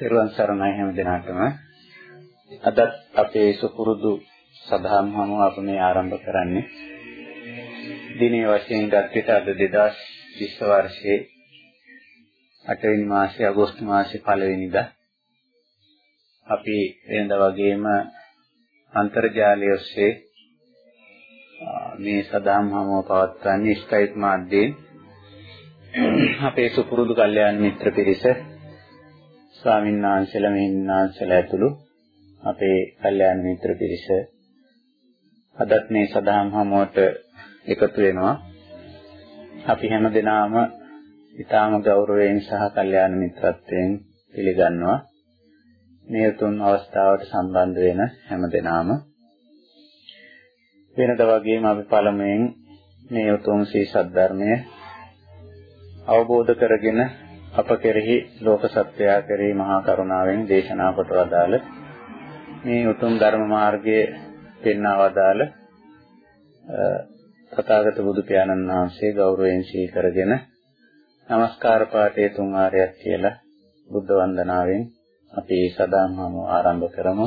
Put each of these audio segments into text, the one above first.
තෙරුවන් සරණයි හැම දිනකටම අද අපේ සුපුරුදු සදාම් හමුව අප මේ ආරම්භ කරන්නේ. දිනේ වශයෙන් ගත්විට අද 2020 වර්ෂයේ 8 වෙනි මාසයේ අගෝස්තු මාසයේ පළවෙනිදා අපි වෙනද වගේම අන්තර්ජාලය ඔස්සේ මේ සදාම් හමුව පවත්වන්නේ ස්කයිප් මාධ්‍යයෙන්. අපේ සුපුරුදු කල්යාණ මිත්‍ර පිරිස ස්වාමීන් වහන්සේලා මෙහින්නාන්සලා ඇතුළු අපේ කල්යාණ මිත්‍ර පිරිස අදත් මේ සදාම් හමුවට එකතු වෙනවා. අපි හැමදෙනාම ඊටාම ගෞරවයෙන් සහ කල්යාණ මිත්‍රත්වයෙන් පිළිගන්නවා. මේ උතුම් අවස්ථාවට සම්බන්ධ වෙන හැමදෙනාම වෙනද වගේම අපි පළමුවෙන් මේ උතුම් සී සද්ධර්මය අවබෝධ කරගෙන අප කෙරෙහි ලෝක සත්‍යය කෙරෙහි මහා කරුණාවෙන් දේශනා කොට වදාළ මේ උතුම් ධර්ම මාර්ගයේ පෙන්වා වදාළ තථාගත බුදු පියාණන් වහන්සේ ගෞරවයෙන් සිහි කරගෙන নমස්කාර පාඨයේ තුන් ආරයක් කියලා බුද්ධ වන්දනාවෙන් අපි සදාම්හම ආරම්භ කරමු.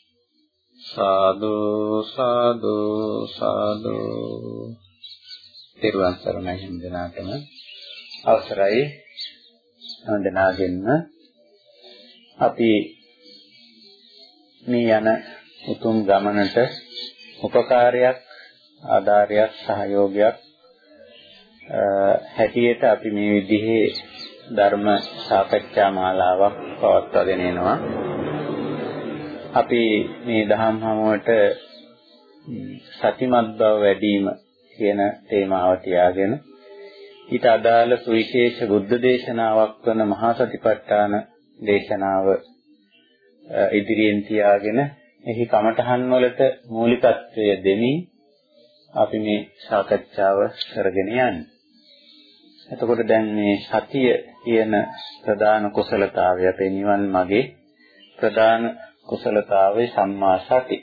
සාදු සාදු සාදු. තිරුවන් සරණයි හින්දනාටම අවසරයි. හඳනාගෙන්න අපි මේ යන උතුම් ගමනට උපකාරයක් ආධාරයක් සහයෝගයක් හැටියට අපි මේ විදිහේ ධර්ම සාකච්ඡා මාලාවක් පවත්වාගෙන යනවා අපි මේ දහම් හමුවට සතිමත් බව වැඩිම කියන තේමාව තියාගෙන ඊට අදාළ සුවිශේෂ බුද්ධ දේශනාවක් වන මහා සතිපට්ඨාන දේශනාව ඉදිරියෙන් තියාගෙන එහි කමඨහන් වලට මූලිකත්වය දෙමින් අපි මේ සාකච්ඡාව කරගෙන යන්නේ. එතකොට දැන් මේ සතිය කියන ප්‍රධාන කුසලතාවය අපේ නිවන් මාගේ ප්‍රධාන කුසලතාවේ සම්මා සති.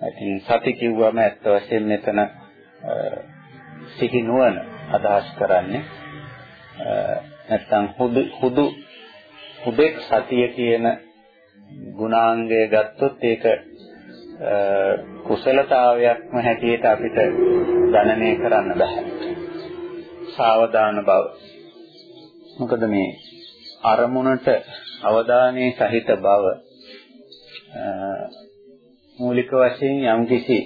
ඉතින් සති කිව්වම ඇත්ත වශයෙන්ම මෙතන සිහි නුවණ අදහස් කරන්නේ නැත්තම් හුදු හුදු හුදෙක් සතිය කියන ගුණාංගය ගත්තොත් ඒක කුසලතාවයක්ම හැටියට අපිට ගණනය කරන්න බෑ. සාවධාන බව. මොකද මේ අරමුණට අවධානයේ සහිත බව මූලික වශයෙන් යම්කිසි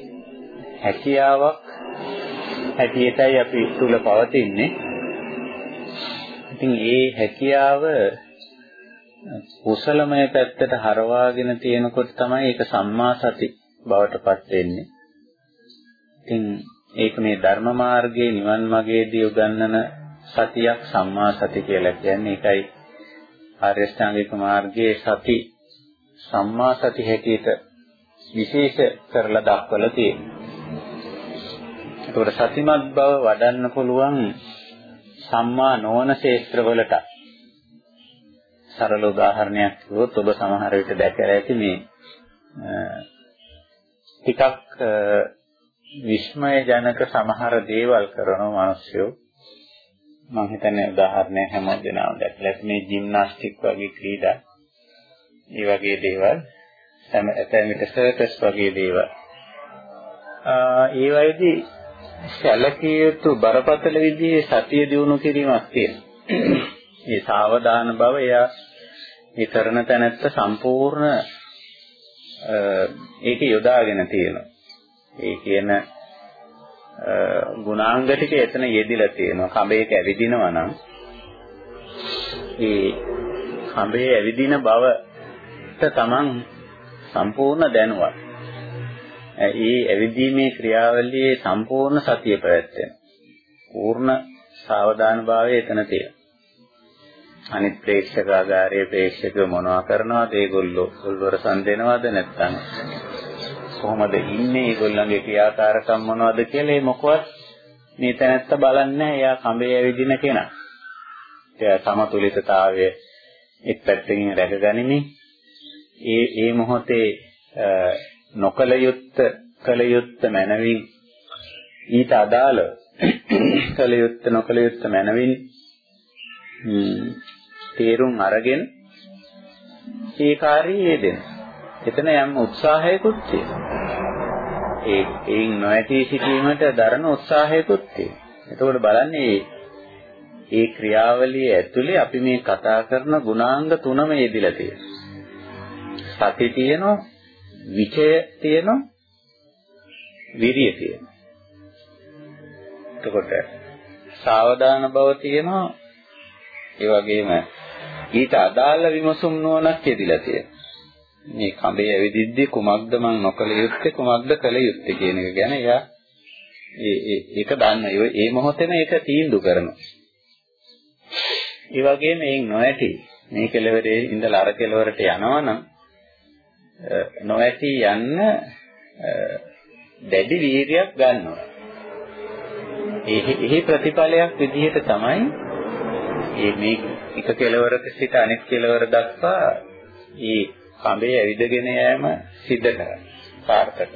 හැකියාවක් හැටියටයි අපි තුල පවතින්නේ. ඉතින් ඒ හැකියාව කුසලමය පැත්තට හරවාගෙන තියෙනකොට තමයි ඒක සම්මා සති බවට පත් වෙන්නේ. ඉතින් ඒක මේ ධර්ම මාර්ගයේ නිවන් මාර්ගයේදී උගන්වන සතියක් සම්මා සති කියලා කියන්නේ ඒකයි ආර්ය ශ්‍රාංගික මාර්ගයේ සති සම්මා සති හැටියට විශේෂ කරලා දක්වලා තියෙනවා. ඒකට සතිමත් බව වඩන්න පුළුවන් සම්මා නොවන ශේත්‍රවලට. සරල උදාහරණයක් කිව්වොත් ඔබ සමහර විට දැකලා ඇති මේ ටිකක් විස්මය ජනක සමහර දේවල් කරන මිනිස්සු. මම හිතන්නේ උදාහරණයක් හැම දෙනාම දැක්ලා මේ ජිම්නාස්ටික් වගේ ක්‍රීඩා ඒ වගේ දේවල් සම ඇතැම් විට සර්කස් වගේ දේවල් ඒ වගේදී සැලකිය යුතු බරපතල විදිහේ සතිය දිනු කිරීමක් තියෙනවා. මේ සාවධාන බව එයා මේ කරන තැනත්ත සම්පූර්ණ ඒක යොදාගෙන තියෙනවා. ඒ කියන ගුණාංග ටික එතන යෙදිලා තියෙනවා. කඹේක ඇවිදිනවා නම් ඒ කඹේ ඇවිදින බවට තමන් සම්පූර්ණ දැනුවත්. ඒ ඇවිදීමේ ක්‍රියාවලියේ සම්පූර්ණ සතිය පැවැත්වෙනවා. පූර්ණ සාවධාන භාවය එතන තියෙනවා. අනිත් ප්‍රේක්ෂකාගාරයේ ප්‍රේක්ෂකව මොනවා කරනවද ඒගොල්ලෝ උල්වරසන් දෙනවද නැත්නම් කොහොමද ඉන්නේ ඒගොල්ලන්ගේ ක්‍රියාකාරකම් මොනවද කියලා ඒ මොකවත් මේ තැනත්ත බලන්නේ එයා කඹේ ඇවිදින කෙනා. එයා සමතුලිතතාවය එක් පැත්තකින් රැකගනිමින් ඒ ඒ මොහොතේ නොකල යුත්ත කල යුත්ත මනවින් ඊට අදාළ කල යුත්ත නොකල යුත්ත මනවින් තේරුම් අරගෙන ඒ කාර්යය යෙදෙන. එතන යම් උත්සාහයකුත් තියෙනවා. ඒ ඒන් නොඇටි සිටීමට දරන උත්සාහයකුත් තියෙනවා. එතකොට බලන්නේ ඒ ක්‍රියාවලිය ඇතුලේ අපි මේ කතා කරන ගුණාංග තුනම යෙදිලා තියෙනවා. සති තියෙනවා, විචය තියෙනවා, විරිය තියෙනවා. එතකොට සාවධාන බව තියෙනවා. ඒ වගේම ඊට අදාළ විමසුම් නුවණක් යෙදිලා තියෙනවා. මේ කඹේ ඇවිදිද්දී කුමක්ද මං නොකල යුත්තේ කුමක්ද කළ යුත්තේ කියන එක ගැන එයා ඒ ඒක දන්න. ඒ මොහොතේම ඒක තීන්දුව කරනවා. ඒ වගේම එයින් නොඇටි මේ කෙලවරේ ඉඳලා අර කෙලවරට යනවනම් නොඇටි යන්න දැඩි වීරියක් ගන්නවා. එහි ප්‍රතිඵලයක් විදිහට තමයි මේ මේ එක කෙලවරක සිට අනෙක් කෙලවර දක්වා මේ කඹේ ඇවිදගෙන යෑම සිද්ධ කරන්නේ. සාර්ථක.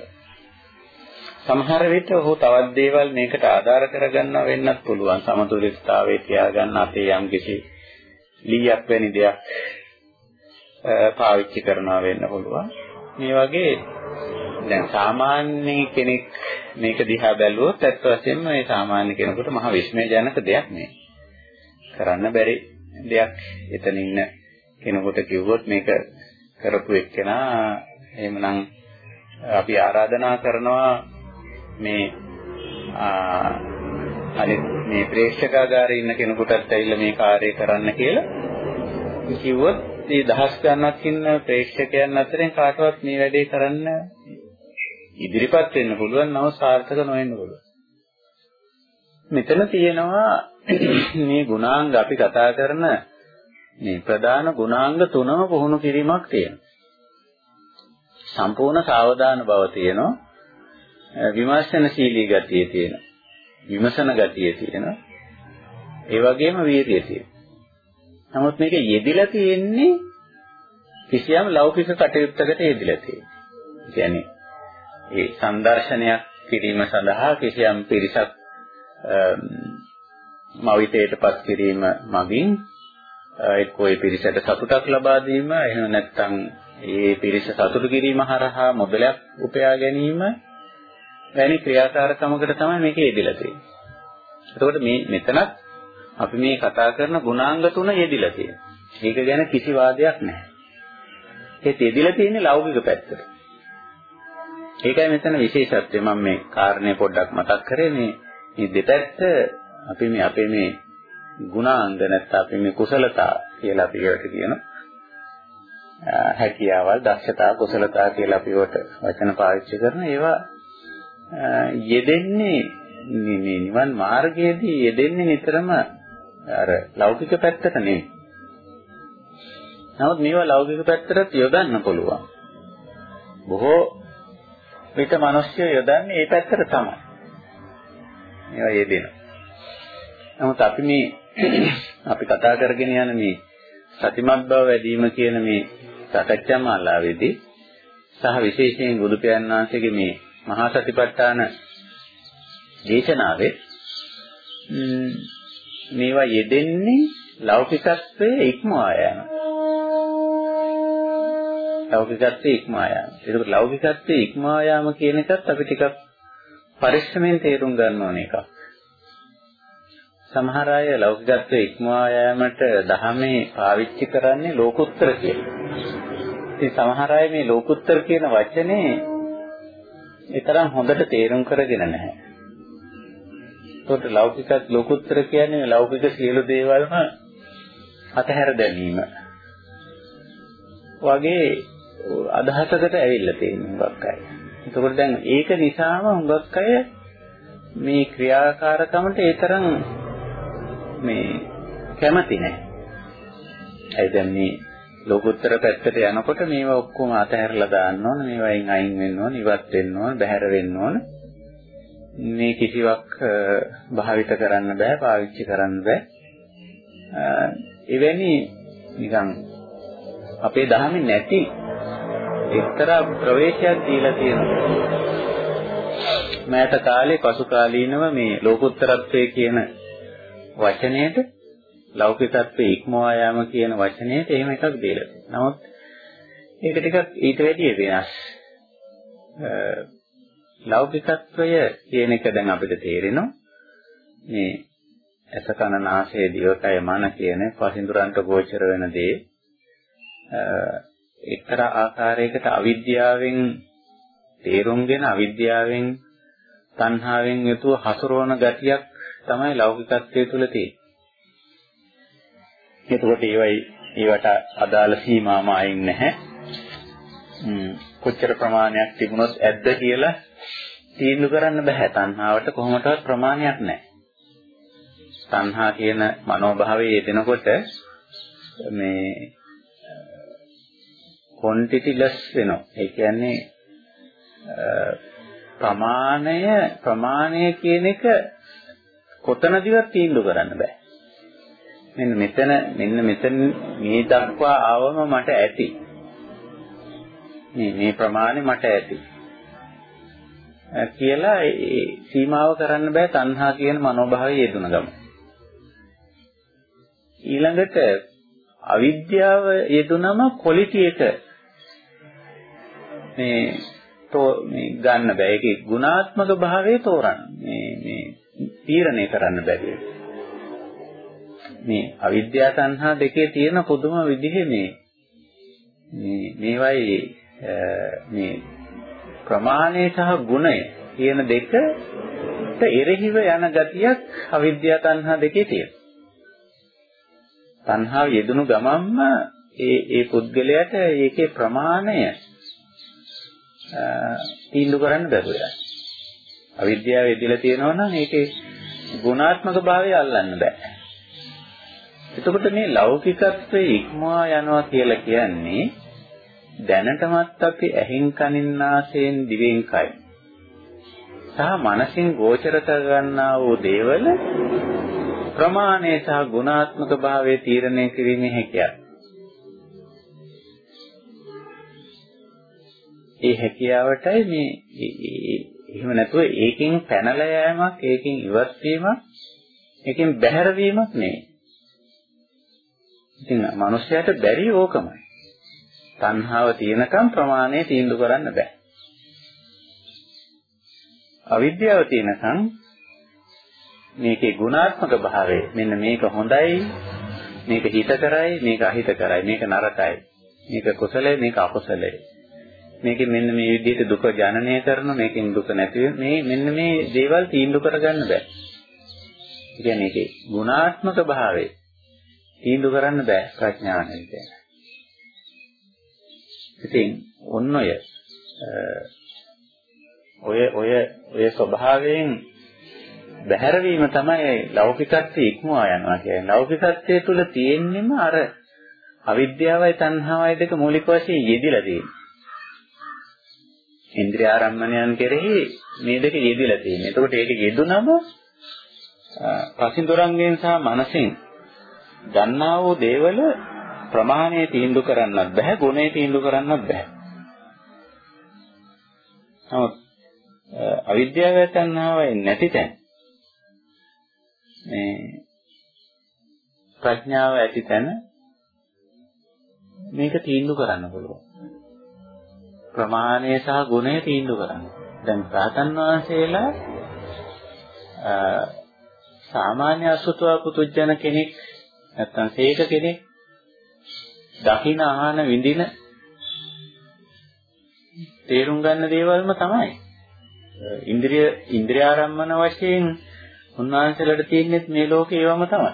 සමහර විට ඔහු තවත් දේවල් මේකට ආධාර කරගන්න වෙන්නත් පුළුවන්. සමතුලිතතාවයේ තියාගන්න අපේ යම් කිසි ලීයක් වැනි දෙයක් පාවිච්චි කරනවා වෙන්න පුළුවන්. මේ වගේ දැන් සාමාන්‍ය කෙනෙක් මේක දිහා බැලුවොත් ඇත්ත වශයෙන්ම මේ සාමාන්‍ය කෙනෙකුට මහ විස්මයජනක දෙයක් නේ. කරන්න බැරි දෙයක් එතන ඉන්න කෙනෙකුට කිව්වොත් මේක කරපු එක්කෙනා එහෙමනම් අපි ආරාධනා කරනවා මේ අනිත් මේ ප්‍රේක්ෂකාගාරේ ඉන්න කෙනෙකුටත් ඇවිල්ලා මේ කාර්යය කරන්න කියලා කිව්වොත් මේ දහස් ගණනක් ඉන්න ප්‍රේක්ෂකයන් අතරින් කාටවත් මේ වැඩේ කරන්න ඉදිරිපත් වෙන්න පුළුවන් නව සාර්ථක නොවෙන්න පුළුවන්. මෙතන තියෙනවා මේ ගුණාංග අපි කතා කරන මේ ප්‍රධාන ගුණාංග තුනම පුහුණු කිරීමක් තියෙනවා. සම්පූර්ණ සාවධාන බව තියෙනවා. විමර්ශනශීලී ගතිය තියෙනවා. විමසන ගතිය තියෙනවා. ඒ වගේම වීර්යය තියෙනවා. නමුත් මේක යෙදිලා තියෙන්නේ කිසියම් ලෞකික කටයුත්තකට යෙදිලා තියෙන්නේ. කියන්නේ ඒ සංදර්ශනයක් කිරීම සඳහා කිසියම් පිරිසක් මවිතයටපත් කිරීම මගින් එක්කෝ ඒ පිරිසට සතුටක් ලබා දීම එහෙම නැත්නම් ඒ පිරිස සතුටු කිරීම හරහා මොබලයක් උපයා ගැනීම වැනි ක්‍රියාකාරකමකට තමයි මේක යෙදিলা තියෙන්නේ. එතකොට මේ මෙතනත් අපි මේ කතා කරන ගුණාංග තුන යෙදිලා තියෙනවා. ඒක ගැන කිසි වාදයක් නැහැ. ඒත් යෙදිලා තියෙන්නේ ලෞකික පැත්තට. ඒකයි මෙතන විශේෂත්වය මම මේ කාරණේ පොඩ්ඩක් මතක් කරේ මේ මේ දෙපැත්ත අපි මේ අපේ මේ ගුණාංග නැත්නම් අපි මේ කුසලතා කියලා අපි ඒකට කියනවා. හැකියාවල්, දක්ෂතා, කුසලතා කියලා අපි ඒවට වචන පාවිච්චි කරන ඒවා යෙදෙන්නේ මේ නිවන් මාර්ගයේදී යෙදෙන්නේ නිතරම අර ලෞකික පැත්තට නෙවෙයි. නමුත් මේවා ලෞකික පැත්තට යොදන්න පුළුවන්. බොහෝ විට මිනිස්සු යොදන්නේ ඒ පැත්තට තමයි. මේවා යෙදෙනවා. නමුත් අපි මේ අපි කතා කරගෙන යන මේ සතිමත් බව වැඩි වීම කියන මේ සත්‍යච්ඡා මාලාවේදී සහ විශේෂයෙන් බුදු පියාණන් වහන්සේගේ මේ මහා සතිපට්ඨාන දේශනාවේ මේවා යෙදෙන්නේ ලෞකිකත්වයේ ඉක්මවා යන. ලෞකිකත්වයේ ඉක්මවා යන. ඒක ලෞකිකත්වයේ ඉක්මවා යාම කියන එකත් අපි ටිකක් පරිස්සමෙන් තේරුම් ගන්න ඕන එකක්. සමහර අය ලෞකිකත්වයේ ඉක්මවා යාමට දහමේ පාවිච්චි කරන්නේ ලෝකුත්තර කියලා. ඉතින් සමහර අය මේ ලෝකුත්තර කියන වචනේ ඒ තරම් හොඳට තේරුම් කරගෙන නැහැ. ඒකට ලෞකිකත් ලෝකුත්තර කියන්නේ ලෞකික සියලු දේවල්ම අතහැර දැමීම. වගේ අදහසකට ඇවිල්ලා තියෙන හුඟක් අය. එතකොට දැන් ඒක නිසාම හුඟක් අය මේ ක්‍රියාකාරකමට ඒ තරම් මේ කැමති නැහැ. ඒ දැන් මේ ලෝකෝත්තර පැත්තට යනකොට මේවා ඔක්කොම අතහැරලා දාන්න ඕන මේවායින් අයින් වෙන්න ඕන ඉවත් වෙන්න ඕන බැහැර වෙන්න ඕන මේ කිසිවක් භාවිත කරන්න බෑ පාවිච්චි කරන්න බෑ එවැනි නිකන් අපේ දහමේ නැති එක්තරා ප්‍රවේශයක් දීලා තියෙනවා මෑත කාලේ පසු කාලීනව මේ ලෝකෝත්තරත්වයේ කියන වචනයට ලෞකිකත්වයේ ඉක්මවා යාම කියන වචනයට එහෙම එකක් දීලා තියෙනවා. නමුත් ඒක ටිකක් ඊට වැඩිය වෙනස්. ලෞකිකත්වය කියන එක දැන් අපිට තේරෙනවා. මේ ඇස කන නාසය දිවකය මන කියන පසින්දුරන්ට ගෝචර වෙන දේ එක්තරා ආකාරයකට අවිද්‍යාවෙන් තේරුම්ගෙන අවිද්‍යාවෙන් තණ්හාවෙන් යුතුව හසුරවන ගතියක් තමයි ලෞකිකත්වයේ තුල තියෙන්නේ. එතකොට ඒවයි ඒවට අදාළ සීමාම අයින් නැහැ. කොච්චර ප්‍රමාණයක් තිබුණොත් ඇද්ද කියලා තීන්දුව කරන්න බෑ. තණ්හාවට කොහොමදවත් ප්‍රමාණයක් නැහැ. තණ්හා කියන මනෝභාවයේ යෙදෙනකොට මේ quantityless වෙනවා. ඒ කියන්නේ ප්‍රමාණය ප්‍රමාණය කියන එක කොතනදිවත් තීන්දුව කරන්න බෑ. මෙන්න මෙතන මෙන්න මෙතන මේ දක්වා ආවම මට ඇති. මේ මේ ප්‍රමාණය මට ඇති. කියලා ඒ සීමාව කරන්න බෑ තණ්හා කියන මනෝභාවය යෙදුන ගම. ඊළඟට අවිද්‍යාව යෙදුනම ක්වොලිටි එක මේ තෝ මේ ගන්න බෑ. ඒකේ ගුණාත්මක භාවය තෝරන්න. මේ මේ තීරණය කරන්න බැරි. මේ අවිද්‍යා තණ්හා දෙකේ තියෙන පුදුම විදිහේ මේ මේ මේවයි මේ ප්‍රමාණය සහ ගුණය කියන දෙකට එරෙහිව යන ගතියක් අවිද්‍යා තණ්හා දෙකේ තියෙනවා. තණ්හාව යෙදුණු ගමන්ම ඒ ඒ පුද්ගලයාට ඒකේ ප්‍රමාණය තීන්දුව කරන්න බැරුව යනවා. අවිද්‍යාව යෙදিলা තියෙනවා නම් ඒකේ ගුණාත්මක භාවය අල්ලන්න බෑ. එතකොට මේ ලෞකිකත්වයේ ඉක්මවා යනවා කියලා කියන්නේ දැනටමත් අපි ඇහින් කනින් නාසයෙන් දිවෙන් කයි සහ මනසින් ගෝචර කරගන්නා වූ දේවල ප්‍රමාණය සහ ගුණාත්මක භාවයේ තීරණය කිරීමේ හැකියාව. ඒ හැකියාවටයි මේ එහෙම නැතුව ඒකෙන් පැනලා යෑමක්, ඒකෙන් ඉවත් වීමක්, ඒකෙන් බැහැර වීමක් නෙවෙයි. ඉතින් මිනිස්යාට බැරි ඕකමයි. තණ්හාව තියෙනකම් ප්‍රමාණය තීන්දුව කරන්න බෑ. අවිද්‍යාව තියෙනකම් මේකේ ගුණාත්මක භාවය මෙන්න මේක හොඳයි මේක හිතකරයි මේක අහිතකරයි මේක නරකයි මේක කුසලයි මේක අකුසලයි මේකෙන් මෙන්න මේ විදිහට දුක ජනනය කරන මේකෙන් දුක නැති මේ මෙන්න මේ දේවල් තීන්දුව කරගන්න බෑ. ඒ කියන්නේ ඒකේ ගුණාත්මක භාවය තීන්දුව කරන්න බෑ ප්‍රඥාවෙන් කියන. ඉතින් ඔන්න ඔය ඔය ඔය ඔය ස්වභාවයෙන් බැහැරවීම තමයි ලෞකිකත්වයේ ඉක්මවා යනවා කියන්නේ. ලෞකිකත්වයේ තුල තියෙන්නෙම අර අවිද්‍යාවයි තණ්හාවයි දෙක මූලික වශයෙන් යෙදිලා තියෙනවා. ඉන්ද්‍රිය ආරම්මණයන් කෙරෙහි මේ දෙක යෙදිලා තියෙනවා. එතකොට ඒක යෙදුනම පසින්දොරංගෙන් සහ මනසෙන් ගන්නා වූ දේවල ප්‍රමාණය තීන්දුව කරන්නත් බෑ, ගුණය තීන්දුව කරන්නත් බෑ. නමුත් අවිද්‍යාව තණ්හාවයි නැති තැන මේ ප්‍රඥාව ඇති තැන මේක තීන්දුව කරන්න පුළුවන්. ප්‍රමාණය සහ ගුණය තීන්දුව කරන්න. දැන් ප්‍රාතන් වහන්සේලා සාමාන්‍ය අසුතවා පුතුජන කෙනෙක් නැත්තම් සීක කෙනෙක් දකින ආහන විඳින තේරුම් ගන්න දේවල්ම තමයි. ඉන්ද්‍රිය ඉන්ද්‍රියාරම්මන වශයෙන් උන්වහන්සේලාට තියෙන්නේ මේ ලෝකේ ඒවම තමයි.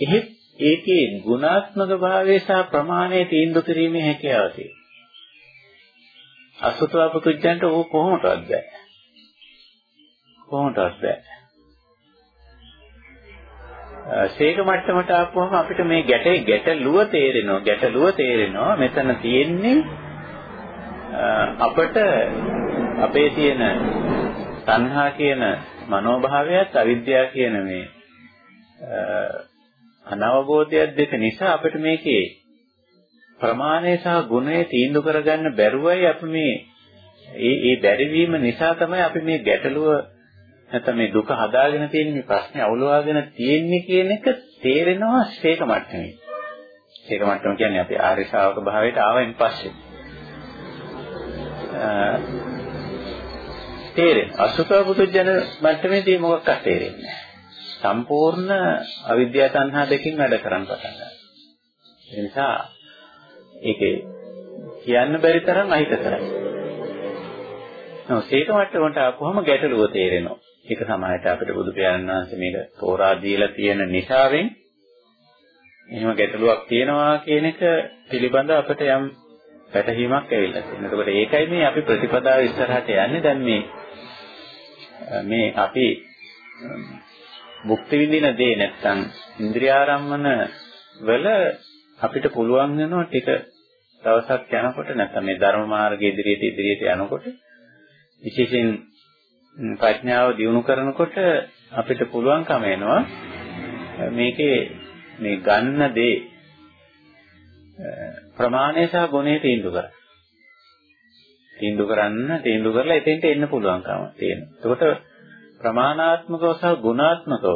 එහෙත් ඒකේ ගුණාත්මක භාවය සහ ප්‍රමාණය තීන්දුව කිරීමේ හැකියාව තියෙනවා. අසුතවා පුතුජන්ට ඕක කොහොමදවත් බෑ. කොහොමදවත් බෑ. සීක මට්ටමට ආපුවම අපිට මේ ගැටේ ගැටලුව තේරෙනවා ගැටලුව තේරෙනවා. මෙතන තියෙන්නේ අපට අපේ තියෙන තණ්හා කියන මනෝභාවයත් අවිද්‍යාව කියන මේ අනවබෝධයත් දෙක නිසා අපිට මේකේ ප්‍රමාණය සහ ගුණය තීන්දුව කරගන්න බැරුවයි අපි මේ ඒ ඒ බැරිවීම නිසා තමයි අපි මේ ගැටලුව නැත්නම් මේ දුක හදාගෙන තියෙන මේ ප්‍රශ්නේ අවුලවාගෙන තියෙන්නේ කියන එක තේරෙනවා ශේක මට්ටමේ. ශේක මට්ටම කියන්නේ අපි ආර්ය ශ්‍රාවක භාවයට ආවෙන් පස්සේ. තේරෙන අසුතව පුදුජන මට්ටමේදී මොකක්ද තේරෙන්නේ සම්පූර්ණ අවිද්‍යා තණ්හා දෙකකින් වැඩ කරන් පටන් ගන්නවා. ඒ නිසා ඒකේ කියන්න බැරි තරම් අහිත කරයි. නෝ සීක මට්ටමට ආපුවම ගැටලුව තේරෙනවා. ඒක සමාජයට අපිට බුදු පියාණන් වහන්සේ මේක තෝරා දීලා තියෙන නිසාවෙන් එහෙම ගැටලුවක් තියෙනවා කියන එක පිළිබඳ අපිට යම් වැටහීමක් ඇවිල්ලා තියෙනවා. එතකොට ඒකයි මේ අපි ප්‍රතිපදාව ඉස්සරහට යන්නේ දැන් මේ මේ අපි භුක්ති විඳින දේ නැත්තම් ඉන්ද්‍රියාරම්මන වල අපිට පුළුවන් වෙනවා ටික දවසක් යනකොට නැත්නම් මේ ධර්ම මාර්ගයේ ඉදිරියට ඉදිරියට යනකොට විශේෂයෙන් ප්‍රඥාව දියුණු කරනකොට අපිට පුළුවන්කම එනවා මේකේ මේ ගන්න දේ ප්‍රමාණය සහ ගුණය තීන්දුව කරන්න. තීන්දුව කරන්න තීන්දුව කරලා එතෙන්ට එන්න පුළුවන්කම තියෙනවා. එතකොට ප්‍රමාණාත්මකව සහ ගුණාත්මකව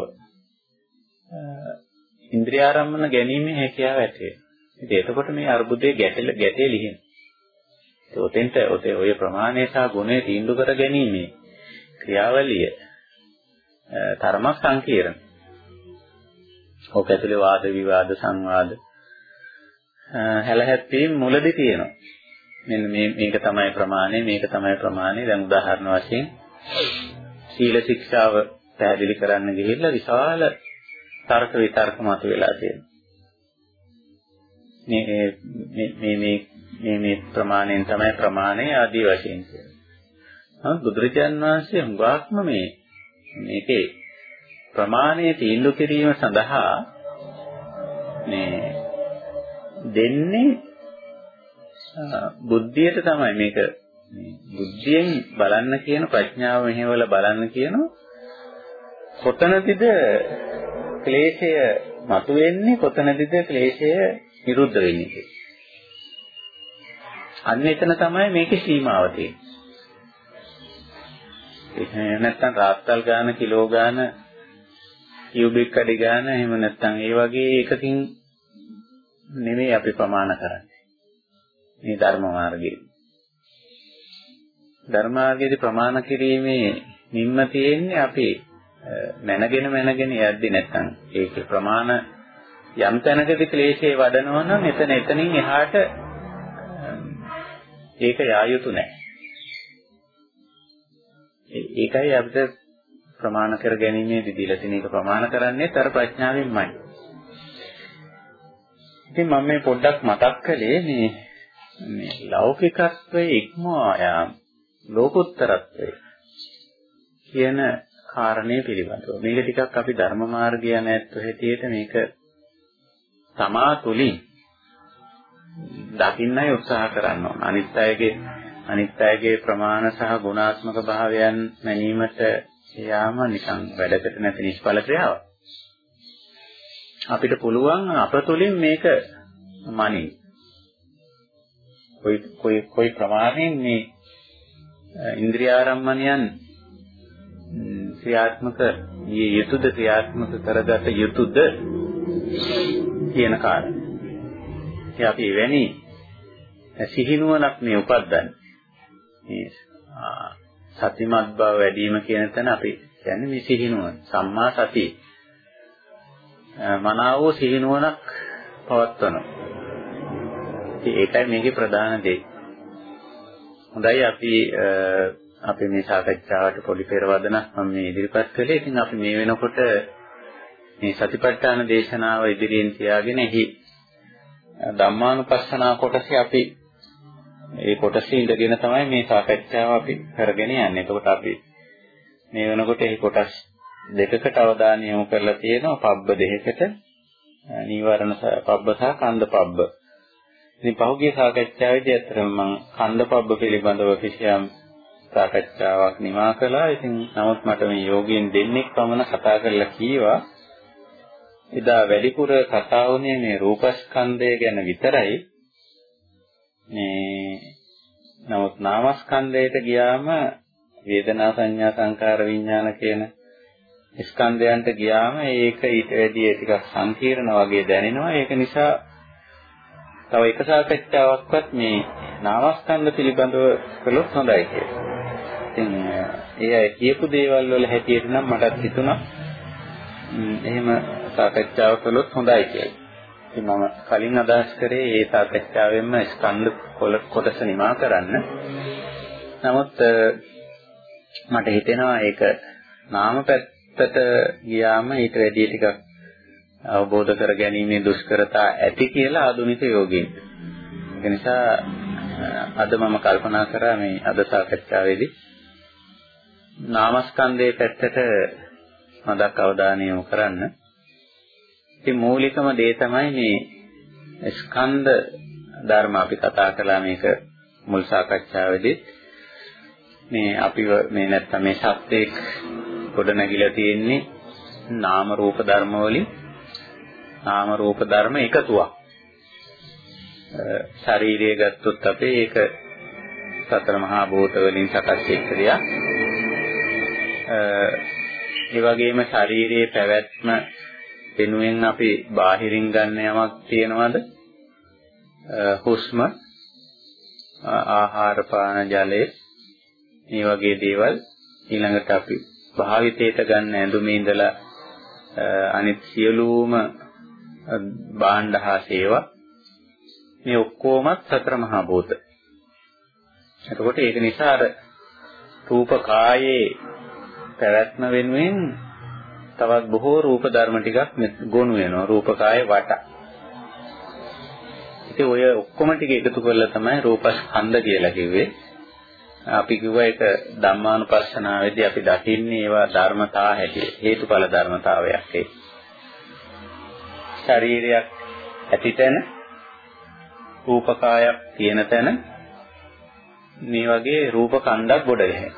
ඉන්ද්‍රියාරම්මන ගැනීමේ හැකියාව ඇති වෙනවා. ඉතින් එතකොට මේ අර්බුදයේ ගැටල ගැටේ ලිහින. ඒ ඔතෙන්ට ඔතේ ඔය ප්‍රමාණය සහ ගුණය තීන්දුව කර ගැනීමේ ක්‍රියාවලිය තරමක් සංකීර්ණ. ඕක ඇතුලේ වාද විවාද සංවාද හැලහැප්පීම් මුලදී තියෙනවා. මෙන්න මේ මේක තමයි ප්‍රමාණය මේක තමයි ප්‍රමාණය දැන් උදාහරණ වශයෙන් සීල ශික්ෂාව පැහැදිලි කරන්න ගිහිල්ලා විශාල තර්ක විතර්ක මතුවලා තියෙනවා. මේ මේ මේ මේ මේ ප්‍රමාණයෙන් තමයි ප්‍රමාණය ආදී වශයෙන් කියන්නේ. නමුත් බුදුරජාන් වහන්සේ හුඟක්ම මේ මේකේ ප්‍රමාණය තීන්දුව කිරීම සඳහා මේ දෙන්නේ බුද්ධියට තමයි මේක බුද්ධියෙන් බලන්න කියන ප්‍රඥාව මෙහෙवला බලන්න කියන කොතනදීද ක්ලේශය මතුවෙන්නේ කොතනදීද ක්ලේශය නිරුද්ධ වෙන්නේ. අන්න එතන තමයි මේකේ සීමාව තියෙන්නේ. එහෙම නැත්නම් රාත්තල් ගාන කිලෝ ගාන කියුබික් අඩි ගාන එහෙම නැත්නම් ඒ වගේ එකකින් නෙමෙයි අපි ප්‍රමාණ කරන්නේ. මේ ධර්ම මාර්ගයේ. ධර්ම මාර්ගයේදී ප්‍රමාණ කිරීමේ නිම්ම තියෙන්නේ අපි මැනගෙන මැනගෙන යද්දි නැත්නම් ඒකේ ප්‍රමාණ යම් තැනකදී ක්ලේශේ වඩනවා නම් එතන එතනින් එහාට ඒක යා යුතු නැහැ. ඒකයි අපිට ප්‍රමාණ කර ගැනීමේදී දීලා තියෙන එක ප්‍රමාණ කරන්නේ තර ප්‍රඥාවෙන්මයි. ඉතින් මම මේ පොඩ්ඩක් මතක් කළේ මේ මේ ලෞකිකත්වයේ ඉක්මවා යාම ලෝකෝත්තරත්වය කියන කාරණේ පිළිබඳව. මේක ටිකක් අපි ධර්ම මාර්ගය යන ඇත්තෝ හැටියට මේක තමා තුලින් දකින්නයි උත්සාහ කරන්න ඕන. අනිත් අයගේ අනිත් අයගේ ප්‍රමාණ සහ ගුණාත්මක භාවයන් මැනීමට යාම නිකන් වැඩකට නැති නිෂ්ඵල ක්‍රියාවක්. අපිට පුළුවන් අප තුළින් මේක මනින්. කොයි කොයි කොයි ප්‍රමාණයෙන් මේ ඉන්ද්‍රියාරම්මණයන් ක්‍රියාත්මක ඊ යුතුයද ක්‍රියාත්මක කරගත යුතුයද කියන කාරණය. ඒ අපි එවැනි සිහිනුවණක් මේ උපද්දන්නේ. මේ සතිමත් බව වැඩි වීම කියන තැන අපි කියන්නේ මේ සිහිනුවණ සම්මා සතිය. මනාවෝ සිහිනුවණක් පවත්වනවා. ඉතින් ඒකයි මේකේ ප්‍රධාන දේ. හොඳයි අපි අපි මේ සාකච්ඡාවට පොඩි පෙරවදනක් මම මේ ඉදිරිපත් කළේ. ඉතින් අපි මේ වෙනකොට මේ සතිපට්ඨාන දේශනාව ඉදිරියෙන් තියාගෙන එහි ධම්මානුපස්සනා කොටසේ අපි ඒ කොටසේ ඉඳගෙන තමයි මේ සාකච්ඡාව අපි කරගෙන යන්නේ. එතකොට අපි මේ වෙනකොට එහි කොටස් දෙකකට අවධානය යොමු කරලා තියෙනවා පබ්බ දෙකකට නීවරණ පබ්බ සහ කන්ද පබ්බ. ඉතින් පහුගිය සාකච්ඡාවේදී අතරම මම කන්ද පබ්බ පිළිබඳව කිසියම් සාකච්ඡාවක් නිමා කළා. ඉතින් නමුත් මට මේ යෝගීන් දෙන්නෙක් පමණ කතා කරලා කීවා එදා වැඩිපුර කතා වුණේ මේ රූපස්කන්ධය ගැන විතරයි. මේ නමුත් නාමස්කන්ධයට ගියාම වේදනා සංඥා සංකාර විඥාන කියන ස්කන්ධයන්ට ගියාම ඒක ඊට වැඩිය ටිකක් සංකීර්ණ වගේ දැනෙනවා. ඒක නිසා තව එක සාකච්ඡාවක්වත් මේ නාමස්කන්ධ පිළිබඳව කළොත් හොඳයි කියලා. ඉතින් ඒ කියපු දේවල් වල හැටියට නම් මටත් හිතුණා එහෙම සාකච්ඡාව කළොත් හොඳයි කියලා. ඉතින් මම කලින් අදහස් කරේ මේ සාකච්ඡාවෙන්ම ස්කන්ධ කොටස නිමා කරන්න. නමුත් මට හිතෙනවා ඒක නාම පැත්තට ගියාම ඊට වැඩිය ටිකක් අවබෝධ කර ගැනීමේ දුෂ්කරතා ඇති කියලා ආධුනික යෝගීන්. ඒ නිසා අද මම කල්පනා කරා මේ අද සාකච්ඡාවේදී නාමස්කන්ධයේ පැත්තට මදක් අවධානය යොමු කරන්න. ඉතින් මූලිකම දේ තමයි මේ ස්කන්ධ ධර්ම අපි කතා කළා මේක මුල් සාකච්ඡාවේදී මේ අපිව මේ නැත්තම් මේ සත්‍යයක් ගොඩ නැගිලා තියෙන්නේ නාම රූප ධර්ම වලින්. නාම රූප ධර්ම එකතුවක්. ශරීරය ගත්තොත් අපේ ඒක සතර මහා භූත වලින් සකස් වෙච්ච දෙයක්. ඒ වගේම ශරීරයේ පැවැත්ම වෙනුවෙන් අපි බාහිරින් ගන්න යමක් තියනවද? හුස්ම, ආහාර පාන ජලය, මේ වගේ දේවල් ඊළඟට අපි භාවිතයට ගන්න ඇඳුමේ ඉඳලා අනිත් සියලුම භාණ්ඩ හා සේවා මේ ඔක්කොමත් සතර මහා භූත. එතකොට ඒක නිසා අර රූප කායේ පැවැත්ම වෙනුවෙන් තවත් බොහෝ රූප ධර්ම ටිකක් ගොනු වෙනවා රූපකාය වට. ඉතින් ඔය ඔක්කොම ටික එකතු කරලා තමයි රූපස්කන්ධ කියලා කිව්වේ. අපි කිව්වා ඒක ධම්මානුපස්සනාවේදී අපි දකින්නේ ඒවා ධර්මතා හැටියට හේතුඵල ධර්මතාවයක් ඒ. ශරීරයක් ඇතිතැන රූපකායක් තියෙන තැන මේ වගේ රූප කණ්ඩක් ගොඩ ගැහෙන.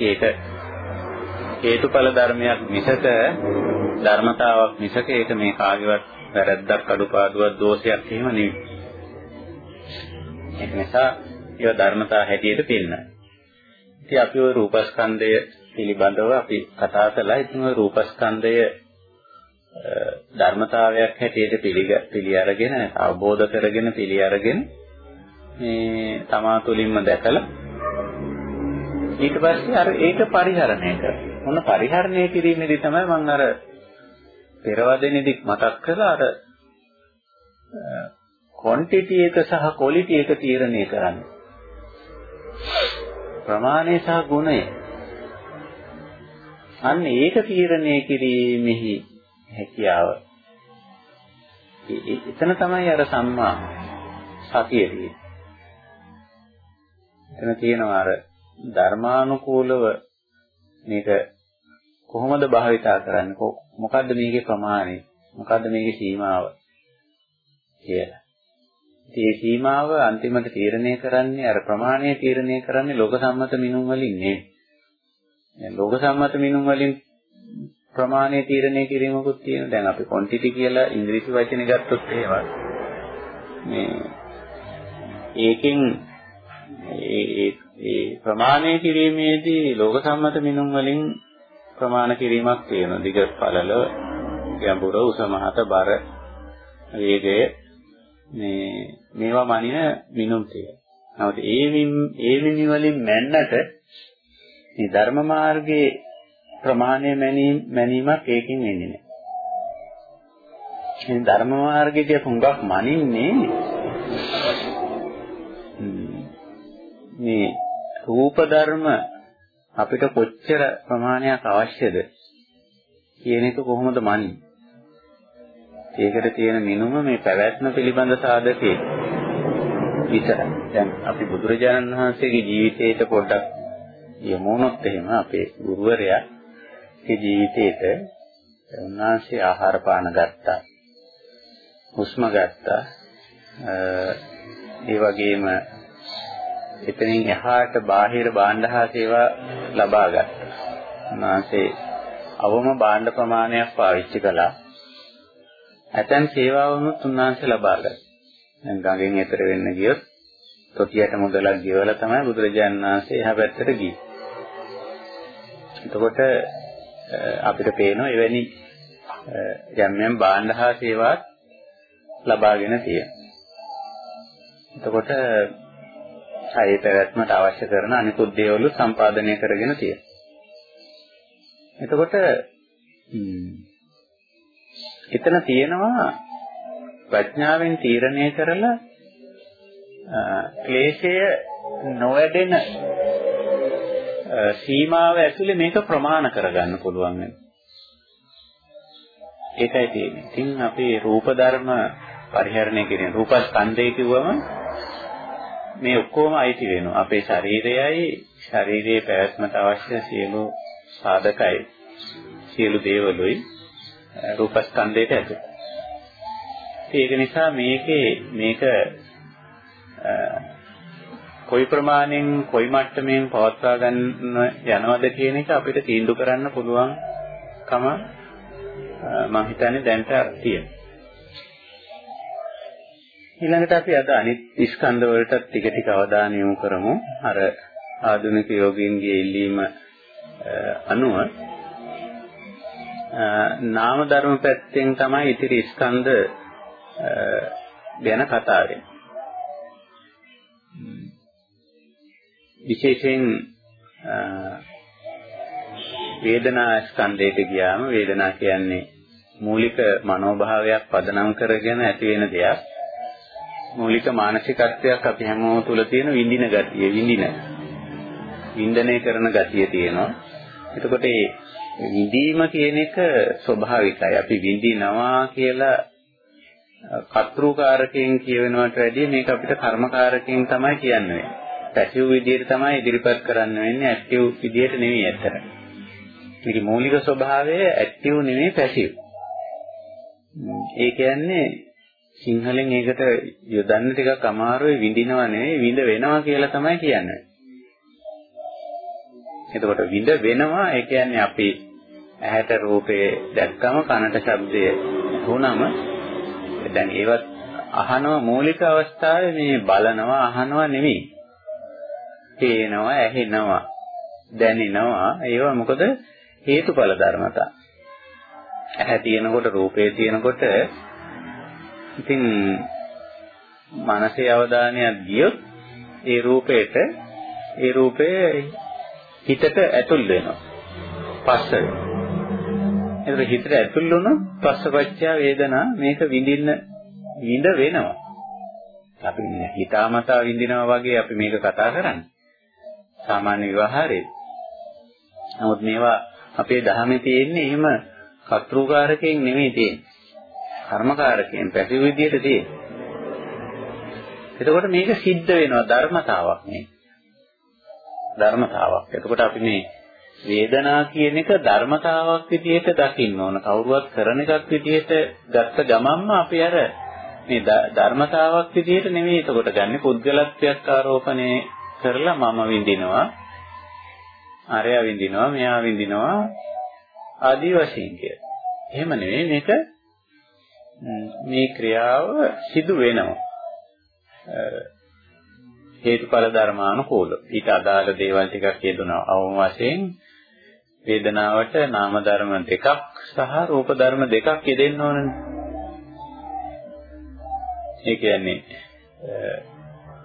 ඒක හේතුඵල ධර්මයක් මිසක ධර්මතාවක් මිසක ඒක මේ කාගේවත් වැරද්දක් අඩුපාඩුවක් දෝෂයක් එහෙම නෙවෙයි. ඒක නිසා ඒව ධර්මතා හැටියට පෙන්නන. ඉතින් අපි ওই රූපස්කන්ධය පිළිබඳව අපි කතා කළා. ඉතින් ওই රූපස්කන්ධය ධර්මතාවයක් හැටියට පිළි අරගෙන අවබෝධ කරගෙන පිළි අරගෙන මේ තමා තුළින්ම දැකලා ඊට පස්සේ අර ඒක පරිහරණය කරනවා. මොන පරිහරණය කිරීමේදී තමයි මම අර පෙරවදෙනේදී මතක් කළා අර ක්වොන්ටිටි එක සහ ක්වොලිටි එක තීරණය කරන්නේ. ප්‍රමාණය සහ ගුණය. අන්න ඒක තීරණය කිරීමෙහි හැකියාව. එතන තමයි අර සම්මා සතිය තියෙන්නේ. එතන තියෙනවා අර ධර්මානුකූලව මේක කොහොමද භාවිතා කරන්නේ මොකද්ද මේකේ ප්‍රමාණය මොකද්ද මේකේ සීමාව කියලා. ඒ සීමාව අන්තිමට තීරණය කරන්නේ අර ප්‍රමාණය තීරණය කරන්නේ ලෝක සම්මත මිනුම් වලින් නෙවෙයි. දැන් ලෝක සම්මත මිනුම් වලින් ප්‍රමාණය තීරණය කිරීමකුත් තියෙන. දැන් අපි quantity කියලා ඉංග්‍රීසි වචනේ ගත්තොත් එහෙම මේ ඒකෙන් ඒ ඒ ප්‍රමාණය කිරීමේදී ලෝක සම්මත මිනුම් වලින් ප්‍රමාණ කිරීමක් තියෙනවා. දිග පළල ගැඹුර උස මහත බර වේගය මේ මේවා මනින මිනුම් තියෙනවා. නමුත් ඒ ඒ මිනි වලින් මැන්නට මේ ධර්ම මාර්ගයේ ප්‍රමාණය මැනීම මැනීමක් ඒකෙන් වෙන්නේ නැහැ. මේ ධර්ම මාර්ගයේ හුඟක් මනින්නේ මේ රූප ධර්ම අපිට කොච්චර ප්‍රමාණයක් අවශ්‍යද කියන එක කොහොමද මනින්නේ? ඒකට තියෙන මිනුම මේ පැවැත්ම පිළිබඳ සාධකේ විතරයි. දැන් අපි බුදුරජාණන් වහන්සේගේ ජීවිතයට පොඩ්ඩක් යමුනොත් එහෙම අපේ ගුරුවරයා ජීවිතේට උන්වහන්සේ ආහාර පාන ගත්තා. හුස්ම ගත්තා. ඒ වගේම එතනින් එහාට බාහිර භාණ්ඩ හා සේවා ලබා ගත්තා. උන්වහන්සේ අවම භාණ්ඩ ප්‍රමාණයක් පාවිච්චි කළා. ඇතැම් සේවාවනුත් උන්වහන්සේ ලබා ගත්තා. දැන් ගඟෙන් එතර වෙන්න ගියොත් තොටියට මුදලක් ගෙවලා තමයි බුදුරජාණන් වහන්සේ එහා පැත්තට ගියේ. එතකොට අපිට පේනවා එවැනි යම් යම් භාණ්ඩ හා සේවාත් ලබාගෙන තියෙනවා. එතකොට ඡායේ පැවැත්මට අවශ්‍ය කරන අනිකුත් දේවල් සම්පාදනය කරගෙන තියෙනවා. එතකොට එතන තියෙනවා ප්‍රඥාවෙන් තීරණය කරලා ක්ලේශය නොවැඩෙන සීමාව ඇතුලේ මේක ප්‍රමාණ කරගන්න පුළුවන් වෙනවා. ඒකයි තියෙන්නේ. ඉතින් අපි රූප ධර්ම පරිහරණය කියන රූපස්කන්ධය කිව්වම මේ ඔක්කොම අයිති වෙනවා. අපේ ශරීරයයි ශරීරයේ පැවැත්මට අවශ්‍ය සියලු සාධකයි සියලු දේවලුයි රූපස්කන්ධයට ඇතුළත්. ඒක නිසා මේකේ මේක කොයි ප්‍රමාණයෙන් කොයි මට්ටමින් පවත්වා ගන්න යනවද කියන එක අපිට තීන්දුව කරන්න පුළුවන්කම මම හිතන්නේ දැනට තියෙනවා. ඊළඟට අපි අද අනිත් ස්කන්ධ වලට ටික ටික අවධානය යොමු කරමු. අර ආධුනික යෝගීන්ගේ ඉල්ලීම අනුව නාම ධර්ම පැත්තෙන් තමයි ඉතිරි ස්කන්ධ ගැන කතා වෙන්නේ. විශේෂයෙන් වේදනා ස්කන්ධයට ගියාම වේදනා කියන්නේ මූලික මනෝභාවයක් පදනම් කරගෙන ඇති වෙන දෙයක්. මූලික මානසිකත්වයක් අපි හැමෝම තුල තියෙන විඳින ගතිය, විඳින. වින්දනය කරන ගතිය තියෙනවා. එතකොට මේ විඳීම කියන එක ස්වභාවිකයි. අපි විඳිනවා කියලා කර්තෘකාරකයෙන් කියවෙනවට වැඩිය මේක අපිට කර්මකාරකයෙන් තමයි කියන්නේ. පැසිව් විදියට තමයි ඉදිරිපත් කරන්න වෙන්නේ ඇක්ටිව් විදියට නෙවෙයි ඇත්තට. මේකේ මූලික ස්වභාවය ඇක්ටිව් නෙවෙයි පැසිව්. ඒ කියන්නේ සිංහලෙන් ඒකට යොදන්න ටිකක් අමාරුයි විඳිනව නෙවෙයි විඳ වෙනවා කියලා තමයි කියන්නේ. එතකොට විඳ වෙනවා ඒ කියන්නේ අපි ඇහැට රූපේ දැක්කම කනට ශබ්දය වුණම දැන් ඒවත් අහනවා මූලික අවස්ථාවේ මේ බලනවා අහනවා නෙමෙයි. පේනවා ඇහෙනවා දැනෙනවා ඒවා මොකද හේතුඵල ධර්මතා. ඇහැ තියෙනකොට රූපේ තියෙනකොට ඉතින් මනසේ අවධානයක් ගියොත් ඒ රූපේට ඒ රූපේ හිතට ඇතුල් වෙනවා. පස්ස වෙනවා. ඒක හිතට ඇතුල් වුණොත් පස්සපච්චය වේදනා මේක විඳින්න විඳ වෙනවා. අපි හිතාමතා විඳිනවා වගේ අපි මේක කතා කරන්නේ. සාමාන්‍ය විවහාරයේ. නමුත් මේවා අපේ ධර්මයේ තියෙන්නේ එහෙම කර්තෘකාරකයෙන් නෙමෙයි තියෙන්නේ. කර්මකාරකයෙන් පැසිව් විදියට තියෙන්නේ. එතකොට මේක සිද්ධ වෙනවා ධර්මතාවක් මේ. ධර්මතාවක්. එතකොට අපි මේ වේදනා කියන එක ධර්මතාවක් විදියට දකින්න ඕන. කවුරුවත් කරන එකක් විදියට ගත්ත ගමන්ම අපි අර මේ ධර්මතාවක් විදියට නෙමෙයි එතකොට ගන්න පුද්ගලත්වයක් ආරෝපණය කරලා මම විඳිනවා අරයා විඳිනවා මෙයා විඳිනවා ආදී වශයෙන් කිය. එහෙම නෙවෙයි මේක මේ ක්‍රියාව සිදු වෙනවා. හේතුඵල ධර්මානුකූල. ඊට අදාළ දේවල් ටිකක් යෙදුණා. අවම වශයෙන් වේදනාවට නාම ධර්ම දෙකක් සහ රූප ධර්ම දෙකක් යෙදෙන්න ඕනනේ. ඒ කියන්නේ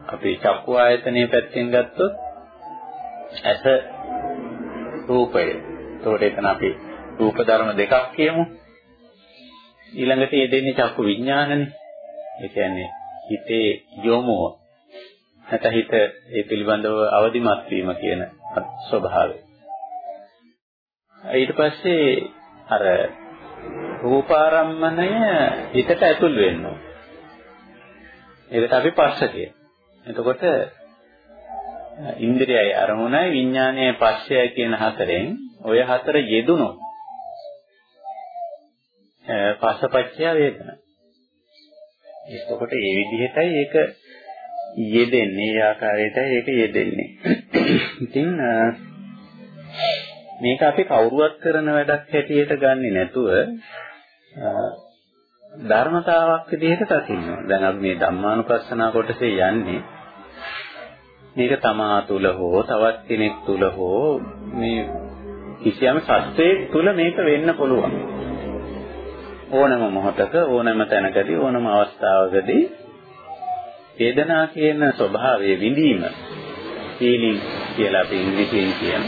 අපි චක්කු ආයතනයේ පැත්තෙන් ගත්තොත් ඇස රූපය. එතකොට එතන අපි රූප ධර්ම දෙකක් කියමු. ඊළඟට යෙදෙන්නේ චක්කු විඥානනේ. ඒ කියන්නේ හිතේ යොමුව. නැත්නම් හිත ඒ පිළිබඳව අවදිමත් වීම කියන ස්වභාවය. ඊට පස්සේ අර රූපාරම්මණය හිතට ඇතුල් වෙනවා. ඒකට අපි පස්ස කියන. එතකොට ඉන්ද්‍රියයි අරමුණයි විඥානයයි පස්සයයි කියන හතරෙන් ඔය හතර යෙදුනොත් පස්සපච්චය වේදනා. එතකොට ඒ විදිහටයි ඒක යෙදෙන්නේ ඒ ආකාරයටයි ඒක යෙදෙන්නේ. ඉතින් මේක අපි කවුරුවත් කරන වැඩක් හැටියට ගන්නෙ නැතුව ධර්මතාවක් විදිහට දකින්නවා. දැන් අපි මේ ධම්මානුපස්සනා කොටසේ යන්නේ මේක තමා තුල හෝ තවත් කෙනෙක් තුල හෝ මේ කිසියම් සත්‍යයක් තුල මේක වෙන්න පුළුවන්. ඕනම මොහොතක ඕනම තැනකදී ඕනම අවස්ථාවකදී වේදනා කියන ස්වභාවය විඳීම feeling කියලා අපි ඉංග්‍රීසියෙන් කියන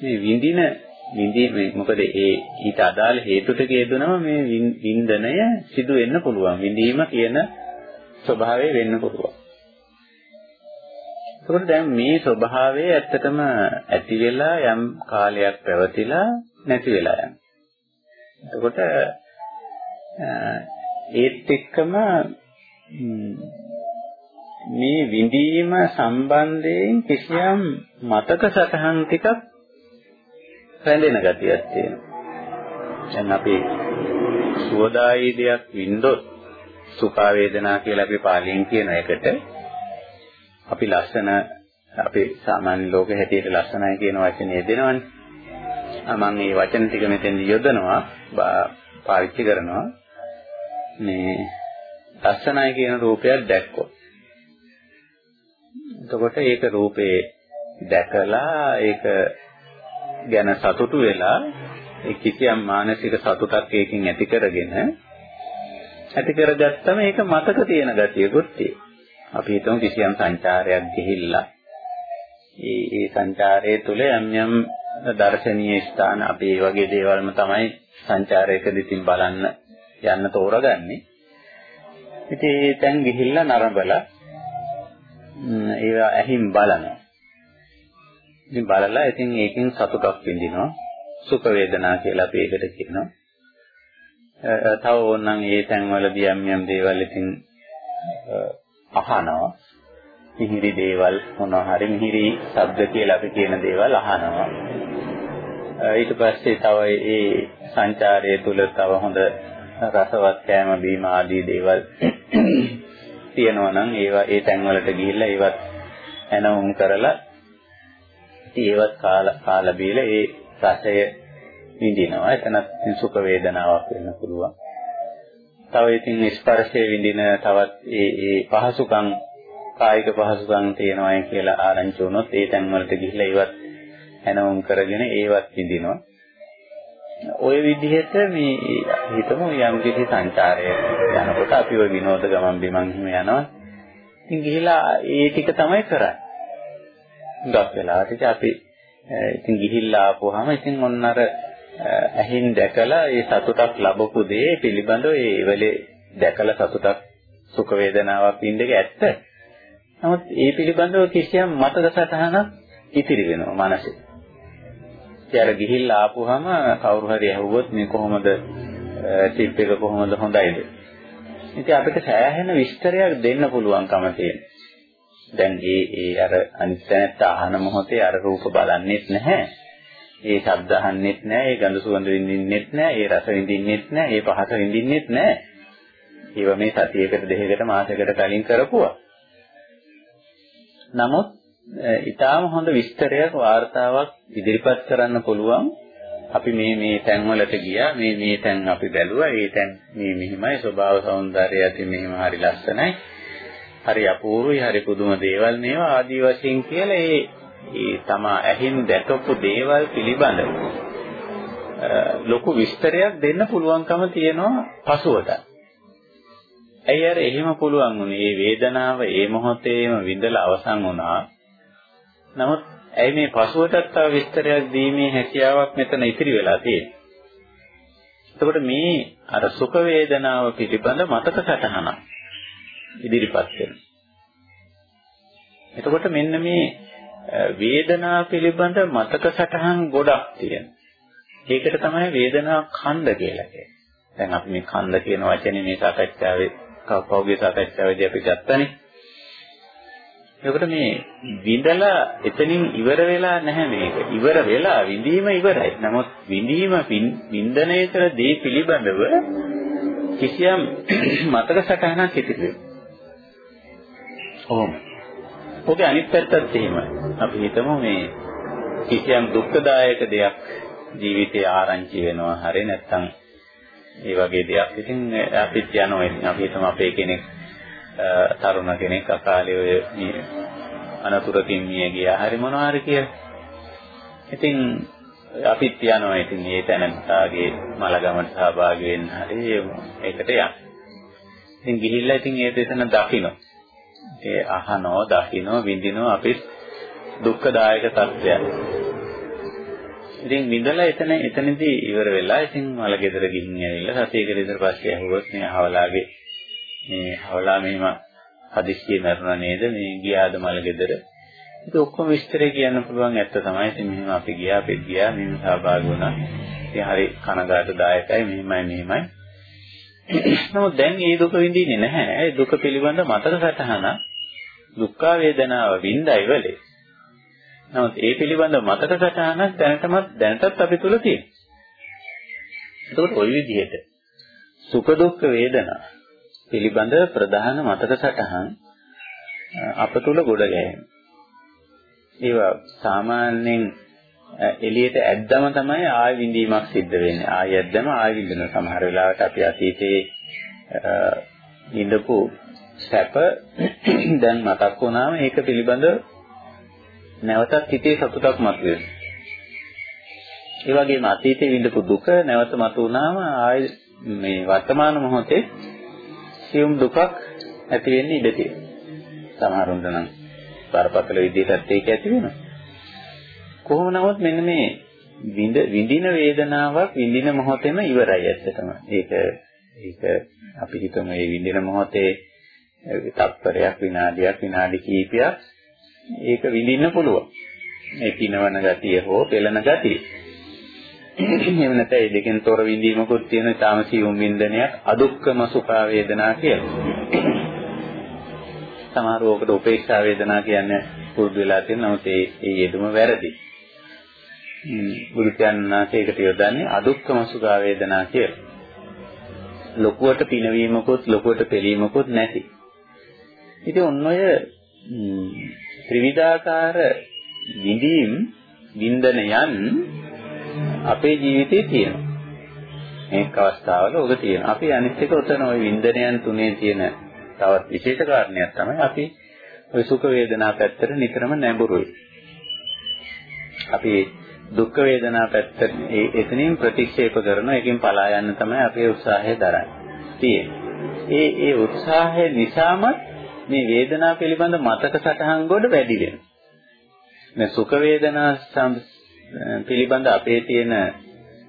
මේ විඳින විඳීම මොකද ඒ ඊට අදාළ හේතු ටික යෙදුනම මේ වින්දනය සිදු වෙන්න පුළුවන්. විඳීම කියන ස්වභාවය වෙන්න පුළුවන්. එතකොට දැන් මේ ස්වභාවය ඇත්තටම ඇති වෙලා යම් කාලයක් පැවතිලා නැති වෙලා යනවා. එතකොට ඒත් එක්කම මේ විඳීම සම්බන්ධයෙන් කිසියම් මතක සටහන් ටිකක් රැඳෙන ගතියක් තියෙනවා. දැන් අපි සුවදායී දෙයක් වින්දොත් සුඛ වේදනා කියලා අපි පාලියෙන් කියන එකට අපි ලස්සන අපි සාමාන්‍ය ලෝක හැටියට ලස්සනයි කියන වචනේ දෙනවනේ. මම මේ වචන ටික මෙතෙන් යොදනවා පාවිච්චි කරනවා. මේ ලස්සනයි කියන රූපයක් දැක්කොත්. එතකොට ඒක රූපේ දැකලා ඒක ගැන සතුටු වෙලා ඒ කිසියම් මානසික සතුටක් ඒකෙන් ඇති කරගෙන ඇති කරගත්තම ඒක මතක තියෙන ගතියකුත් තියෙනවා. අපි හිතමු කිසියම් සංචාරයක් ගිහිල්ලා ඒ ඒ සංචාරයේ තුල යම් යම් දර්ශනීය ස්ථාන අපි ඒ වගේ දේවල්ම තමයි සංචාරයකදී තින් බලන්න යන්න තෝරගන්නේ. ඉතින් ඒ තැන් ගිහිල්ලා නරඹලා ඒවා ඇහිම් බලනවා. ඉතින් බලලා ඉතින් ඒකෙන් සතුටක් විඳිනවා. සුඛ වේදනා කියලා අපි ඒකට කියනවා. තව ඕනනම් ඒ තැන්වලදී යම් යම් දේවල් ඉතින් අහනවා. මිහිරි දේවල් මොනවා හරි මිහිරි ශබ්ද කියලා අපි කියන දේවල් අහනවා. ඊට පස්සේ තව ඒ සංචාරය තුල තව හොඳ රසවත් කෑම බීම ආදී දේවල් තියෙනවා නම් ඒවා ඒ තැන්වලට ගිහිල්ලා ඒවත් එනවුම් කරලා ඒවත් කාලා කාලා බීලා ඒ රසය විඳිනවා. එතනත් සුඛ වේදනාවක් වෙන්න පුළුවන්. තව ඉතින් ස්පර්ශයේ විඳින තවත් ඒ ඒ පහසුකම් කායික පහසුකම් තියෙනවා කියලා ආරංචි වුණොත් ඒ තැන් වලට ගිහිල්ලා ඒවත් හැනවුම් කරගෙන ඒවත් විඳිනවා. ওই විදිහට මේ හිතමු යම් කිසි සංචාරයක යනකොට අපි ওই විනෝද ගමන් බිමන් හිම යනවා. ඉතින් ගිහිලා ඒ ටික තමයි කරන්නේ. හුඟක් වෙලාවට අපි ඉතින් ගිහිල්ලා ආපුවාම ඉතින් ඔන්න අර ඇහින් දැකලා ඒ සතුටක් ලැබපු දේ පිළිබඳව ඒ වෙලේ දැකලා සතුටක් සුඛ වේදනාවක් විඳක ඇත්ත. නමුත් ඒ පිළිබඳව කිසියම් මතක සටහනක් ඉතිරි වෙනවා මනසේ. ඊයර ගිහිල්ලා ආපුවාම කවුරු හරි ඇහුවොත් මේ කොහොමද ටිප් එක කොහොමද හොඳයිද? ඉතින් අපිට සෑහෙන විස්තරයක් දෙන්න පුළුවන්කම තියෙනවා. දැන් ඒ ඒ අර අනිත් තැනට අහන මොහොතේ අර රූප බලන්නෙත් නැහැ. ඒ ශබ්ද අහන්නෙත් නැහැ, ඒ ගඳ සුවඳ විඳින්නෙත් නැහැ, ඒ රස විඳින්නෙත් නැහැ, ඒ පහස විඳින්නෙත් නැහැ. ඒවා මේ සතියකට දෙකකට මාසයකට කලින් කරපුවා. නමුත් ඊටාම හොඳ විස්තරයක් වார்த்தාවක් ඉදිරිපත් කරන්න පුළුවන්. අපි මේ මේ තැන්වලට ගියා. මේ මේ තැන් අපි බැලුවා. ඒ තැන් මේ මෙහිමයි. ස්වභාව సౌందර්යය ඇති මෙහිම හරි ලස්සනයි. හරි අපූර්වයි හරි පුදුම දේවල් මේවා ආදී වශයෙන් කියලා ඒ ඒ තමා ඇහින් දැකපු දේවල් පිළිබඳව ලොකු විස්තරයක් දෙන්න පුළුවන්කම තියෙනවා පසුවට. ඇයි අර එහෙම පුළුවන් වුනේ? මේ වේදනාව ඒ මොහොතේම විඳලා අවසන් වුණා. නමුත් ඇයි මේ පසුවටත් තව විස්තරයක් දීමේ හැකියාවක් මෙතන ඉතිරි වෙලා තියෙන්නේ? එතකොට මේ අර සුඛ වේදනාව පිළිබඳ මතක සටහනක් ඉදිරිපත් වෙනවා. එතකොට මෙන්න මේ වේදනා පිළිබඳ මතක සටහන් ගොඩක් තියෙනවා. ඒකට තමයි වේදනා ඛණ්ඩ කියලා කියන්නේ. දැන් අපි මේ ඛණ්ඩ කියන වචනේ මේ සාකච්ඡාවේ කවුගේ සාකච්ඡාවේදී අපි ගත්තනේ. එතකොට මේ විඳලා එතනින් ඉවර වෙලා නැහැ මේක. ඉවර වෙලා විඳීම ඉවරයි. නමුත් විඳීම වින්දනය කර දේ පිළිබඳව කිසියම් මතක සටහනක් ඉතිරි. ඔහොම. ඔගේ අනිත් පැත්තත් එහෙමයි. අපි හිතමු මේ කිසියම් දුක්ඛදායක දෙයක් ජීවිතේ ආරංචි වෙනවා හරි නැත්නම් ඒ වගේ දෙයක්. ඉතින් අපිත් යනවා ඉතින් අපි හිතමු අපේ කෙනෙක් තරුණ කෙනෙක් අකාලේ ඔය අනතුරකින් මිය ගියා. හරි මොනවා හරි කියලා. ඉතින් අපිත් යනවා ඉතින් මේ තැනන්තාගේ මලගමට සහභාගී වෙන්න හරි ඒකට යන්න. ඉතින් ගිහිල්ලා ඉතින් ඒ දෙතන දකින්න. ඒ අහනෝ දකින්නෝ විඳිනෝ අපිත් දුක්ඛදායක තත්ත්වයක්. ඉතින් විඳලා එතන එතනදී ඉවර වෙලා ඉතින් මල ගෙදර ගිහින් ඇවිල්ලා සතියකට විතර පස්සේ ඇහුවොත් මේ හවලාගේ මේ හවලා මෙහෙම හදිස්සියේ මරුණා නේද? මේ ගියාද මල ගෙදර? ඒක ඔක්කොම විස්තරය කියන්න පුළුවන් ඇත්ත තමයි. ඉතින් මෙහෙම අපි ගියා අපි ගියා මෙහෙම සහභාගී වුණා. ඉතින් හරි කනගාටුදායකයි මෙහෙමයි මෙහෙමයි. නමුත් දැන් මේ දුක විඳින්නේ නැහැ. ඒ දුක පිළිබඳ මතක සටහන දුක්ඛ වේදනාව විඳයි වෙලේ. නමුත් ඒ පිළිබඳ මතක සටහනක් දැනටමත් දැනටත් අපි තුල තියෙනවා. එතකොට ওই විදිහට සුඛ දුක්ඛ වේදනා පිළිබඳ ප්‍රධාන මතක සටහන් අප තුල ගොඩ ගැහෙනවා. ඒවා සාමාන්‍යයෙන් එළියට ඇද්දම තමයි ආය විඳීමක් සිද්ධ වෙන්නේ. ආය ඇද්දම ආය විඳින සමහර වෙලාවට අපි අතීතයේ ඉඳපු සැප දැන් මතක් වුණාම ඒක පිළිබඳ නැවතත් හිතේ සතුටක් මතුවෙනවා. ඒ වගේම අතීතේ විඳපු දුක නැවත මතුවුනාම ආයි මේ වර්තමාන මොහොතේ සියුම් දුකක් ඇති වෙන්න ඉඩ තියෙනවා. සමහරුන්ට නම් බරපතල විදිහටත් ඒක ඇති වෙනවා. කොහොම නමුත් මෙන්න මේ විඳ විඳින වේදනාවක් විඳින මොහොතේම ඉවරයි ඇත්තටම. ඒක ඒක අපි හිතමු මේ විඳින මොහොතේ තත්පරයක් විනාඩියක් විනාඩි කිහිපයක් ඒක විඳින්න පුළුවන්. මේ පිනවන ගතිය හෝ පෙළෙන ගතිය. එහෙම නැත්නම් ඒ දෙකෙන් තොර විඳීමකුත් තියෙන තාම සියුම් වින්දනයක් අදුක්කම සුඛා වේදනා කියලා. සමහර ඕකට උපේක්ෂා වේදනා කියන්නේ පුරුදු වෙලා තියෙන නමුත් ඒ ඒ යෙදුම වැරදි. බුදු කියන්නේකට යොදන්නේ අදුක්කම සුඛා වේදනා කියලා. ලොකුවට පිනවීමකුත් ලොකුවට පෙළීමකුත් නැති. ඉතින් ඔන්න ඔය ත්‍රිවිධාකාර විඳීම් වින්දනයන් අපේ ජීවිතේ තියෙනවා. මේක අවස්ථාවල ඔබ තියෙනවා. අපි අනිත් එක උතන ওই වින්දනයන් තුනේ තියෙන තවත් විශේෂ කාරණයක් තමයි අපි ওই සුඛ වේදනා පැත්තට නිතරම නැඹුරුයි. අපි දුක් වේදනා පැත්ත ඒ එතනින් ප්‍රතික්ෂේප කරන එකකින් පලා යන්න තමයි අපේ උත්සාහය දරන්නේ. ඒ ඒ උත්සාහය නිසාම මේ වේදනාව පිළිබඳ මතක සටහන් ගොඩ වැඩි වෙනවා. මේ සුඛ වේදනා පිළිබඳ අපේ තියෙන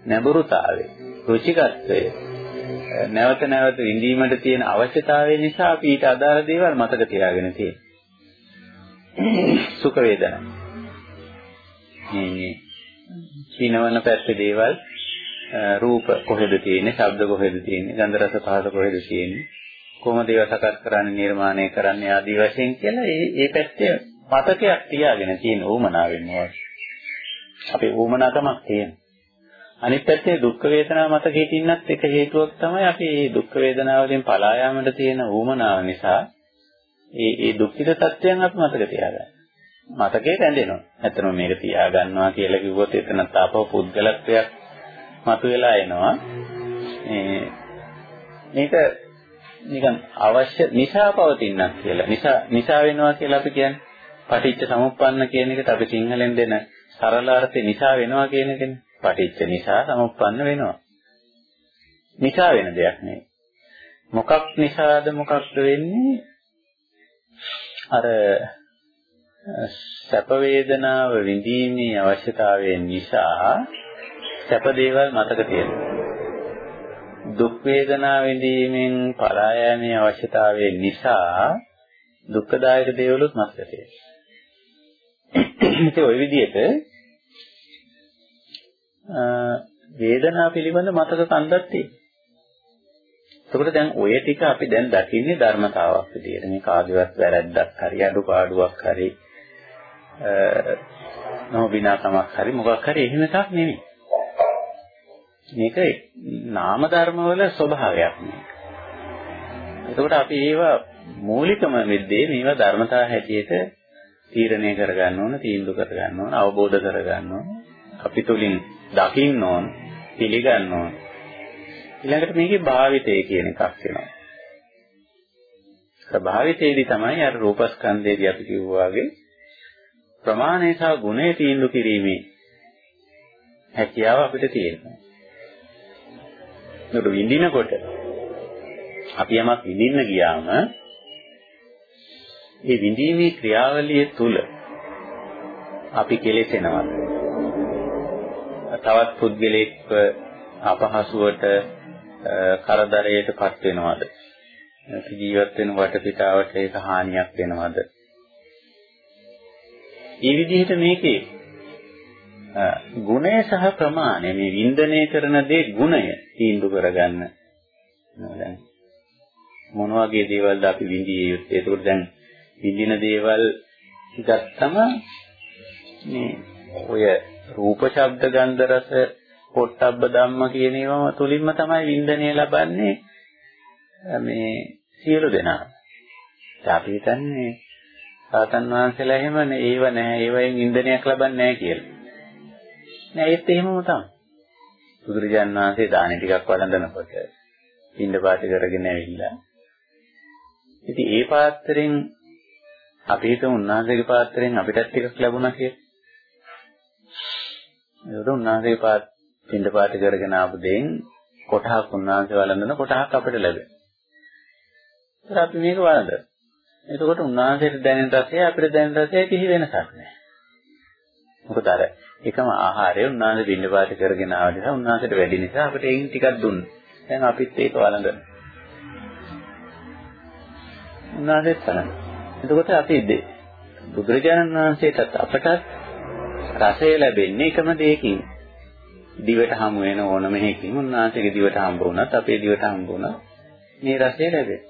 නැඹුරුතාවය, රුචිකත්වය, නැවත නැවත විඳීමට තියෙන අවශ්‍යතාවය නිසා අපි ඊට අදාළ දේවල් මතක තියාගෙන තියෙනවා. සුඛ වේදනා. මේ සිනවන පැත්තේ දේවල් රූප කොහෙද තියෙන්නේ, ශබ්ද කොහෙද තියෙන්නේ, ගන්ධ රස පහස කොහෙද තියෙන්නේ, කොහොමද ඒවා සකස් කරන්නේ නිර්මාණය කරන්නේ ආදී වශයෙන් කියලා ඒ ඒ පැත්තේ මතකයක් තියාගෙන තියෙන උමනාවෙන් මොකද අපේ උමනාකමක් තියෙන අනිත් පැත්තේ දුක් වේදනා මතක හිටින්නත් එක හේතුවක් තමයි අපි මේ දුක් වේදනාව වලින් පලා යාමට තියෙන උමනාව නිසා ඒ ඒ දුක්ඛිත තත්ත්වයන් අපි මතක තියාගන්න. මතකේ රැඳෙනවා. ඇත්තම මේක තියාගන්නවා කියලා කිව්වොත් එතන තාපව පුද්ගලත්වයක් මතුවලා එනවා. මේක නිකන් අවශ්‍ය නිසා පවතිනක් කියලා. නිසා නිසා වෙනවා කියලා අපි කියන්නේ. පටිච්ච සමුප්පන්න කියන එකට අපි සිංහලෙන් දෙන සරල අර්ථේ නිසා වෙනවා කියන එකනේ. පටිච්ච නිසා සමුප්පන්න වෙනවා. නිසා වෙන දෙයක් නෙවෙයි. මොකක් නිසාද මොකක්ද වෙන්නේ? අර සැප වේදනාව විඳීමේ අවශ්‍යතාවය නිසා සැප දේවල් මතක තියෙනවා. දුක් වේදනා විඳීමෙන් පලා යෑමේ අවශ්‍යතාවය නිසා දුක්ඛදායක දේවලුත් මතක තියෙනවා. ඉතින් ওই විදිහට වේදනා පිළිබඳ මතක කන්දක් තියෙනවා. එතකොට දැන් ඔය ටික අපි දැන් දකින්නේ ධර්මතාවක් විදියට. මේ කාගේවත් වැරැද්දක් හරි අඩුපාඩුවක් හරි නොබිනාකමක් හරි මොකක් හරි එහෙම එකක් නෙමෙයි. මේක නාම ධර්මවල ස්වභාවයක් නේ. එතකොට අපි ඒවා මූලිකම වෙද්දී මේවා ධර්මතා හැටියට තීරණය කරගන්න ඕන, තීන්දුව කරගන්න ඕන, අවබෝධ කරගන්න ඕන. අපි තුලින් දකින්න ඕන, පිළිගන්න ඕන. ඊළඟට මේකේ භාවිතය කියන එකක් වෙනවා. භාවිතයේදී තමයි අර රූපස්කන්ධයේදී අපි කිව්වා වගේ ප්‍රමාණය සහ ගුණය තීන්දුව කිරීමේ හැකියාව අපිට තියෙනවා. නේද විඳිනකොට අපි යමක් විඳින්න ගියාම ඒ විඳීමේ ක්‍රියාවලිය තුල අපි කෙලෙසෙනවා. තවත් පුද්ගලෙක්ව අපහසුවට කරදරයටපත් වෙනවද? ජීවත් වෙන වටපිටාවට ඒක හානියක් වෙනවද? මේ විදිහට මේකේ ගුණය සහ ප්‍රමාණය මේ වින්දනය කරන දේ ගුණය තීන්දුව කරගන්න. දැන් මොන වගේ දේවල්ද අපි විඳියේ යුත්තේ? ඒකෝට දැන් විඳින දේවල් ගත්තම මේ ඔය රූප ශබ්ද ගන්ධ රස පොට්ටබ්බ ධම්ම කියන ඒවා තුලින්ම තමයි වින්දනය ලබන්නේ මේ සියලු දෙනා. අපි හිතන්නේ සාතන් වහන්සේලා එහෙම ඒව නැහැ ඒවෙන් ඉන්ධනයක් ලබන්නේ නැහැ කියලා. නෑ ඒත් එහෙමම තමයි. බුදුරජාණන් වහන්සේ දානි ටිකක් වළඳනකොට පින්ඳ පාති කරගෙන ඇවිල්ලා. ඉතින් ඒ පාත්‍රයෙන් අපි හිතමු උන්වහන්සේගේ පාත්‍රයෙන් අපිටත් ටිකක් ලැබුණා කියලා. ඒක උන්වහන්සේගේ පාත් පින්ඳ පාති කරගෙන ආපු දෙයින් කොටහක් උන්වහන්සේ වළඳන කොටහක් අපිට ලැබෙනවා. ඒත් අපි මේක වළඳනවා. එතකොට උන්වහන්සේට දැනෙන රසය අපිට දැනෙන රසය කිසි වෙනසක් නැහැ. මොකද අර එකම ආහාරය උන්වහන්සේ පින්නපාත කරගෙන ආව නිසා උන්වහන්සේට වැඩි නිසා අපිට ඒන් ටිකක් දුන්නා. දැන් අපිත් ඒක වළඳන. උන්වහන්සේත් බලන්න. එතකොට අපි බුදුරජාණන් වහන්සේටත් අපටත් රසය ලැබෙන්නේ එකම දෙයකින්. දිවට හමු වෙන ඕනම එකකින් උන්වහන්සේගේ දිවට හම්බ වුණත් අපේ දිවට හම්බ වුණත් මේ රසය ලැබෙන්නේ.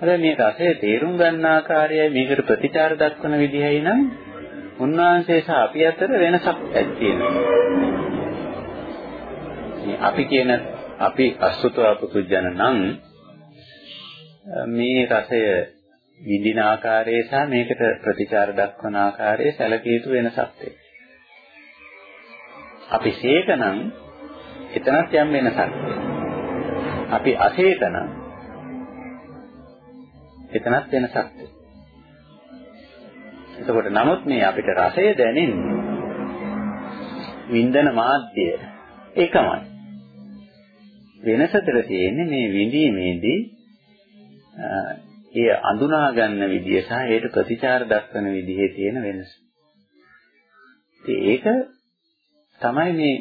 අර මේ රසය තේරුම් ගන්න ආකාරයයි මේකට ප්‍රතිචාර දක්වන විදිහයි නම් උන්වහන්සේ සහ අපි අතර වෙනසක් ඇත්තේනවා. අපි කියන අපි අසුතව පුදුජන නම් මේ රසය විඳින ආකාරය සහ මේකට ප්‍රතිචාර දක්වන ආකාරය සැලකිය යුතු වෙනසක් තියෙනවා. අපි සේකනම් එතනත් යම් වෙනසක් තියෙනවා. අපි අසේකනම් එතනත් වෙනසක් එතකොට නමුත් මේ අපිට රසය දැනෙන්නේ වින්දන මාධ්‍ය එකමයි. වෙනසතර තියෙන්නේ මේ විඳීමේදී ඒ අඳුනා ගන්න විදිය සහ ඒට ප්‍රතිචාර දක්වන විදිහේ තියෙන වෙනස. ඒක තමයි මේ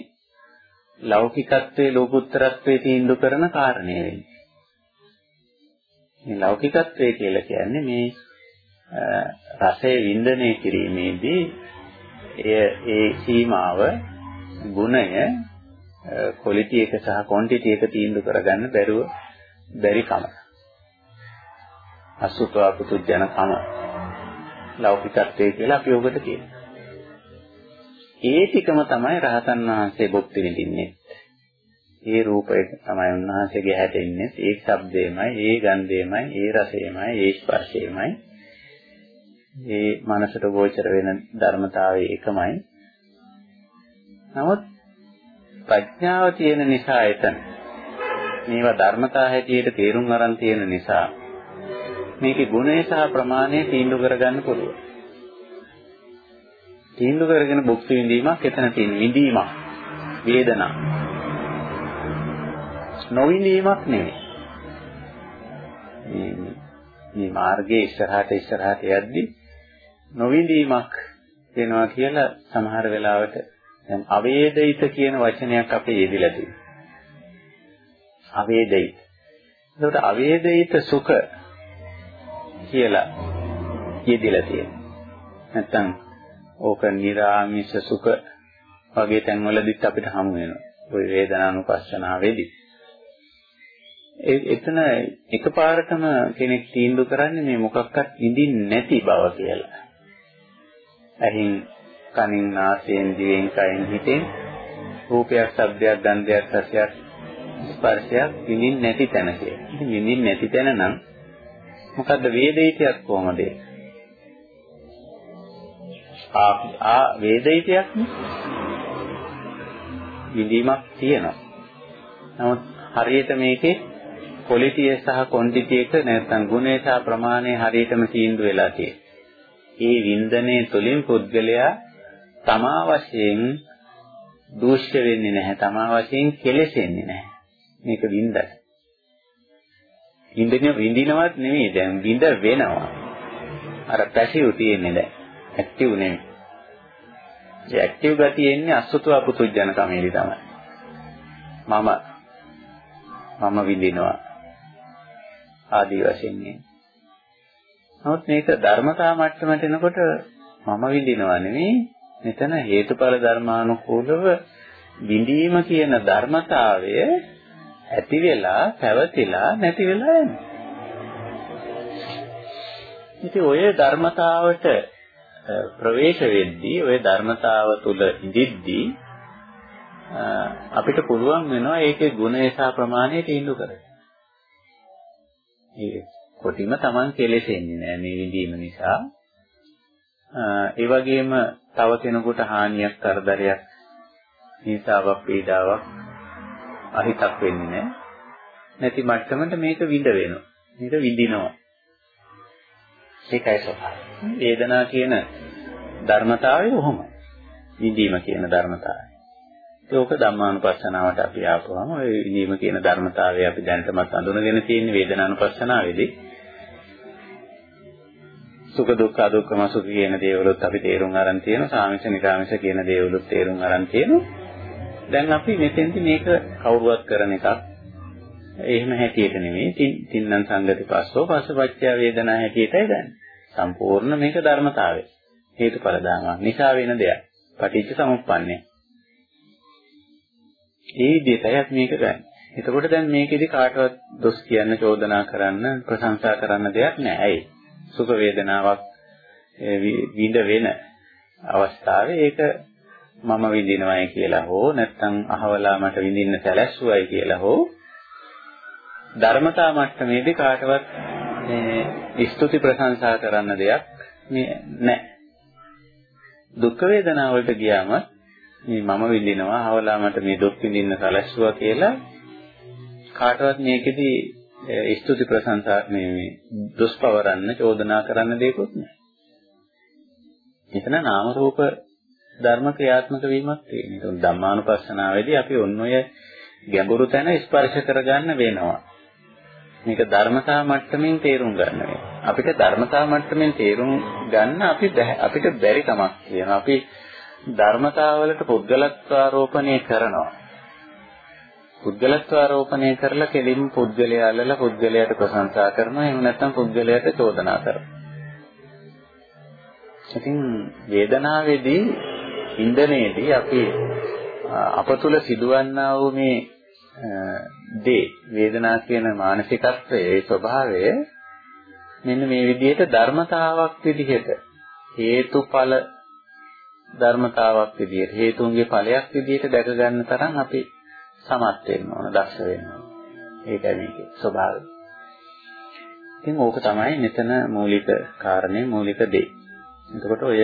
ලෞකිකත්වයේ ලෝකුත්තරත්වයේ තීන්දුව කරන කාරණය වෙන්නේ. මේ ලෞකිකත්වය කියලා කියන්නේ මේ රසය වින්දනය කිරීමේදී එය ඒ සීමාව ගුණය ක්වොලිටි එක සහ ක්වොන්ටිටි එක තීන්දුව කරගන්න බැරුව බැරි කම. අසුතවා පුතුජන කම. ලෞකිකත්වය කියලා අපි ඔබට කියනවා. ඒ ටිකම තමයි රහතන් වහන්සේ භුක්ති විඳින්නේ. ඒ රූපය තමයි උන්වහන්සේගේ හැදෙන්නේ. ඒ ශබ්දේමයි, ඒ ගන්ධේමයි, ඒ රසේමයි, ඒ ස්පර්ශේමයි. ඒ මනසට ගෝචර වෙන ධර්මතාවය එකමයි. නමුත් ප්‍රඥාව තියෙන නිසා එතන මේවා ධර්මතා හැටියට තේරුම් අරන් තියෙන නිසා මේකේ ගුණය සහ ප්‍රමාණය තීන්දුව කරගන්න පුළුවන්. තීන්දුව කරගෙන භුක්ති විඳීමක් එතන තියෙන විඳීමක් වේදනා නොවිඳීමක් නෙවෙයි. මේ මේ මාර්ගයේ ඉස්සරහට ඉස්සරහට යද්දි නොවිඳීමක් වෙනවා කියලා සමහර වෙලාවට දැන් අවේදිත කියන වචනයක් අපේ යෙදිලා තියෙනවා. අවේදිත. ඒකට අවේදිත සුඛ කියලා යෙදිලා තියෙනවා. නැත්තම් ඕක නිරාමිෂ සුඛ වගේ තැන්වලදීත් අපිට හමු වෙනවා. ওই වේදනානුපස්සනාවේදී. එතන එකපාරටම කෙනෙක් තීන්දුව කරන්නේ මේ මොකක්වත් විඳින්නේ නැති බව කියලා. ඇහින් කනින් නාසයෙන් දිවෙන් කයින් හිතෙන් රූපයක්, ශබ්දයක්, ගන්ධයක්, රසයක්, ස්පර්ශයක් විඳින්නේ නැති තැන කියලා. ඉතින් විඳින්නේ නැති තැන නම් මොකද්ද වේදිතයක් කොහමද? ආ ආ වේදිතයක් විඳීමක් තියෙනවා. නමුත් හරියට මේකේ ක්වොලිටිය සහ ක්වොන්ටිටි එක නැත්නම් ගුණය සහ ප්‍රමාණය හරියටම තීන්දුව වෙලා තියෙනවා. ඒ වින්දනයේ තුලින් පුද්ගලයා තමා වශයෙන් දූෂ්‍ය වෙන්නේ නැහැ. තමා වශයෙන් කෙලෙසෙන්නේ නැහැ. මේක වින්දන. වින්දින වින්දිනවත් නෙමෙයි දැන් විඳ වෙනවා. අර පැසිව් තියෙන්නේ දැන්. ඇක්ටිව් නෙමෙයි. ඒ ඇක්ටිව් ගතිය එන්නේ අසුතුව පුතුජන කමේදී තමයි. මම මම විඳිනවා. ආදී වශයෙන් නේ. නමුත් මේක ධර්මතා මට්ටමට එනකොට මම විඳිනවා නෙමෙයි මෙතන හේතුඵල ධර්මානුකූලව විඳීම කියන ධර්මතාවය ඇති වෙලා පැවතිලා නැති වෙලා යනවා. ඉතින් ඔය ධර්මතාවට ප්‍රවේශ වෙද්දී ඔය ධර්මතාව තුල ඉඳිද්දී අපිට පුළුවන් වෙනවා ඒකේ ගුණය සහ ප්‍රමාණය තීන්දුව කරගන්න. ඒ කොටිම Taman කෙලෙසෙන්නේ නැහැ මේ විඳීම නිසා. ඒ වගේම තව කෙනෙකුට හානියක් කරදරයක් හිංසාවක් පීඩාවක් අහිතක් වෙන්නේ නැහැ. නැති මට්ටමට මේක විඳ වෙනවා. මේක විඳිනවා. ඒකයි ස්වභාවය. වේදනා කියන ධර්මතාවය කොහොමද? විඳීම කියන ධර්මතාවය. ඒක ධම්මානුපස්සනාවට අපි ආපුවම ওই විඳීම කියන ධර්මතාවය අපි දැනටමත් අඳුනගෙන තියෙන වේදනානුපස්සනාවේදී සුඛ දුක්ඛ අදුක්ඛම සුඛ කියන දේවලුත් අපි තේරුම් අරන් තියෙනවා. සාමිච්ච නිකාමිච්ච කියන දේවලුත් තේරුම් අරන් තියෙනවා. දැන් අපි මෙතෙන්දි මේක කවුරුවත් කරන එකක් එහෙම හැටියට නෙමෙයි තින්නම් සංගති පස්සෝ පස්සපච්චය වේදනා හැටියටයි ගන්න. සම්පූර්ණ මේක ධර්මතාවය. හේතුඵල ධර්ම නිසා වෙන දෙයක්. පටිච්ච සමුප්පන්නේ. ඒ විදිහටයි මේක ගන්න. එතකොට දැන් මේකෙදි කාටවත් දොස් කියන්න චෝදනා කරන්න ප්‍රශංසා කරන්න දෙයක් නැහැ. ඇයි? සුඛ වේදනාවක් විඳ වෙන අවස්ථාවේ ඒක මම විඳිනවයි කියලා හෝ නැත්නම් අහවලා මට විඳින්න සැලැස්සුවයි කියලා හෝ ධර්මතා මට්ටමේදී කාටවත් මේ ස්තුති ප්‍රශංසා කරන්න දෙයක් නැහැ. දුක් වේදනා වලට ගියාම මේ මම විඳිනවා අහවලා මට මේ දුක් විඳින්න සැලැස්සුවා කියලා කාටවත් මේකෙදි ස්තුති ප්‍රශංසා මේ දොස් පවරන්න චෝදනා කරන්න දෙයක්වත් නැහැ. එතන නාම රූප ධර්ම ක්‍රියාත්මක වීමක් තියෙනවා. ධම්මානුපස්සනාවේදී අපි ඔන්න ඔය ගැඹුරු තැන ස්පර්ශ කරගන්න වෙනවා. මේක ධර්මතා මට්ටමින් තේරුම් ගන්න වෙනවා. අපිට ධර්මතා මට්ටමින් තේරුම් ගන්න අපි අපිට බැරි කමක් තියෙනවා. අපි ධර්මතාවලට පුද්ගලත්වාරෝපණය කරනවා. පුද්ගලත්වාරෝපණය කරලා කෙලින් පුද්ගලයා අල්ලලා පුද්ගලයාට ප්‍රශංසා කරනවා. එහෙම නැත්නම් පුද්ගලයාට චෝදනා කරනවා. ඉතින් වේදනාවේදී ඉන්දනයේදී අපි අප තුල සිදුවන්නා වූ මේ දේ වේදනා කියන මානසිකත්වයේ ස්වභාවය මෙන්න මේ විදිහට ධර්මතාවක් විදිහට හේතුඵල ධර්මතාවක් විදිහට හේතුන්ගේ ඵලයක් විදිහට දැක ගන්න තරම් අපි සමත් වෙන්න ඕන දක්ෂ වෙන්න ඕන ඒකයි මේකේ ස්වභාවය ඉතින් ඕක තමයි මෙතන මූලික කාරණේ මූලික දේ එතකොට ඔය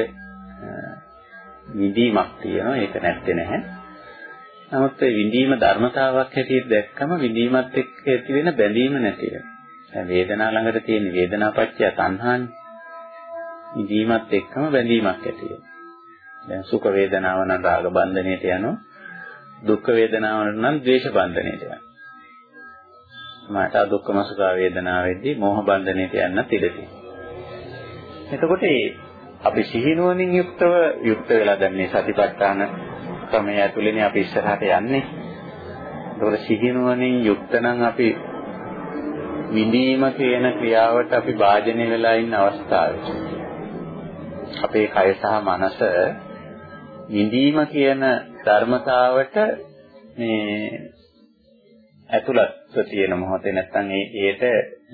විඳීමක් තියෙනවා ඒක නැත්තේ නැහැ නමුත් ඒ විඳීම ධර්මතාවක් හැටියට දැක්කම විඳීමත් එක්ක ඇති වෙන බැඳීම නැති වෙනවා. දැන් වේදනාව ළඟට තියෙන වේදනාපච්චය තණ්හානේ. විඳීමත් එක්කම බැඳීමක් ඇති වෙනවා. දැන් සුඛ වේදනාව නම් රාග බන්ධණයට යනවා. දුක්ඛ වේදනාව නම් ද්වේෂ බන්ධණයට යනවා. මාට දුක්ඛම සුඛ වේදනාවෙද්දී මෝහ බන්ධණයට යන්නත් ඉඩ තියෙනවා. එතකොට අපි සිහිනුවණින් යුක්තව යුක්ත වෙලා දැන් මේ සතිපට්ඨාන ක්‍රමය ඇතුළේනේ අපි ඉස්සරහට යන්නේ. ඒතකොට සිහිනුවණින් යුක්ත නම් අපි විඳීම කියන ක්‍රියාවට අපි වාජනය වෙලා ඉන්න අවස්ථාවේ අපේ කය සහ මනස විඳීම කියන ධර්මතාවට මේ ඇතුළත්ව තියෙන මොහොතේ නැත්තම් ඒ ඒට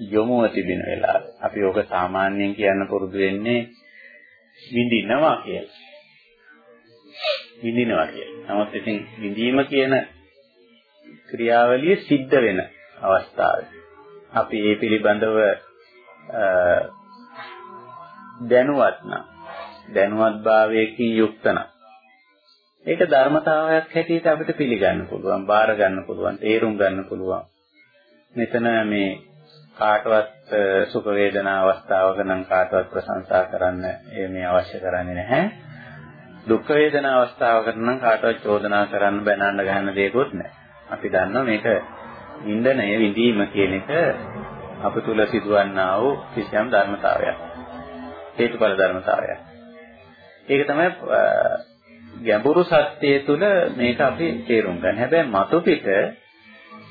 යොමුව තිබෙන වෙලාව. අපි ඕක සාමාන්‍යයෙන් කියන්න පුරුදු වෙන්නේ විඳිනවා කියලා. විඳිනවා කියලා. නමුත් ඉතින් විඳීම කියන ක්‍රියාවලිය සිද්ධ වෙන අවස්ථාවේ අපි ඒ පිළිබඳව දැනුවත් නම් දැනුවත්භාවයකින් යුක්ත නම් ඒක ධර්මතාවයක් හැටියට අපිට පිළිගන්න පුළුවන්, බාර ගන්න පුළුවන්, තේරුම් ගන්න පුළුවන්. මෙතන මේ කාටවත් සුඛ වේදනා අවස්ථාවක නම් කාටවත් ප්‍රශංසා කරන්න මේ අවශ්‍ය කරන්නේ නැහැ. දුක් වේදනා අවස්ථාවකට නම් කාටවත් චෝදනා කරන්න බැනන්න ගන්න දෙයක්වත් නැහැ. අපි දන්නවා මේක ඉන්දනය විඳීම කියන එක අප තුල සිදුවන්නා වූ කිසියම් ධර්මතාවයක්. හේතුඵල ධර්මතාවයක්. ඒක තමයි ගැඹුරු සත්‍යය තුල මේක අපි තේරුම් ගන්න. හැබැයි මතු පිට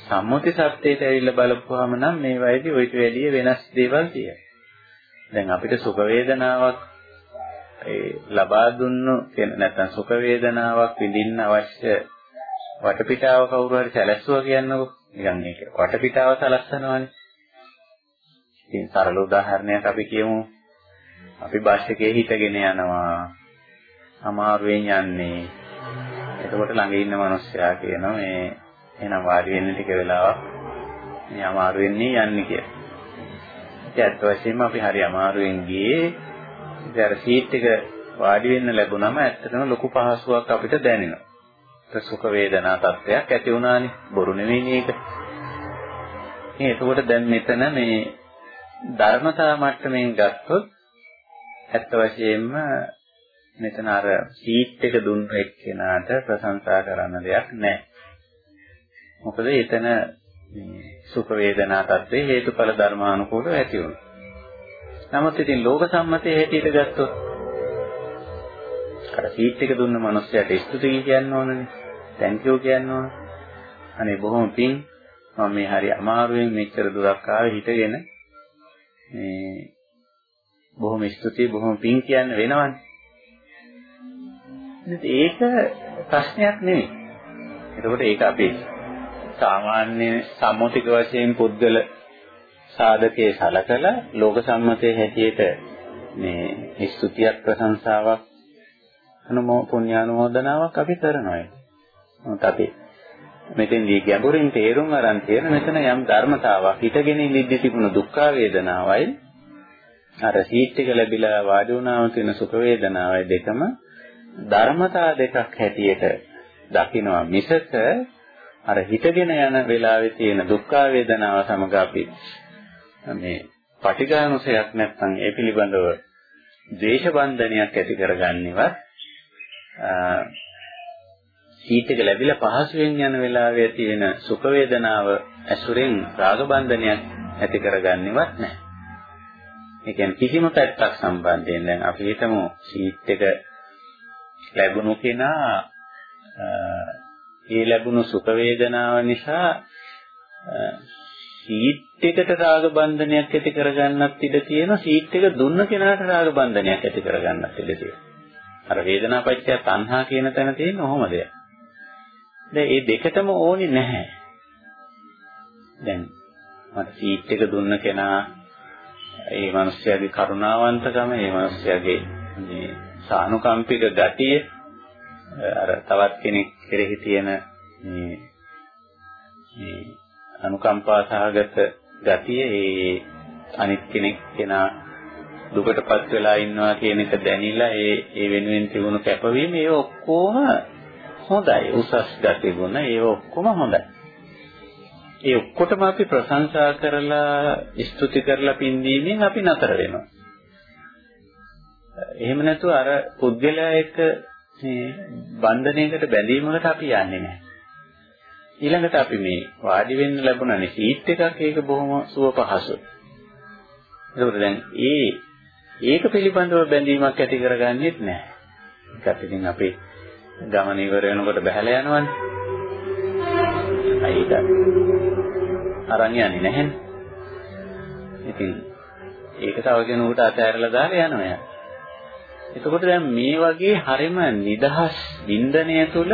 සම්මුති සත්‍යයට ඇවිල්ලා බලපුවාම නම් මේ වයිදී ඔයිට වැඩිය වෙනස් දේවල් තියෙනවා. දැන් අපිට සුඛ වේදනාවක් ඒ ලබා දුන්නු නැත්නම් සුඛ වේදනාවක් විඳින්න අවශ්‍ය වටපිටාව කවුරු හරි සැලැස්සුවා කියන්නකො. නිකන් මේක වටපිටාව සලස්සනවානේ. ඉතින් සරල උදාහරණයක් අපි කියමු. අපි බස් එකේ හිටගෙන යනවා. අමාරුවෙන් යන්නේ. එතකොට ළඟ ඉන්න මිනිස්සයා කියනවා මේ එහෙනම් වාඩි වෙන්න ටික වෙලාවක් මේ අමාරුවෙන් යන්නේ කියලා. ඉතින් අත් වශයෙන්ම අපි හරි අමාරුවෙන් ගියේ. ඉතින් අර සීට් එක වාඩි වෙන්න ලැබුණම ඇත්තටම ලොකු පහසුවක් අපිට දැනෙනවා. ඒක සුඛ වේදනා තත්ත්වයක් ඇති වුණානේ. බොරු නෙවෙයි ඒක. ඉතින් එතකොට දැන් මෙතන මේ ධර්මතා මට්ටමින් ගත්තොත් ඇත්ත වශයෙන්ම මෙතන අර සීට් එක දුන්න එක්කෙනාට ප්‍රශංසා කරන්න දෙයක් නැහැ. මොකද එතන සුඛ වේදනා තත්ත්වේ හේතුඵල ධර්මානුකූලව ඇති වුණා. නමුත් ඉතින් ලෝක සම්මතයේ හැටියට ගත්තොත් අර සීට් එක දුන්න මනුස්සයාට ස්තුතියි කියන්න ඕනනේ. තැන්ක් යූ කියන්න ඕන. අනේ බොහොම පිං මම මේ හරි අමාරුවෙන් මෙච්චර දුරක් ආවේ හිටගෙන මේ බොහොම ස්තුතියි බොහොම පිං කියන්න වෙනවනේ. ඒක ප්‍රශ්නයක් නෙමෙයි. එතකොට ඒක අපේ සාමාන්‍ය සම්මුතික වශයෙන් පුද්ගල සාධකයේ සලකලා ලෝක සම්මතයේ හැටියට මේ ස්තුතියක් ප්‍රශංසාවක් අනුමෝ පුණ්‍යානුමෝදනාවක් අපි කරනවා. මොකද අපි මෙතෙන්දී ගැඹුරින් තේරුම් අරන් තියෙන මෙතන යම් ධර්මතාවක් හිතගෙන ඉඳි තිබුණු දුක්ඛ වේදනාවයි අර සීට් එක ලැබිලා වාඩි වුණාම තියෙන සුඛ වේදනාවයි දෙකම ධර්මතා දෙකක් හැටියට දකිනවා මිසක අර හිතගෙන යන වෙලාවේ තියෙන දුක්ඛ වේදනාව සමග අපි මේ පටිඝානුසයක් නැත්නම් ඒ පිළිබඳව ද්වේෂ බන්ධනයක් ඇති කරගන්නේවත් සීතක ලැබිලා පහසුවෙන් යන වෙලාවේ තියෙන සුඛ වේදනාව ඇසුරෙන් රාග බන්ධනයක් ඇති කරගන්නේවත් නැහැ. ඒ කියන්නේ කිසිම පැත්තක් සම්බන්ධයෙන් දැන් අපි හිතමු සීට් එක ලැබුණු කෙනා ඒ ලැබුණු සුඛ වේදනාව නිසා සීට් එකට රාග බන්ධනයක් ඇති කරගන්නත් ඉඩ තියෙනවා සීට් එක දුන්න කෙනාට රාග බන්ධනයක් ඇති කරගන්නත් ඉඩ තියෙනවා. අර වේදනාපච්චය තණ්හා කියන තැන තියෙන ඔහොම දෙයක්. දැන් මේ දෙකටම ඕනේ නැහැ. දැන් මට සීට් එක දුන්න කෙනා ඒ මිනිස්යාගේ කරුණාවන්තකම, ඒ මිනිස්යාගේ මේ සානුකම්පික ගතිය අර තවත් කෙනෙක් කෙරෙහි තියෙන මේ මේ අනුකම්පා සහගත ගතිය ඒ අනිත් කෙනෙක් කෙනා දුකටපත් වෙලා ඉන්නවා කියන එක දැනিলা ඒ ඒ වෙනුවෙන් තිබුණු කැපවීම ඒ ඔක්කොම හොඳයි. උසස් ගති ගුණ ඒ ඔක්කොම හොඳයි. ඒ ඔක්කොටම අපි ප්‍රශංසා කරලා ස්තුති කරලා පින්දීමෙන් අපි නතර වෙනවා. එහෙම නැතුව අර පුද්ගලයා එක්ක මේ බන්ධනයකට බැඳීමකට අපි යන්නේ නැහැ. ඊළඟට අපි මේ වාඩි වෙන්න ලැබුණනේ සීට් එකක් ඒක බොහොම සුව පහසුයි. ඒකෝට දැන් ඒ ඒක පිළිබඳව බැඳීමක් ඇති කරගන්නෙත් නැහැ. ඒකත් ඉතින් අපේ ගමන ඉවර වෙනකොට බහැලා යනවනේ. අයිට අරන් යන්නේ නැහැනේ. ඉතින් ඒක තව කෙනෙකුට අතහැරලා දාලා යනවා යා. එතකොට දැන් මේ වගේ හරිම නිදහස් වින්දනය තුළ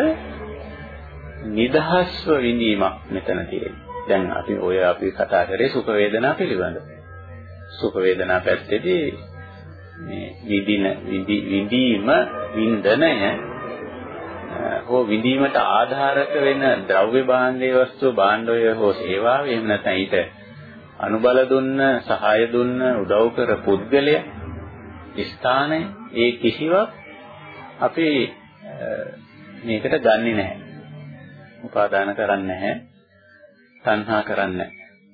නිදහස්ව විඳීමක් මෙතන තියෙනවා. දැන් අපි ඔය අපි කතා කරේ සුඛ වේදනා පිළිබඳව. සුඛ වේදනා පැත්තේදී මේ විඳින විඳීම වින්දනය හෝ විඳීමට ආධාරක වෙන ද්‍රව්‍ය භාණ්ඩයේ වස්තු භාණ්ඩය හෝ සේවාව එහෙම නැත්නම් ඊට අනුබල දුන්න සහාය දුන්න උදව් කර පුද්ගලයා ස්ථානය ඒ කිසිවක් අපි මේකට ගන්නෙ නැහැ. උපාදාන කරන්නේ නැහැ. තණ්හා කරන්නේ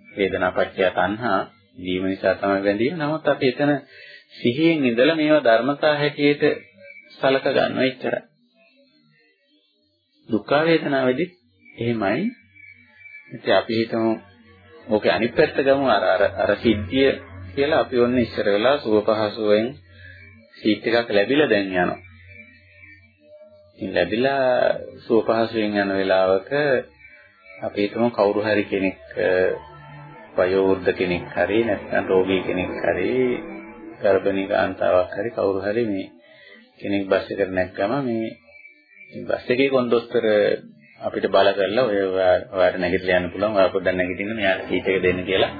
වේදනාපච්චය තණ්හා දීම නිසා තමයි බැඳීම. නමුත් අපි එතන සිහියෙන් ඉඳලා මේවා ධර්මතා හැටියට සලක ගන්නවා එච්චරයි. දුක් වේදනාවේදී එහෙමයි. ඉතින් අපි හිතමු ඕකේ අනිත් පැත්ත ගමු අර අර අර සිද්ධිය කියලා අපි ඔන්න ඉස්සර වෙලා සුව පහසුවෙන් සීට් එකක් ලැබිලා දැන් යනවා. ඉතින් ලැබිලා සුව පහසුවෙන් යන වෙලාවක අපි හිතමු කවුරු හරි කෙනෙක් වයෝවෘද්ධ කෙනෙක් හරි නැත්නම් රෝගී කෙනෙක් හරි ගර්භණී කාන්තාවක් හරි කවුරු හරි මේ කෙනෙක් බස් එකට නැග්ගම මේ බස් එකේ කොන්දොස්තර අපිට බල කරලා ඔය ඔයාලට නැගිටලා යන්න පුළුවන් ඔයා පොඩ්ඩක් නැගිටින්න මෙයාට සීට් එක දෙන්න කියලා.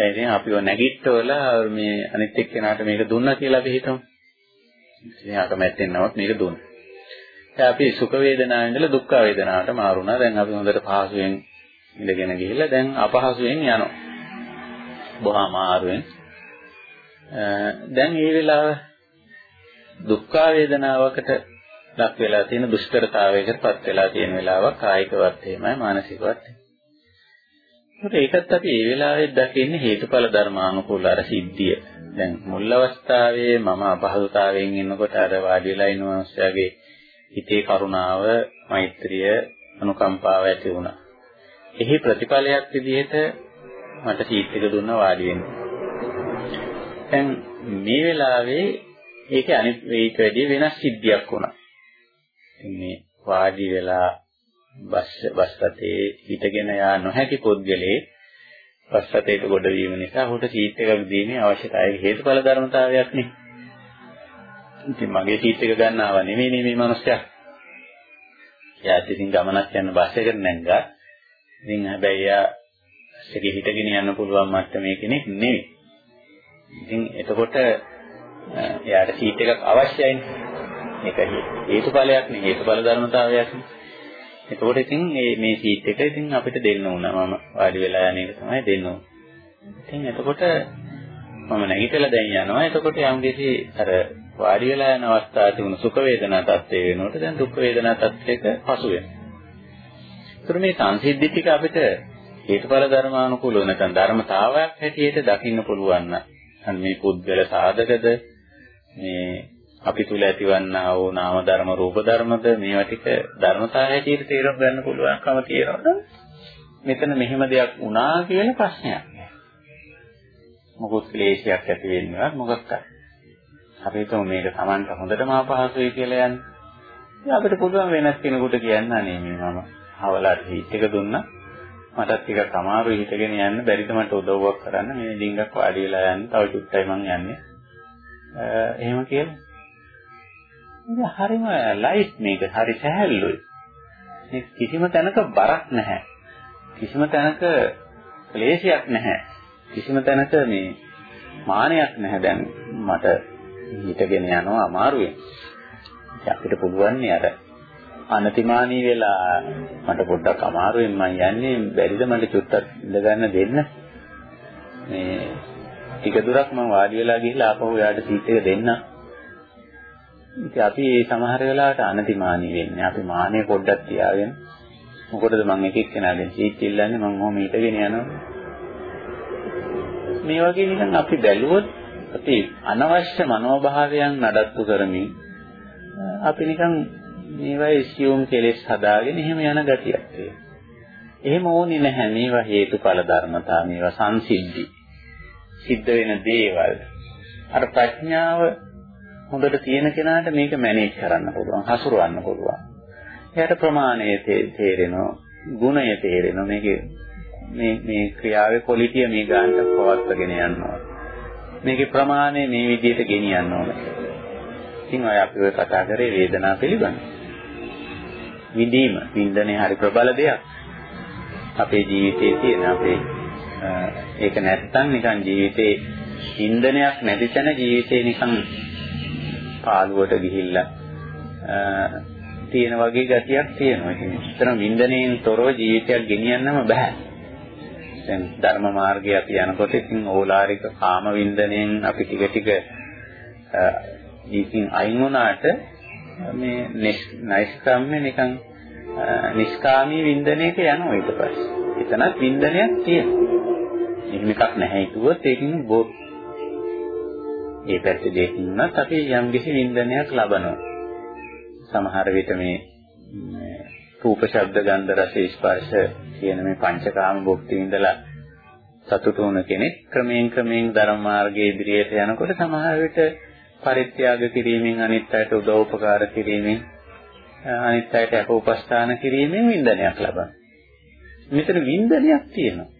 දැන් ඉතින් අපි ඔය නැගිට්ටවලා මේ අනිත් එක්කෙනාට මේක දුන්නා කියලා අපි හිතමු. ඉතින් අකමැත්තෙන් නමුත් මේක දුන්නා. දැන් අපි සුඛ වේදනාවෙන් ඉඳලා දුක්ඛ වේදනාවට මාරුණා. දැන් අපි හොඳට පහසුවෙන් ඉඳගෙන ගිහිල්ලා දැන් අපහසුයෙන් යනවා. බොහොම අමාරුවෙන්. දැන් මේ වෙලාව දුක්ඛ වේදනාවකට ලක් වෙලා තියෙන දුෂ්කරතාවයකටපත් වෙලා තියෙන වෙලාවක් කායිකවත් එහෙමයි මානසිකවත්. ඒකත් අපි මේ වෙලාවේ දකින්නේ හේතුඵල ධර්මානුකූල අර සිද්ධිය. දැන් මුල් අවස්ථාවේ මම අපහසුතාවයෙන් ඉන්නකොට අර වාඩි වෙලා ඉන්න මිනිස්යාගේ හිතේ කරුණාව, මෛත්‍රිය, අනුකම්පාව ඇති වුණා. එහි ප්‍රතිඵලයක් විදිහට මට සීට් එක දුන්නා වාඩි වෙන්න. දැන් මේ වෙලාවේ ඒකේ අනිත් ඊට වැඩිය වෙනස් සිද්ධියක් වුණා. මේ වාඩි වෙලා බස් බස් රථේ හිටගෙන යා නොහැකි පුද්ගලයේ බස් රථයට ගොඩ වීම නිසා ඔහුට සීට් එකක් දීමේ අවශ්‍යතාවය හේතුඵල ධර්මතාවයක් නේ. ඉතින් මගේ සීට් එක ගන්න ආව නෙමෙයි මේ මිනිස්සයා. එයා ඉතින් ගමනක් යන බස් එකට නැංගා. ඉතින් හැබැයි එයා බස් එකේ හිටගෙන යන්න පුළුවන් මට්ටමේ කෙනෙක් නෙමෙයි. ඉතින් එතකොට එයාට සීට් එකක් අවශ්‍යයිනේ. මේක හේතුඵලයක් නේ හේතුඵල ධර්මතාවයක් නේ. එතකොට ඉතින් මේ මේ සීට් එක ඉතින් අපිට දෙන්න උනා මම වාඩි වෙලා යන එක තමයි දෙන්න උනේ. ඉතින් එතකොට මම නැගිටලා දැන් යනවා. එතකොට යම්කිසි අර වාඩි වෙලා යන අවස්ථාවේ තිබුණු සුඛ වේදනා තත්ත්වය වෙනකොට දැන් දුක් වේදනා තත්ත්වයක පසු වෙනවා. ඒතර මේ සංසිද්ධි ටික අපිට හේතුඵල ධර්මානුකූලව නැත්නම් ධර්මතාවයක් හැටියට දකින්න පුළුවන් නම් මේ පුද්ගල සාධකද මේ අපි තුල ඇතිවන්නා වූ නාම ධර්ම රූප ධර්මද මේවා ටික ධර්මතාවය හැටියට තේරුම් ගන්න පුළුවන්කම තියෙනවද? මෙතන මෙහෙම දෙයක් වුණා කියන ප්‍රශ්නයක්. මොකොත් ක්ලේශයක් ඇති වෙන්නවත් මොකක්ද? අපි හිතමු මේක Tamanට හොඳටම අපහසුයි කියලා යන්නේ. ඉතින් අපිට පුළුවන් වෙනස් කෙනෙකුට කියන්න අනේ මේ මම හවලාට හීට් එක දුන්නා. මටත් ටිකක් අමාරුයි හිටගෙන යන්න බැරිද මට උදව්වක් කරන්න මේ ඩිංගක් වාඩි වෙලා යන්න තව චුට්ටයි මං යන්නේ. එහෙම කියලා ඉතින් හරිම ලයිට් මේක හරි සැහැල්ලුයි. මේ කිසිම තැනක බරක් නැහැ. කිසිම තැනක ක්ලේශයක් නැහැ. කිසිම තැනක මේ මානයක් නැහැ දැන් මට හිටගෙන යනවා අමාරුවෙන්. අපිට පුළුවන් නේ අර අනතිමානී වෙලා මට පොඩ්ඩක් අමාරුවෙන් මම යන්නේ බැරිද මට චුට්ටක් ඉඳ ගන්න දෙන්න. මේ ටික දුරක් මම වාඩි වෙලා ගිහිල්ලා ආපහු යාට සීට් එක දෙන්න. ඉතින් අපි මේ සමහර වෙලාවට අනතිමානී වෙන්නේ. අපි මානෙ පොඩ්ඩක් තියාගෙන මොකටද මම එක එක්කෙනාගෙන් සීට් ඉල්ලන්නේ මම මොහොම හිටගෙන යනවා. මේ වගේ නිකන් අපි බැලුවොත් අපි අනවශ්‍ය මනෝභාවයන් නඩත්තු කරමින් අපි නිකන් මේවා ඉස්සියුම් කෙලෙස් හදාගෙන එහෙම යන ගතියක් තියෙනවා. එහෙම ඕනේ නැහැ. මේවා හේතුඵල ධර්මතා, මේවා සංසිද්ධි. සිද්ධ වෙන දේවල්. අර ප්‍රඥාව හොඳට තියෙන කෙනාට මේක මැනේජ් කරන්න පුළුවන්, හසුරවන්න පුළුවන්. එයාට ප්‍රමාණය තේරෙනවා, ගුණය තේරෙනවා. මේකේ මේ මේ ක්‍රියාවේ ක්වොලිටිය මේ ගන්නට පවත්වාගෙන යනවා. මේකේ ප්‍රමාණය මේ විදිහට ගෙනියන්න ඕන. ඉතින් අය අපි ඔය කතා කරේ වේදනාව පිළිබඳ. විඳීම, විඳිනේ හරි ප්‍රබල දෙයක්. අපේ ජීවිතයේ තියෙන අපේ ඒක නැත්තම් නිකන් ජීවිතේ ඉන්ධනයක් නැති තැන ජීවිතේ නිකන් පාළුවට ගිහිල්ලා තියෙන වගේ ගතියක් තියෙනවා. ඉතින් විතර වින්දනයෙන් තොරව ජීවිතයක් ගෙනියන්නම බෑ. දැන් ධර්ම මාර්ගය අපි යනකොට ඉතින් ඕලාරික කාම වින්දනයෙන් අපි ටික ටික ජීවිතින් අයින් වුණාට මේ නයිස්කම්ම නිකන් නිෂ්කාමී වින්දනයක යනවා ඊට පස්සේ. එතනත් වින්දනයක් තියෙනවා. එහෙම එකක් නැහැ කිව්වොත් ඒකින් බෝ ඒ පැත්තේ දෙකින් උනත් අපි යම් කිසි වින්දනයක් ලබනවා. සමහර විට මේ රූප ශබ්ද ගන්ධ රස ස්පර්ශ කියන මේ පංචකාම භුක්ති විඳලා සතුටු වුණ කෙනෙක් ක්‍රමයෙන් ක්‍රමයෙන් ධර්ම මාර්ගයේ ඉදිරියට යනකොට සමහර විට පරිත්‍යාග කිරීමෙන් අනිත් අයට උදව් උපකාර කිරීමෙන් අනිත් අයට අප උපස්ථාන කිරීමෙන් වින්දනයක් ලබනවා. මෙතන වින්දනයක් තියෙනවා.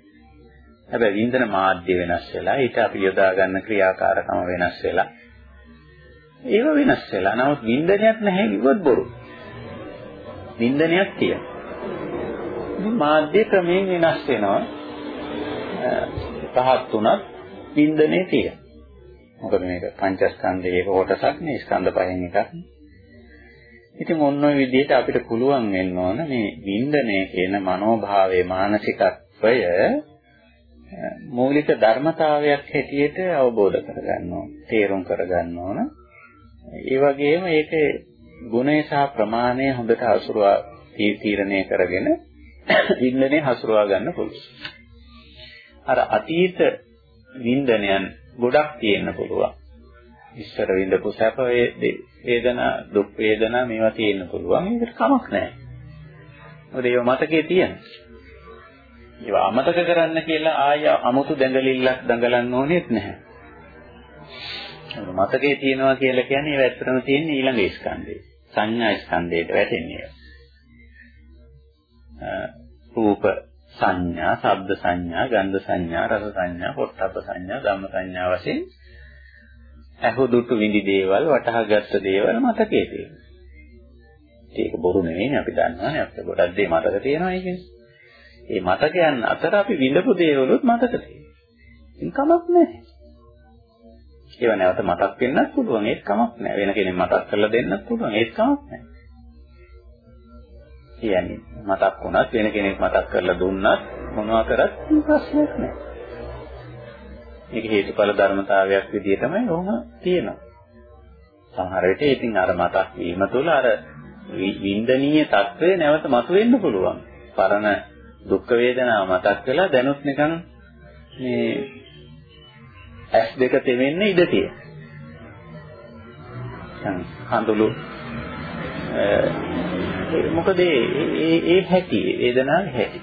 හැබැයි වින්දන මාධ්‍ය වෙනස් වෙලා ඊට අපි යොදා ගන්න ක්‍රියාකාරකම වෙනස් වෙලා ඒව වෙනස් වෙලා. නමුත් වින්දනයක් නැහැ කිව්වොත් බොරු. වින්දනයක් තියෙනවා. මාධ්‍ය ක්‍රමයෙන් වෙනස් වෙනවා. පහත් උනත් වින්දනේ තියෙනවා. මොකද මේක පංචස්කන්ධයේ කොටසක් නේ ස්කන්ධ පහෙන් එකක්. ඉතින් මොන විදිහට අපිට පුළුවන් වෙන්න ඕන මේ වින්දනය කියන මනෝභාවයේ මානසිකත්වය මූලික ධර්මතාවයක් හැටියට අවබෝධ කරගන්න ඕන, තේරුම් කරගන්න ඕන. ඒ වගේම ඒකේ ගුණය සහ ප්‍රමාණය හොඳට හසුරුවා තීරණය කරගෙන වින්දනේ හසුරුවා ගන්න පුළුවන්. අර අතීත වින්දනයන් ගොඩක් තියෙන්න පුළුවන්. ඉස්සර විඳපු සැප වේදනා දුක් වේදනා මේවා තියෙන්න පුළුවන්. ඒකට කමක් නැහැ. මොකද ඒව මතකයේ තියෙනවා. ඒවා අමතක කරන්න කියලා ආය අමුතු දැඟලිල්ලක් දඟලන්න ඕනෙත් නැහැ. මතකයේ තියනවා කියලා කියන්නේ ඒව ඇත්තටම තියෙන්නේ ඊළඟ ස්කන්ධේ. සංඥා ස්කන්ධයට වැටෙන්නේ. රූප සංඥා, ශබ්ද සංඥා, ගන්ධ සංඥා, රස සංඥා, පොට්ටබ්බ සංඥා, ධම්ම සංඥා වශයෙන් අහුදුටු විඳි දේවල්, වටහාගත්ත දේවල් මතකයේ තියෙනවා. ඒක බොරු නෙවෙයි අපි දන්නවානේ අපිට ගොඩක් දේ මතක තියෙනවා කියන්නේ. ඒ මතකයන් අතර අපි විඳපු දේවලුත් මතක තියෙනවා. ඉතින් කමක් නැහැ. ඒව නැවත මතක් වෙන්නත් පුළුවන් ඒත් කමක් නැහැ. වෙන කෙනෙක් මතක් කරලා දෙන්නත් පුළුවන් ඒත් කමක් නැහැ. කියන්නේ මතක් වුණත් වෙන කෙනෙක් මතක් කරලා දුන්නත් මොනවා කරත් ප්‍රශ්නයක් නැහැ. මේක හේතුඵල ධර්මතාවයක් විදිහ තමයි ඕම තියෙනවා. සමහර විට ඉතින් අර මතක් වීම තුළ අර වින්දනීය తත්වය නැවත මතුවෙන්න පුළුවන්. පරණ දුක් වේදනාව මතක් වෙලා දැනුත් නිකන් මේ ඇස් දෙක තෙමෙන්න ඉඩ තියෙනවා. හඳුළු මොකද ඒ ඒ හැටි වේදනාවේ හැටි.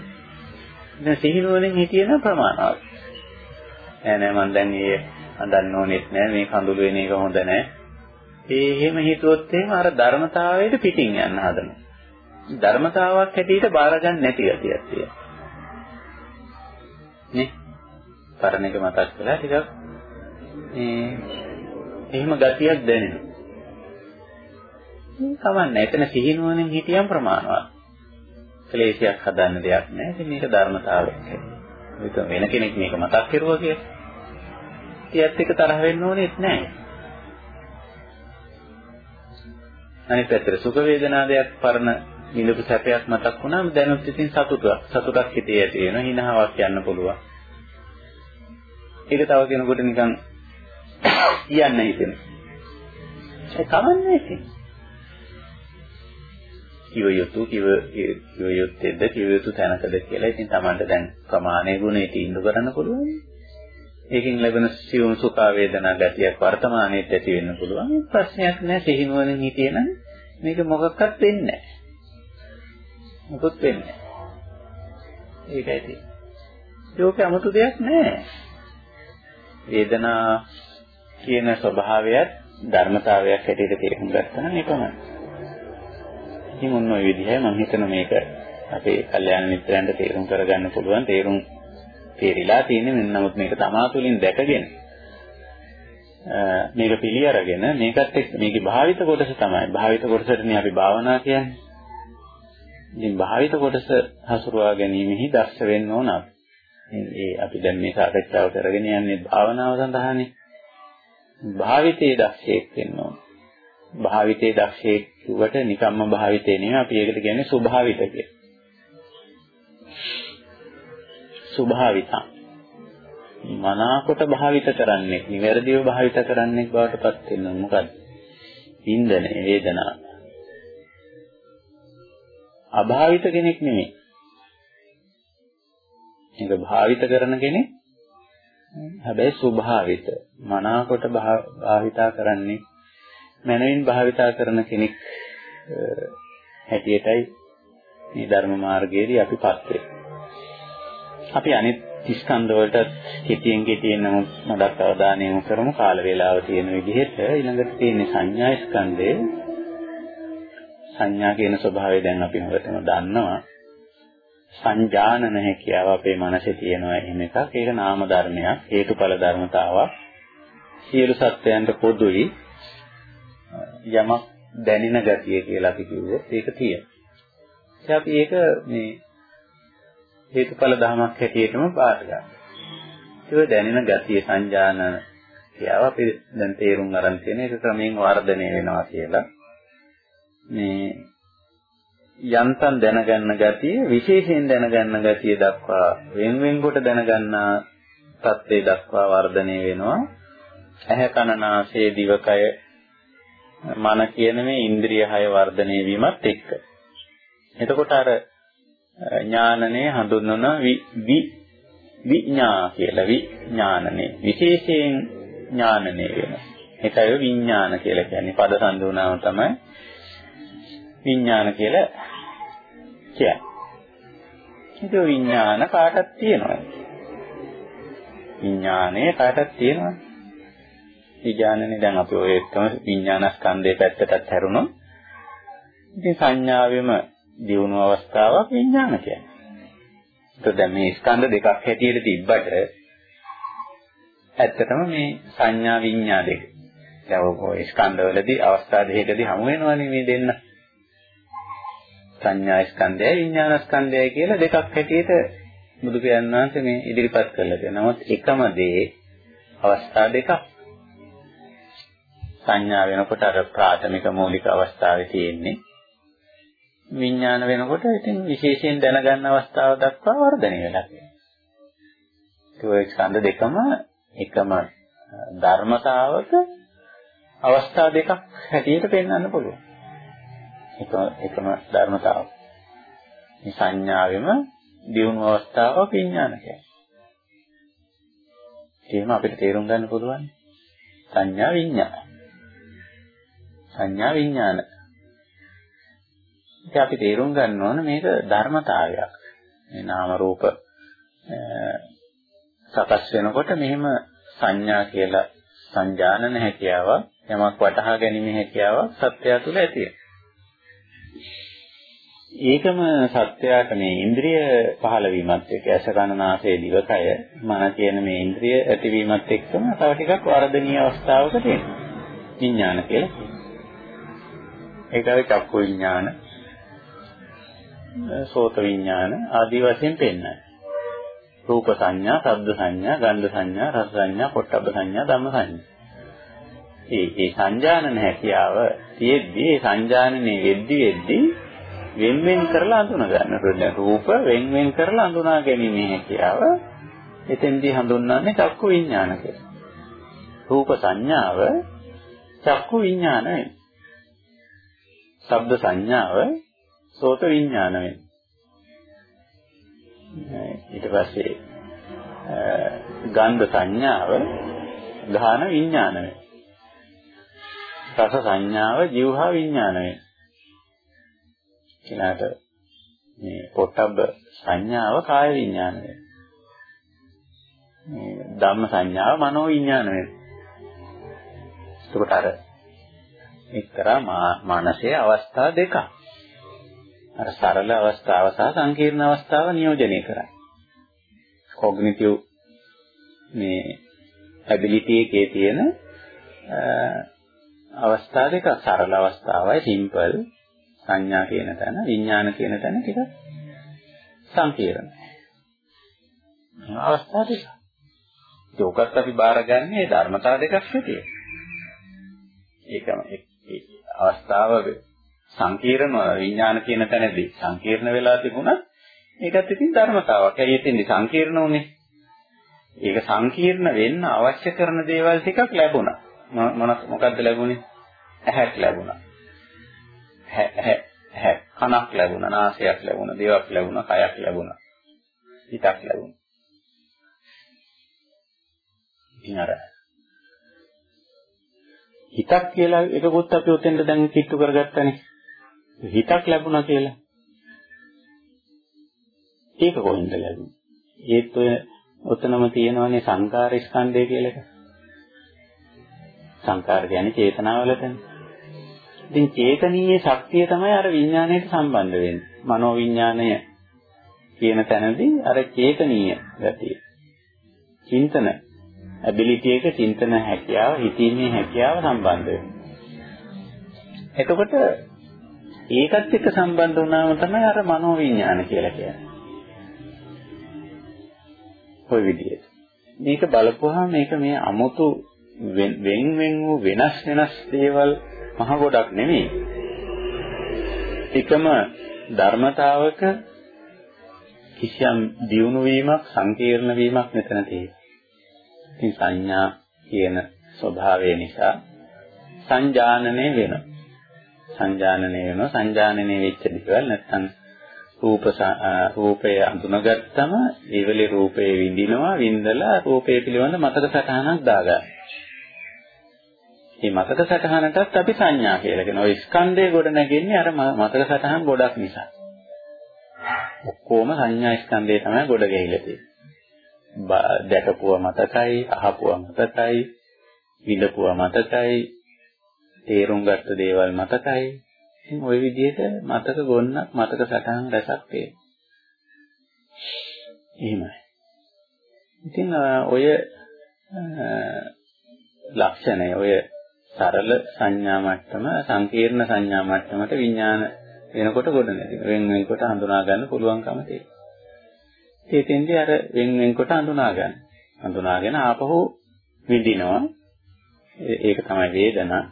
දැන් සිහිනුවණින් හිතියන ප්‍රමාණවත්. නෑ නෑ මම දැන් මේ හඳන්න ඕනෙත් නෑ මේ කඳුළු වෙන එක හොඳ නෑ. ඒ එහෙම හිතුවොත් එහෙම අර ධර්මතාවයට පිටින් යන්න හදනවා. ධර්මතාවක් හැටියට බාර ගන්න නැති ගතියක් තියෙනවා. නේ? පරණ එක මතක් කරලා ටිකක් මේ එහෙම ගතියක් දැනෙනවා. කමන්නේ එතන සිහිනුවණින් හිටියම් ප්‍රමාණවත්. ක්ලේශයක් හදන්න දෙයක් නැහැ. ඉතින් මේක ධර්මතාවයක් හැටියට. වෙන කෙනෙක් මේක මතක් කරුවා කියලා. ඊයත් එක තරහ වෙන්න ඕනෙත් නැහැ. අනිත් පැත්තට සුඛ වේදනා දෙයක් පරණ විඳපු සැපයක් මතක් වුණාම දැනුත් ඉතින් සතුටක් සතුටක් හිතේ ඇති වෙනවා. හිනහාවක් යන්න පුළුවන්. ඒක තව කෙනෙකුට නිකන් කියන්න හිතෙනවා. ඒ කමන්නේ ඉතින්. කිව යුතු කිව කිව යුත්තේද කිව යුතු තැනකද කියලා ඉතින් Tamanට දැන් ප්‍රමාණය ගුණේ තීන්දුව කරන්න පුළුවන්. ඒකෙන් ලැබෙන සියුම් සුඛ වේදනා ගැටියක් වර්තමානයේත් ඇති වෙන්න පුළුවන්. ප්‍රශ්නයක් නැහැ. සිහිනුවණින් හිටියනම් මේක මොකක්වත් වෙන්නේ නැහැ. මොකොත් වෙන්නේ ඒකයි තියෙන්නේ. ඒක 아무තු දෙයක් නෑ. වේදනා කියන ස්වභාවයත් ධර්මතාවයක් හැටියට තේරුම් ගත්තා නම් ඒකමයි. ඉතින් මොන ඔය විදිහයි මම හිතන මේක අපේ කල්යාණ මිත්‍රයන්ට තේරුම් කරගන්න පුළුවන් තේරුම් තේරිලා තියෙන්නේ මෙන්න නමුත් මේක තමා තුළින් දැකගෙන මේක පිළි අරගෙන මේකත් එක්ක මේකේ භාවිත කොටස තමයි භාවිත කොටසටනේ අපි භාවනා කියන්නේ ඉතින් භාවිත කොටස හසුරුවා ගැනීමෙහි දක්ෂ වෙන්න ඕන අපි. ඒ අපි දැන් මේ සාකච්ඡාව කරගෙන යන්නේ භාවනාව සඳහානේ. භාවිතයේ දක්ෂයෙක් වෙන්න ඕන. භාවිතයේ දක්ෂයෙක් කිව්වට නිකම්ම භාවිතේ නෙවෙයි අපි ඒකට කියන්නේ ස්වභාවිත කියලා. ස්වභාවිතං මනාකොට භාවිත කරන්නේ නිවැරදිව භාවිත කරන්නේ බවට පත් වෙනවා මොකද්ද? ඉන්දනේ වේදනාව. අභාවිත කෙනෙක් නෙමෙයි. ඒක භාවිත කරන කෙනෙක් හැබැයි ස්වභාවිත මනාකොට භාවිතා කරන්නේ මනවින් භාවිතා කරන කෙනෙක් හැටියටයි මේ ධර්ම මාර්ගයේදී අපිපත් වෙන්නේ. අපි අනිත් ස්කන්ධ වලට කෙටියෙන් කෙටියෙන් නමුත් මඩක් අවධානය යොමු කරමු කාල වේලාව තියෙන විදිහට ඊළඟට තියෙන සංඥා ස්කන්ධේ සංඥා කියන ස්වභාවය දැන් අපි හොඳටම දන්නවා. සංජානන හැකියාව අපේ මනසේ තියෙනවා එහෙම එකක්. ඒක නාම ධර්මයක් හේතුඵල ධර්මතාවක්. සියලු සත්‍යයන්ට පොදුයි. යමක් දැනෙන ගතිය කියලා අපි කිව්වොත් ඒක තියෙනවා. අපි ඒක මේ හේතුඵල ධමයක් හැටියටම පාට ගන්නවා. ඒක දැනෙන ගතිය සංජානන කියාව අපි දැන් තේරුම් ගන්න තියෙන එක ක්‍රමයෙන් වර්ධනය වෙනවා කියලා. මේ යන්තම් දැනගන්න ගතිය විශේෂයෙන් දැනගන්න ගතිය දක්වා වෙන වෙන කොට දැනගන්නා තත්ත්වයේ දක්වා වර්ධනය වෙනවා. ඇහැ කන නාසය දිවකය මන කියන මේ ඉන්ද්‍රිය හය වර්ධනය වීමත් එක්ක. එතකොට අර ඥානනේ හඳුන්වන වි විඥා කියලා විඥානනේ විශේෂයෙන් ඥානනේ වෙනවා. ඒකයි විඥාන කියලා කියන්නේ පද සංදුනාම තමයි විඥාන කියලා කියන්නේ. ඒක විඥාන කාටත් තියෙනවා. විඥානේ කාටත් තියෙනවා. විඥානනේ දැන් අපි ඔය එකම විඥානස්කන්ධයේ පැත්තටත් හැරුණොත් ඉතින් සංඥාවෙම දියුණු අවස්ථාවක් විඥාන කියන්නේ. ඒක දැන් මේ ස්කන්ධ දෙකක් හැටියට තිබ්බට ඇත්තටම මේ සංඥා විඥා දෙක. දැන් ඔය ස්කන්ධවලදී අවස්ථා දෙකකදී හමු වෙනවනේ මේ දෙන්න. සංඥා ස්කන්ධයයි විඥාන ස්කන්ධයයි කියලා දෙකක් හැටියට බුදු පියාණන් වහන්සේ මේ ඉදිරිපත් කරලා තියෙනවා. නමුත් එකම දේ අවස්ථා දෙකක්. සංඥා වෙනකොට අර ප්‍රාථමික මූලික අවස්ථාවේ තියෙන්නේ විඥාන වෙනකොට ඉතින් විශේෂයෙන් දැනගන්න අවස්ථාව දක්වා වර්ධනය වෙලා තියෙනවා. ඒ ස්කන්ධ දෙකම එකම ධර්මතාවක අවස්ථා දෙකක් හැටියට පෙන්වන්න පුළුවන්. එකම එකම ධර්මතාව. මේ සංඥාවෙම දියුණු අවස්ථාවක් විඥාන කියන්නේ. එහෙම අපිට තේරුම් ගන්න පුළුවන්. සංඥා විඥාන. සංඥා විඥාන ඉතින් අපි තේරුම් ගන්න ඕන මේක ධර්මතාවයක්. මේ නාම රූප සකස් වෙනකොට මෙහෙම සංඥා කියලා සංජානන හැකියාවක් යමක් වටහා ගැනීම හැකියාවක් සත්‍යය තුළ ඇති ඒකම සත්‍යයට මේ ඉන්ද්‍රිය පහළ වීමත් එක්ක ඇස කන නාසය දිවකය මන කියන මේ ඉන්ද්‍රිය ඇතිවීමත් එක්කම තව ටිකක් වර්ධනීය අවස්ථාවක තියෙනවා විඥාන කියලා. ඒකයි චක්කු විඥාන සෝත විඥාන ආදී වශයෙන් පෙන්නයි. රූප සංඥා, ශබ්ද සංඥා, ගන්ධ සංඥා, රස සංඥා, පොට්ටබ්බ සංඥා, ධම්ම සංඥා. ඒ ඒ සංජානන හැකියාව තියෙද්දී ඒ සංජානනයේ වෙද්දි වෙද්දි වෙන් වෙන් කරලා අඳුන ගන්න. රූප වෙන් වෙන් කරලා අඳුනා ගැනීමේ හැකියාව එතෙන්දී හඳුන්වන්නේ චක්කු විඥාන කියලා. රූප සංඥාව චක්කු විඥාන වෙනවා. ශබ්ද සංඥාව සෝත විඥාන වෙනවා. ඊට පස්සේ ගන්ධ සංඥාව ගාන විඥාන වෙනවා. රස සංඥාව જીවහා විඥාන වෙනවා. ඊළාට මේ පොට්ටබ්බ සංඥාව කාය විඥාන වෙනවා. මේ ධම්ම සංඥාව මනෝ විඥාන වෙනවා. එතකොට අර එක්තරා මානසයේ අවස්ථා දෙකක්. අර සරල අවස්ථාව සහ සංකීර්ණ අවස්ථාව නියෝජනය කරයි. කොග්නිටිව් මේ ඇබිලිටි එකේ තියෙන අවස්ථා දෙක සරල අවස්ථාවයි සිම්පල් සංඥා කියන තැන විඥාන කියන තැන ටික සංකීර්ණ. අවස්ථා දෙක. ඒකත් අපි බාරගන්නේ ධර්මතාව දෙකක් හැටියට. ඒකම ඒ අවස්ථාව සංකීර්ණ විඥාන කියන තැනදී සංකීර්ණ වෙලා තිබුණා ඒකත් ඉතින් ධර්මතාවක්. ඇයි එතෙන්දි සංකීර්ණ උනේ? ඒක සංකීර්ණ වෙන්න අවශ්‍ය කරන දේවල් ටිකක් ලැබුණා. මොන මොකද්ද ලැබුණේ? ඇහැක් ලැබුණා. ඇහැ කනක් ලැබුණා, නාසයක් ලැබුණා, දේවක් ලැබුණා, කයක් ලැබුණා. හිතක් ලැබුණා. ඉතින් අර හිතක් කියලා එකකුත් අපි උතෙන්ද දැන් කිට්ටු කරගත්තනේ. හිතක් ලැබුණා කියලා. ඒක කොහෙන්ද ලැබුණේ? ඒත් ඔය ඔතනම තියෙනවනේ සංකාර ස්කන්ධය කියලා එක. සංකාර කියන්නේ චේතනාවලටනේ. ඉතින් චේතනීය ශක්තිය තමයි අර විඥාණයට සම්බන්ධ වෙන්නේ. මනෝ විඥාණය කියන තැනදී අර චේතනීය ගතිය. චින්තන ඇබිලිටි එක චින්තන හැකියාව, හිතීමේ හැකියාව සම්බන්ධ වෙනවා. එතකොට ඒකත් එක්ක සම්බන්ධ වුණාම තමයි අර මනෝ විඥාන කියලා කියන්නේ. ওই විදිහට. මේක බලපුවාම මේක මේ අමුතු වෙන වෙන වූ වෙනස් වෙනස් දේවල් මහ ගොඩක් නෙමෙයි. එකම ධර්මතාවක කිසියම් දියුණු වීමක් සංකීර්ණ වීමක් මෙතන තියෙනවා. ඉතින් සංඥා කියන ස්වභාවය නිසා සංජානනය වෙනවා. සංජානනය වෙනවා සංජානනය වෙච්ච දේවල් නැත්තම් රූප රූපය අඳුනගත්තම ඒවලේ රූපේ විඳිනවා විඳලා රූපය පිළිබඳ මතක සටහනක් දාගන්නවා. මේ මතක සටහනටත් අපි සංඥා කියලා කියනවා. ඔය ස්කන්ධය ගොඩ නැගෙන්නේ අර මතක සටහන් ගොඩක් නිසා. ඔක්කොම සංඥා ස්කන්ධය තමයි ගොඩ ගැහිලා තියෙන්නේ. දැකපුවා මතකයි, අහපුවා මතකයි, විඳපුවා මතකයි, තේරුම් ගත්ත දේවල් මතකයි. ඉතින් ওই විදිහට මතක ගොන්නක් මතක සටහන් රැසක් තියෙනවා. එහෙමයි. ඉතින් ඔය ලක්ෂණය ඔය සරල සංඥා මට්ටම සංකීර්ණ සංඥා මට්ටමට විඥාන වෙනකොට ගොඩ නැති. වෙන වෙනකොට හඳුනා ගන්න පුළුවන්කම තියෙනවා. ඒකෙන්දී අර වෙන වෙනකොට හඳුනා ගන්න. හඳුනාගෙන ආපහු විඳිනවා. ඒක තමයි වේදනා.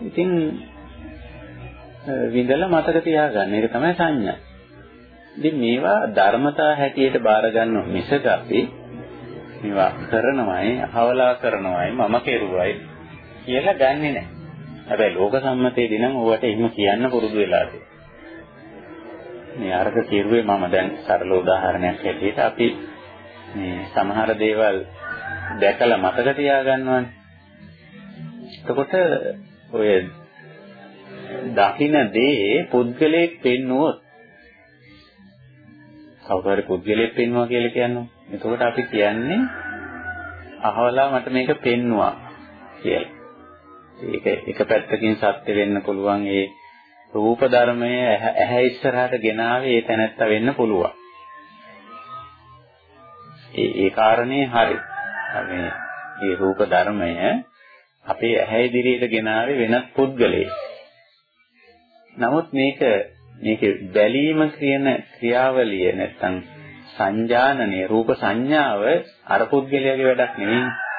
ඉතින් විඳලා මතක තියාගන්න. ඒක තමයි සංඥා. ඉතින් මේවා ධර්මතා හැටියට බාර ගන්න මිසක අපි මේවා කරනවයි, අහවලා කරනවයි, මම කෙරුවයි කියලා ගන්නෙ නැහැ. හැබැයි ලෝක සම්මතයේදී නම් ඕවට එහෙම කියන්න පුරුදු වෙලා මේ අර්ථ කිරුවේ මම දැන් සරල උදාහරණයක් හැටියට අපි මේ සමහර දේවල් දැකලා මතක තියාගන්නවානේ. එතකොට ඔය දකින්න දේ පුද්ගලයෙක් පෙන්නුවොත් කවුරුහරි පුද්ගලයෙක් පෙන්නවා කියලා කියනවා. එතකොට අපි කියන්නේ අහවලා මට මේක පෙන්නවා කියලා. ඒක එක පැත්තකින් සත්‍ය වෙන්න පුළුවන් ඒ රූප ධර්මය ඇහැ ඉස්සරහට ගෙනාවේ ඒ තැනත්තා වෙන්න පුළුවන්. ඒ ඒ කාරණේ හරි. මේ මේ රූප ධර්මය අපේ ඇහැ ඉදිරියට ගෙනාවේ වෙනත් පුද්ගලයෙක්. නමුත් මේක මේක බැලීම කියන ක්‍රියාවලිය නැත්තම් සංජානනයේ රූප සංඥාව අර පුද්ගලයාගේ වැඩක් නෙවෙයි.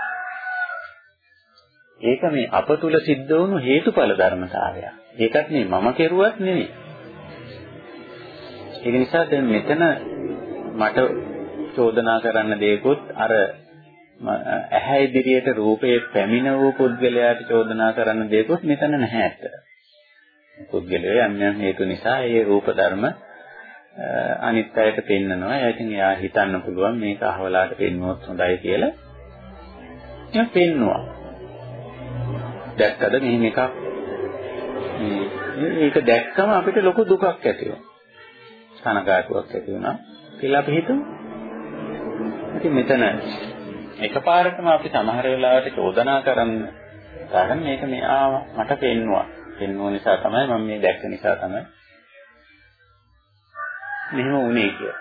ඒක මේ අප තුල සිද්ධ වුණු හේතුඵල ධර්මතාවය. ඒකත් මේ මම කෙරුවත් නෙවෙයි. ඒක නිසා දැන් මෙතන මට චෝදනා කරන්න දෙයක්වත් අර ඇහැ ඉදිරියට රූපයේ පැමිණ වූ පුද්ගලයාට චෝදනා කරන්න දෙයක්වත් මෙතන නැහැ ඇත්තට. පුද්ගලයා යම් යම් හේතු නිසා ඒ රූප ධර්ම අනිත් අයට පෙන්නනවා. ඉතින් එයා හිතන්න පුළුවන් මේක අහවලාට පෙන්වුවොත් හොඳයි කියලා. එයා පෙන්නවා. දැක්කද මෙහෙම එකක්? මේක දැක්කම අපිට ලොකු දුකක් ඇති වෙනවා කනගාටුවක් ඇති වෙනවා කියලා අපි හිතමු. ඉතින් මෙතන එකපාරටම අපි සමහර වෙලාවට චෝදනා කරන්න ගන්න මේක මෙයා මට පෙන්නවා පෙන්වුව නිසා තමයි මම මේ දැක්ක නිසා තමයි මෙහෙම වුනේ කියලා.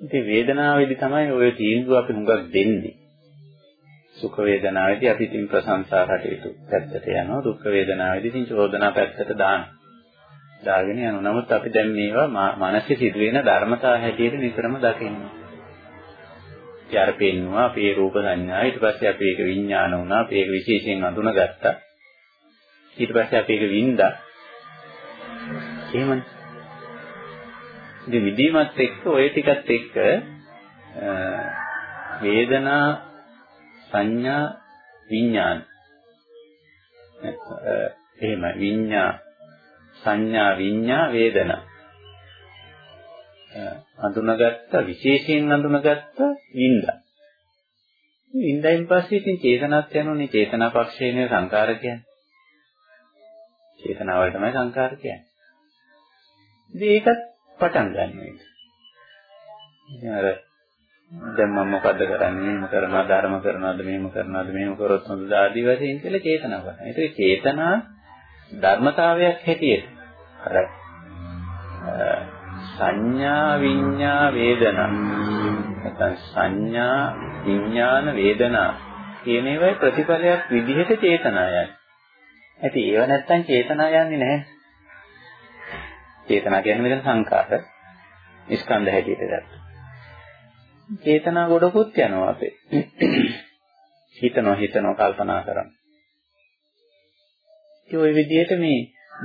ඉතින් වේදනාවේදී තමයි ওই තීන්දුව අපි හුඟක් දෙන්නේ. සුඛ වේදනාවේදී අපි ඉතින් ප්‍රශංසා කටයුතු පැත්තට යනවා දුක් වේදනාවේදී ඉතින් චෝදනා පැත්තට දානවා. දාගෙන යනවා. නමුත් අපි දැන් මේවා මානසික සිදුවෙන ධර්මතා හැටියට නිතරම දකිනවා. ඊට අර පෙන්නවා අපේ රූප සංඥා ඊට පස්සේ අපි ඒක විඥාන වුණා අපි ඒක විශේෂයෙන් අඳුනගත්තා ඊට පස්සේ අපි ඒක වින්දා එහෙමනේ ඉතින් විදීමත් එක්ක ওই ටිකත් එක්ක වේදනා සංඥා විඥාන එහෙම විඤ්ඤා සංඥා විඤ්ඤා වේදනා අඳුනගත්ත විශේෂයෙන් අඳුනගත්ත වින්දා. වින්දායින් පස්සේ ඉතින් චේතනාත් යනෝනේ චේතනා පක්ෂයේනේ සංකාර කියන්නේ. චේතනාවල් තමයි සංකාර කියන්නේ. ඉතින් ඒකත් පටන් ගන්න එක. ඉතින් අර දැන් මම මොකද්ද කරන්නේ මෙහෙම කරනවා ධර්ම කරනවාද මෙහෙම කරනවාද මෙහෙම කරොත් හොඳද ආදී වශයෙන් කියලා චේතනාව කරනවා. ඒක චේතනා ධර්මතාවයක් හැටියට අර සංඥා විඤ්ඤා වේදනා නැත්නම් සංඥා විඥාන වේදනා කියන ඒවායි ප්‍රතිඵලයක් විදිහට චේතනා යන්නේ. ඇති ඒව නැත්තම් චේතනා යන්නේ නැහැ. චේතනා කියන්නේ මෙතන සංකාර ස්කන්ධ හැටියට ගත්තා. චේතනා ගොඩකුත් යනවා අපේ. හිතනවා හිතනවා කල්පනා කරනවා. ඒ ওই විදිහට මේ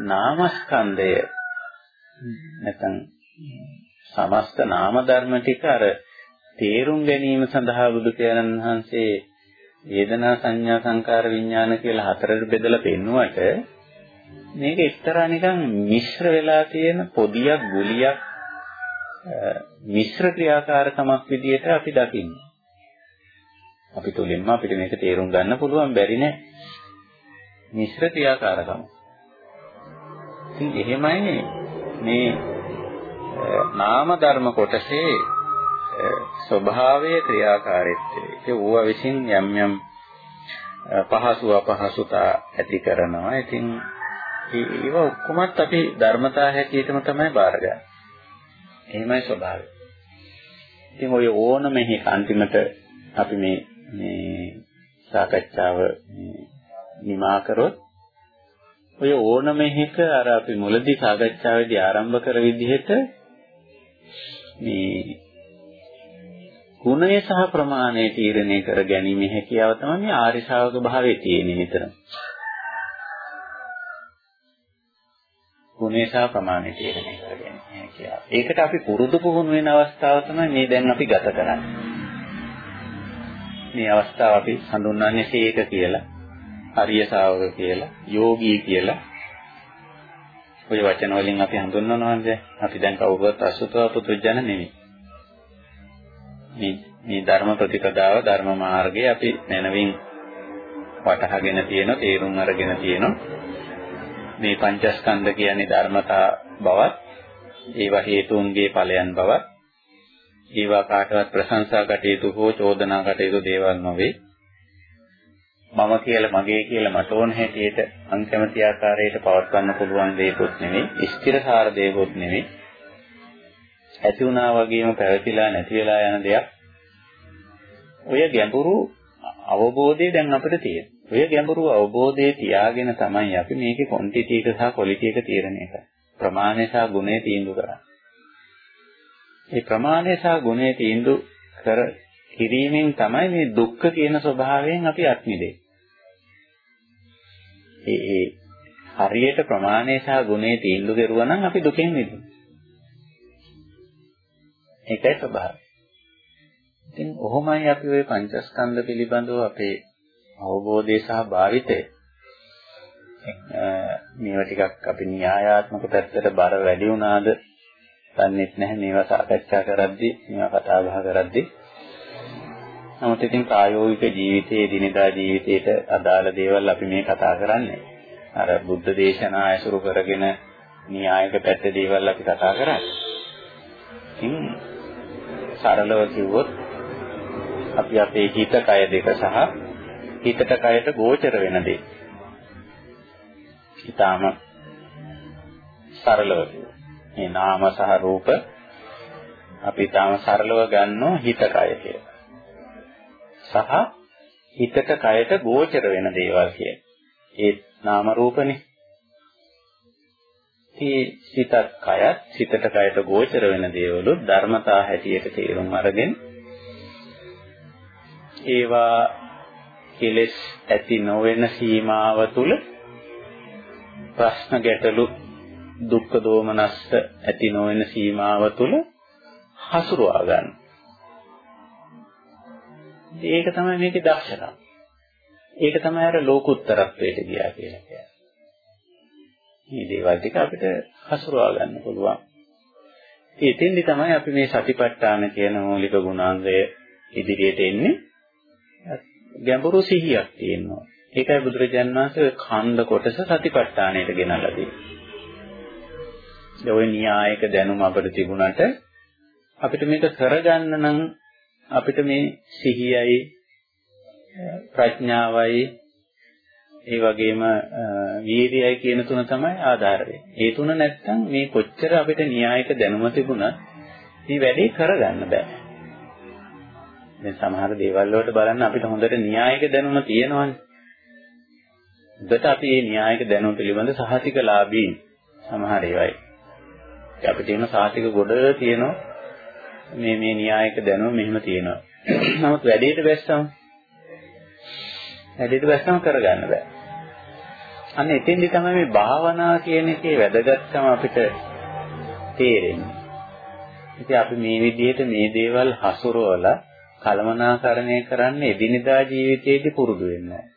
නාමස්කන්ධය නැත්නම් සමස්ත නාම ධර්ම ටික අර තේරුම් ගැනීම සඳහා බුදු පියාණන් වහන්සේ වේදනා සංඥා සංකාර විඥාන කියලා හතරට බෙදලා පෙන්නුවට මේක එක්තරා නිකන් මිශ්‍ර වෙලා තියෙන පොදියක් ගුලියක් මිශ්‍ර ක්‍රියාකාරකමක් විදිහට අපි දකින්නේ. අපි තුලින්ම අපිට මේක තේරුම් ගන්න පුළුවන් බැරි නෑ. මිශ්‍ර ක්‍රියාකාරකම. ඉතින් එහෙමයි මේ නාම ධර්ම කොටසේ ස්වභාවයේ ක්‍රියාකාරීත්වය. ඒ ඌව විසින් යම් යම් පහසු අපහසුතා ඇති කරනවා. ඉතින් ඒව ඔක්කොමත් අපි ධර්මතා හැටියටම තමයි බාරගන්නේ. එහෙමයි ස්වභාවය. ඉතින් ඔය ඕනම මෙහි අන්තිමට අපි මේ මේ සාකච්ඡාව නිමා කරොත් ඔය ඕනම එකක අර අපි මුලදී සාකච්ඡාවේදී ආරම්භ කර විදිහට මේ ගුණය සහ ප්‍රමාණය තීරණය කර ගැනීම හැකියාව තමයි මේ ආර්ය ශ්‍රාවක භාවයේ තියෙන නිතරම. ගුණය සහ ප්‍රමාණය තීරණය කර ගැනීම හැකියාව. ඒකට අපි පුරුදු පුහුණු වෙන අවස්ථාව තමයි මේ දැන් අපි ගත කරන්නේ. මේ අවස්ථාව අපි හඳුන්වන්නේ සීක කියලා, හරිය ශ්‍රාවක කියලා, යෝගී කියලා ওই වචන වලින් අපි හඳුන්වනවාද? අපි දැන් කවුරුවත් අසුතව පුදුජන නෙමෙයි. මේ මේ ධර්ම ප්‍රතිපදාව ධර්ම මාර්ගය අපි නැනවින් වටහාගෙන තියෙන තේරුම් අරගෙන තියෙන මේ පංචස්කන්ධ කියන්නේ ධර්මතා බවත් ඒවා හේතුන්ගේ ඵලයන් බවත් ඒවා කාටවත් ප්‍රශංසා කටයුතු හෝ චෝදනා කටයුතු දේවල් නොවේ. මම කියලා මගේ කියලා මට ඕන හැටියට අන්කමැති ආකාරයට පවත්වන්න පුළුවන් දෙයක්වත් නෙමෙයි ස්ථිරකාර දෙයක්වත් නෙමෙයි. ඇති වුණා වගේම පැවතිලා නැති වෙලා යන දෙයක්. ඔය ගැඹුරු අවබෝධය දැන් අපිට තියෙනවා. ඔය ගැඹුරු අවබෝධයේ තියාගෙන තමයි අපි මේකේ ක්වොන්ටිටි එක සහ ක්වොලිටි එක තීරණය කරන්නේ. ප්‍රමාණය සහ ගුණය තීන්දුව කරන්නේ මේ ප්‍රමාණය සහ ගුණය තීන්දුව කර කිරීමෙන් තමයි මේ දුක්ඛ කියන ස්වභාවයෙන් අපි අත්මිදෙන්නේ. ඒ ඒ හරියට ප්‍රමාණය සහ ගුණය තීන්දුව කරුවා නම් අපි දුකෙන් මිදෙමු. ඒකයි ස්වභාවය. ඉතින් ඔහොමයි අපි ওই පංචස්කන්ධ පිළිබඳව අපේ අවබෝධය සහ භාවිතය මේවා ටිකක් අපි න්‍යායාත්මක පැත්තට බර වැඩි වුණාද දන්නේ නැහැ මේවා සාකච්ඡා කරද්දී මේවා කතා බහ කරද්දී නමුත් ඉතින් ප්‍රායෝගික ජීවිතයේ දිනදා ජීවිතයට අදාළ දේවල් අපි මේ කතා කරන්නේ. අර බුද්ධ දේශනා ඇසුරු කරගෙන න්‍යායක පැත්ත දේවල් අපි කතා කරන්නේ. ඉතින් සරලව කිව්වොත් අපි අපේ හිත කය දෙක සහ හිතට කයට ගෝචර වෙන දේ. ඊටාම සරලව මේ නාම සහ රූප අපි ඊටාම සරලව ගන්නවා හිත කය කියලා. සහ හිතට කයට ගෝචර වෙන දේවල් කියන්නේ. ඒ නාම රූපනේ. ඒ සිතත් කයත් සිතට කයට ගෝචර වෙන දේවලුත් ධර්මතා හැටියට තේරුම් අරගෙන ඒවා කෙලෙස් ඇති නොවන සීමාව තුල ප්‍රශ්න ගැටලු දුක්ඛ දෝමනස්ස ඇති නොවන සීමාව තුල හසුරුවා ගන්න. ඒක තමයි මේකේ දක්ෂකම. ඒක තමයි අර ලෝකුත්තරත්වයට ගියා කියලා කියන්නේ. මේ දේවල් ටික අපිට හසුරවා ගන්න පුළුවන්. ඉතින්දි තමයි අපි මේ සතිපට්ඨාන කියන මූලික ගුණාංගය ඉදිරියට එන්නේ. ගැඹුරු සිහියක් තියෙනවා. ඒකයි බුදුරජාන් වහන්සේ ඛණ්ඩ කොටස සතිපට්ඨානයට ගෙනල්ලා තියෙන්නේ. ඔය න්‍යායක දැනුම අපිට තිබුණාට අපිට මේක කරගන්න නම් අපිට මේ සිහියයි ප්‍රඥාවයි ඒ වගේම වීර්යයයි කියන තුන තමයි ආධාර ඒ තුන නැත්තම් මේ කොච්චර අපිට න්‍යායික දැනුම තිබුණත් මේ වැඩේ කරගන්න බෑ. දැන් සමහර දේවල් වලට බලන්න අපිට හොඳට න්‍යායික දැනුම තියෙනවනේ. හොඳට අපි මේ න්‍යායික දැනුම පිළිබඳ සහතිකලාභී සමහර ඒවායි. අපිට එන සාතික ගොඩ තියෙනවා මේ මේ න්‍යායික දැනුම මෙහෙම තියෙනවා. නමුත් වැඩේට බැස්සම වැඩේට බැස්සම කරගන්න බෑ. අන්න එතෙන්දි තමයි මේ භාවනා කියන එකේ වැදගත්කම අපිට තේරෙන්නේ. ඉතින් අපි මේ විදිහට මේ දේවල් හසුරවලා කලමනාකරණය කරන්න එදිනදා ජීවිතයේදී පුරුදු වෙන්න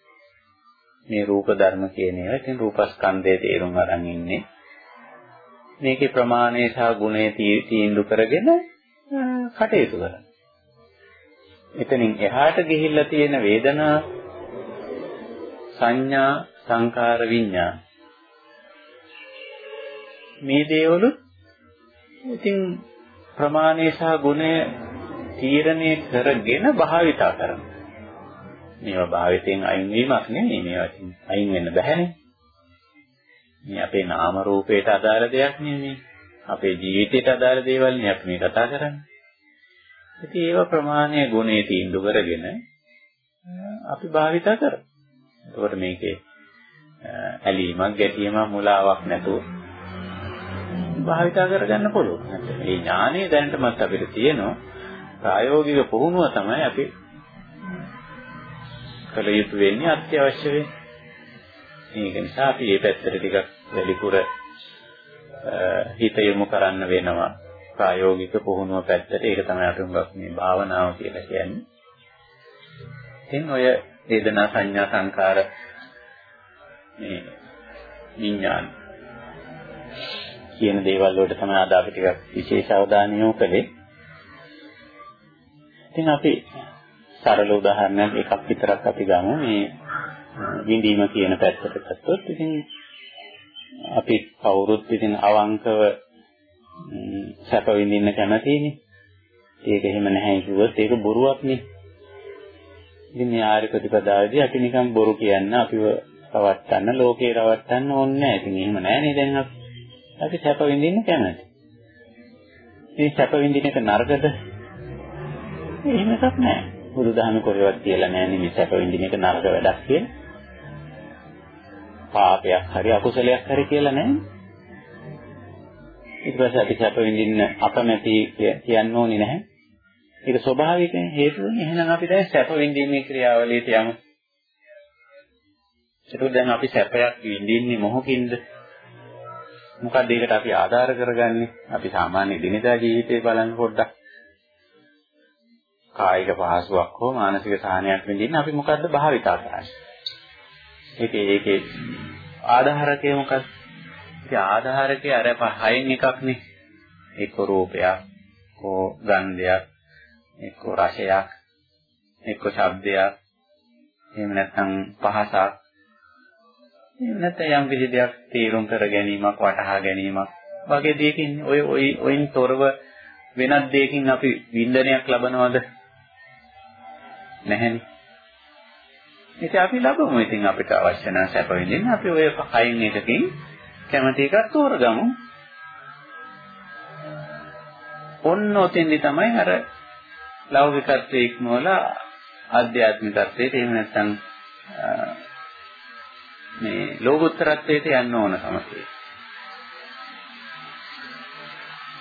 මේ රූප ධර්ම කියන ඒවා ඉතින් රූපස්කන්ධය තේරුම් අරන් ඉන්නේ. මේකේ ප්‍රමාණය සහ ගුණය තීන්දුව කරගෙන කටයුතු කරන්න. එතනින් එහාට ගිහිල්ලා තියෙන වේදනා සංඥා සංකාර විඤ්ඤාණ මේ දේවලු ඉතින් ප්‍රමාණය සහ ගුණය තීරණය කරගෙන භාවිතා කරනවා. මේවා භාවිතයෙන් අයින් වීමක් නෙමෙයි මේවා අයින් වෙන්න බෑනේ. මේ අපේ නාම රූපයට අදාළ දෙයක් නෙමෙයි. අපේ ජීවිතයට අදාළ දේවල් නේ අපි මේ කතා කරන්නේ. ඉතින් ඒවා ප්‍රමාණය ගුණේ තීන්දුව කරගෙන අපි භාවිතා කරමු. එතකොට මේකේ ඇලීමක් ගැටීමක් මුලාවක් නැතුව භාවිතා කරගන්න පුළුවන්. මේ ඥානෙ දැනටමත් අපිට තියෙනවා. ප්‍රායෝගික පුහුණුව තමයි අපි කළ යුතු වෙන්නේ අත්‍යවශ්‍ය වෙන්නේ. ඒක නිසා අපි මේ පැත්තට ටිකක් වැඩිපුර හිත යොමු කරන්න වෙනවා. ප්‍රායෝගික පුහුණුව පැත්තට ඒක තමයි අපි හුඟක් මේ භාවනාව කියලා කියන්නේ. ඉතින් ඔය වේදනා සංඥා සංකාර මේ විඥාන කියන දේවල් වලට තමයි අද අපි ටිකක් විශේෂ අවධානය යොමු කළේ. ඉතින් අපි සරල උදාහරණයක් එකක් විතරක් අපි ගමු මේ විඳීම කියන පැත්තට ගත්තොත් ඉතින් අපි කවුරුත් ඉතින් අවංකව සැප විඳින්න කැමතිනේ. ඒක එහෙම නැහැ කිව්වොත් ඒක බොරුවක් නේ. ඉතින් මේ ආර්ය ප්‍රතිපදාවේදී අපි නිකන් බොරු කියන්න අපිව රවට්ටන්න ලෝකේ රවට්ටන්න ඕනේ නැහැ. ඉතින් එහෙම නැහැනේ දැන් අපි. අපි සැප විඳින්න කැමති. මේ සැප විඳින එක නරකද? එහෙම එකක් නැහැ. බුදුදහම කොහෙවත් කියලා නැහැ නේ මේ සැප විඳින එක නරක වැඩක් කියලා. පාපයක් හරි අකුසලයක් හරි කියලා නැහැ. ඊට පස්සේ අපි සැප විඳින්න අකමැති කියන්න ඕනේ නැහැ. ඒක ස්වභාවික හේතුවනේ. එහෙනම් අපි දැන් සැප විඳීමේ ක්‍රියාවලියට යමු. ඒකෝ දැන් අපි සැපයක් විඳින්නේ මොහොකින්ද? මොකක්ද ඒකට අපි ආධාර කරගන්නේ? අපි සාමාන්‍ය දිනදා ජීවිතේ බලන්න පොඩ්ඩක්. කායික පහසුවක් හෝ මානසික සහනයක් විඳින්න අපි මොකද්ද භාවිතා කරන්නේ? ඒකේ ඒකේ ආධාරකය මොකක්ද? ඒ ආධාරකේ අර පහෙන් එකක් නේ. එක්ක රූපයක්, හෝ ගන්ධයක්, එක්ක රසයක්, එක්ක ශබ්දයක්, එහෙම නැත්නම් පහසක්. එහෙම නැත්නම් යම් කිසි දෙයක් තීරුම් කර ගැනීමක්, වටහා ගැනීමක් වගේ දෙයකින් ඔය ඔය ඔයින් තොරව වෙනත් දෙයකින් අපි වින්දනයක් ලබනවද? නැහැනේ. ඉතින් අපි ලබමු. ඉතින් අපිට අවශ්‍ය නම් සැප විඳින්න අපි ඔය කයින් එකකින් කැමති එකක් තෝරගමු. ඔන්න ඔතෙන්දි තමයි අර ලෞකිකත්වයේ ඉක්මවලා ආධ්‍යාත්මිකත්වයට එහෙම නැත්නම් මේ ලෝකෝත්තරත්වයට යන්න ඕන සමතේ.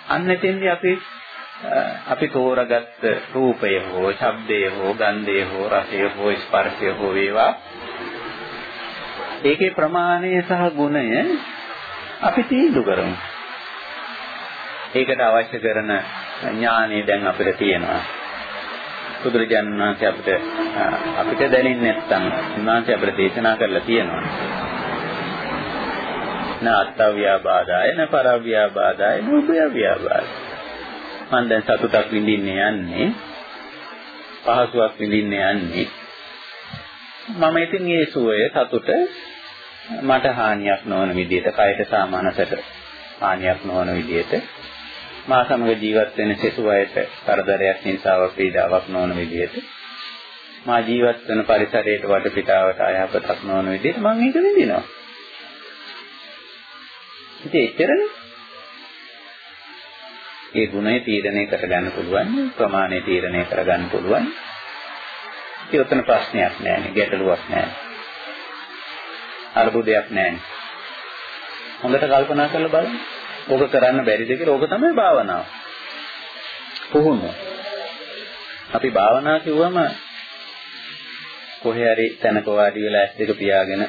අන්න එතෙන්දී අපි අපි තෝරගත්ත රූපය හෝ, ශබ්දය හෝ, ගන්ධය හෝ, රසය හෝ, ස්පර්ශය හෝ වේවා ඒකේ ප්‍රමාණය සහ ගුණය අපි තීන්දුව කරමු. ඒකට අවශ්‍ය කරන ඥානෙ දැන් අපිට තියෙනවා. බුදුරජාණන් වහන්සේ අපිට අපිට දැනෙන්නේ නැත්නම් උන්වහන්සේ අපිට දේශනා කරලා තියෙනවා. න අත්තව්‍යාබාධාය න පරව්‍යාබාධාය න උභයව්‍යාබාධ. මම දැන් සතුටක් විඳින්න යන්නේ පහසුවක් විඳින්න යන්නේ මම ඉතින් මේ සුවය සතුට මට හානියක් නොවන විදිහට කයට සාමානසට හානියක් නොවන විදිහට මා සමග ජීවත් වෙන සෙසු අයට කරදරයක් නිසාව පීඩාවක් නොවන විදිහට මා ජීවත් වෙන පරිසරයට වටපිටාවට අයහපතක් නොවන විදිහට මම මේක විඳිනවා. ඉතින් එච්චරනේ. ඒ ගුණය තීරණය කරගන්න පුළුවන් ප්‍රමාණය තීරණය කරගන්න පුළුවන්. ඉතින් උතන ප්‍රශ්නයක් නැහැ ගැටලුවක් නැහැ. අරුබුදයක් නැහැ. හොඳට කල්පනා කරලා බලන්න. ඕක කරන්න බැරිද කියලා ඕක තමයි භාවනාව. පුහුණුව. අපි භාවනා කිව්වම කොහේ හරි තැනක වාඩි වෙලා ඇස් දෙක පියාගෙන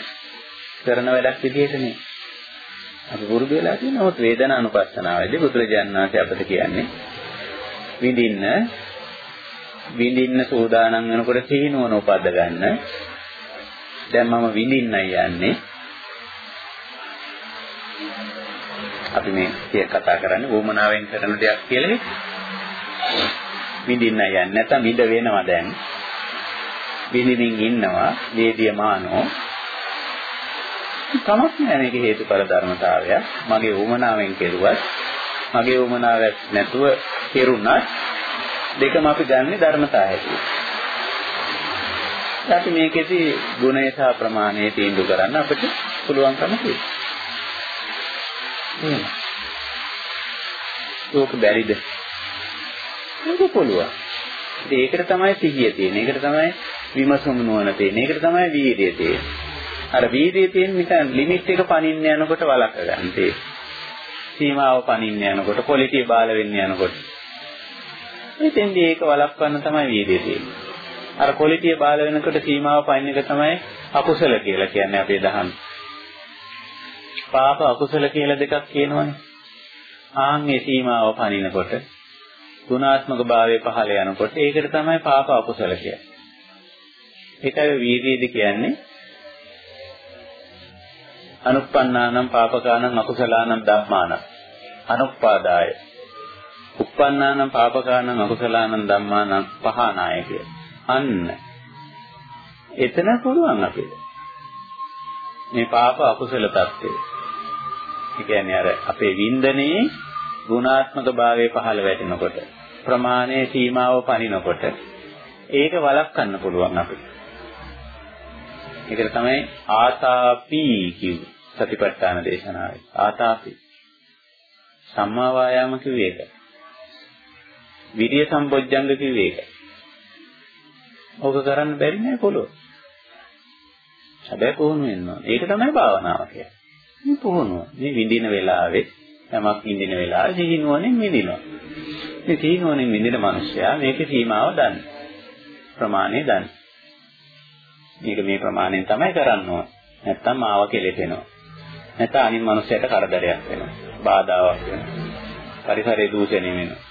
කරන වැඩක් විදිහට නේ. අපි පුරුදු වෙලා තියෙනවොත් වේදනා අනුපස්සනාවේදී බුදුරජාණන් වහන්සේ අපිට කියන්නේ විඳින්න විඳින්න සූදානම් වෙනකොට සීනුවන උපද්ද ගන්න. දැන් මම විඳින්නයි යන්නේ. අපි මේ කිය කතා කරන්නේ වුමනාවෙන් කරන දෙයක් කියලා විඳින්න යන්නේ. නැත්නම් විඳ වෙනවා දැන්. විඳින්මින් ඉන්නවා. වේදියමානෝ. තමක් නෑ මේක හේතුඵල ධර්මතාවයක් මගේ වුමනාවෙන් කෙරුවත් මගේ වුමනාවක් නැතුව කෙරුණත් දෙකම අපි ගන්නේ ධර්මතාවය හැටියට අපි මේකෙදි ගුණය සහ ප්‍රමාණය තීන්දුව කරන්න අපිට පුළුවන්කම තියෙනවා එහෙම. ඒක බැරිද? ඒක පුළුවන්. ඒකට තමයි සිහිය තියෙන්නේ. ඒකට තමයි විමසුම් නුවණ තියෙන්නේ. ඒකට තමයි වීර්යය තියෙන්නේ. අර වීර්යය තියෙන නිකන් ලිමිට් එක පනින්න යනකොට වලක ගන්න තියෙන්නේ. සීමාව පනින්න යනකොට ක්වොලිටි බාල වෙන්න යනකොට. ඉතින්දී ඒක වළක්වන්න තමයි වීර්යය තියෙන්නේ. අර ක්වොලිටි බාල වෙනකොට සීමාව පනින්න එක තමයි අකුසල කියලා කියන්නේ අපේ දහම. පාප අකුසල කියලා දෙකක් කියනවනේ. ආන්ගේ සීමාව පනිනකොට ගුණාත්මක භාවය පහළ යනකොට ඒකට තමයි පාප අකුසල කියන්නේ. ඒකයි වීර්යයද කියන්නේ අනුප්පන්නානම් පාපකානම් අකුසලානම් ධම්මානම් අනුප්පාදාය. උප්පන්නානම් පාපකානම් අකුසලානම් ධම්මානම් පහනාය කිය. අන්න එතන පුළුවන් අපිට. මේ පාප අකුසල தත්ත්වය. ඒ කියන්නේ අර අපේ වින්දනයේ ගුණාත්මක භාවයේ පහළ වැටෙනකොට ප්‍රමාණයේ සීමාව පනිනකොට ඒක වළක්වන්න පුළුවන් අපිට. ඒකට තමයි ආතාපි කිව්වේ සතිපට්ඨාන දේශනාවේ. ආතාපි. සම්මා වායාම කිව්වේ ඒක. විරිය සම්බොජ්ජංග කිව්වේ ඒක. ඕක කරන්න බැරි නෑ පොළොව. හැබැයි පුහුණු වෙන්න ඕනේ. ඒක තමයි භාවනාව කියන්නේ. මේ පුහුණුව. මේ විඳින වෙලාවේ යමක් විඳින වෙලාවේ සිහිනුවණෙන් විඳිනවා. මේ සිහිනුවණෙන් විඳින මනුස්සයා මේකේ සීමාව දන්නේ. ප්‍රමාණය දන්නේ. මේක මේ ප්‍රමාණයෙන් තමයි කරන්න ඕන. නැත්තම් මාව කෙලෙසෙනවා. නැත්නම් අනිත් මනුස්සයට කරදරයක් වෙනවා. බාධාවක් වෙනවා. පරිසරයේ දූෂණය වෙනවා.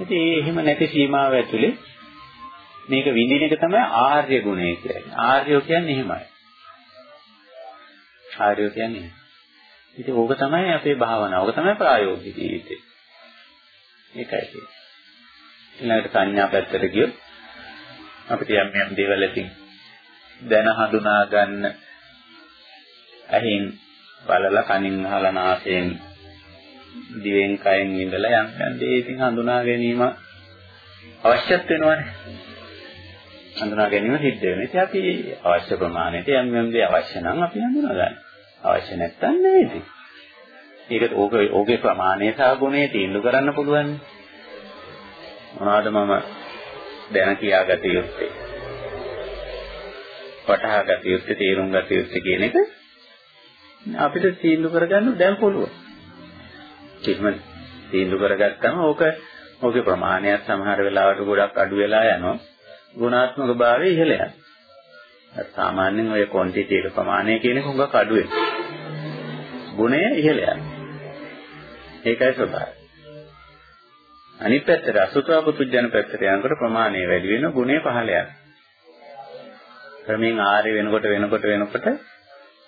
ඉතින් එහෙම නැති සීමාව ඇතුලේ මේක විඳින එක තමයි ආර්ය ගුණය කියන්නේ. ආර්යෝ කියන්නේ එහෙමයි. ආර්යෝ කියන්නේ. ඉතින් ඕක තමයි අපේ භාවනාව. ඕක තමයි ප්‍රායෝගික ජීවිතේ. ඒකයි තියෙන්නේ. ඊළඟට සංඥා පැත්තට ගියොත් අපිට යම් යම් දේවල් ඇතින් දැන හඳුනා ගන්න ඇහින් බලලා කනින් අහලා නාසයෙන් දිවෙන් කයෙන් විඳලා යම් යම් දේ ඉතින් හඳුනා ගැනීම අවශ්‍යත් වෙනවනේ. හඳුනා ගැනීම සිද්ධ වෙනවා. ඉතින් අපි අවශ්‍ය ප්‍රමාණයට යම් යම් දේ අවශ්‍ය නම් අපි හඳුනා ගන්න. අවශ්‍ය නැත්නම් නෙවෙයි. ඒක ඕක ඕකේ ප්‍රමාණය සහ ගුණය තීන්දුව කරන්න පුළුවන්. මොනවාද මම දැන කියාගත යුත්තේ. වටහා ගත යුත්තේ තේරුම් ගත යුත්තේ කියන එක අපිට තීන්දුව කරගන්න දැන් පුළුවන්. කිසිම තීන්දුව කරගත්තම ඕක ඕකේ ප්‍රමාණයක් සමහර වෙලාවට ගොඩක් අඩු වෙලා යනවා. ගුණාත්මක භාවය ඉහළ යනවා. සාමාන්‍යයෙන් ඔය ක්වොන්ටිටි එක ප්‍රමාණය කියන එක හුඟක් අඩු වෙනවා. ගුණය ඉහළ යනවා. ඒකයි ස්වභාවය. අනිත් පැත්තට අසුතවා පුතුජන පැත්තට යනකොට ප්‍රමාණය වැඩි වෙන ගුණය පහළ යනවා. ක්‍රමෙන් ආර්ය වෙනකොට වෙනකොට වෙනකොට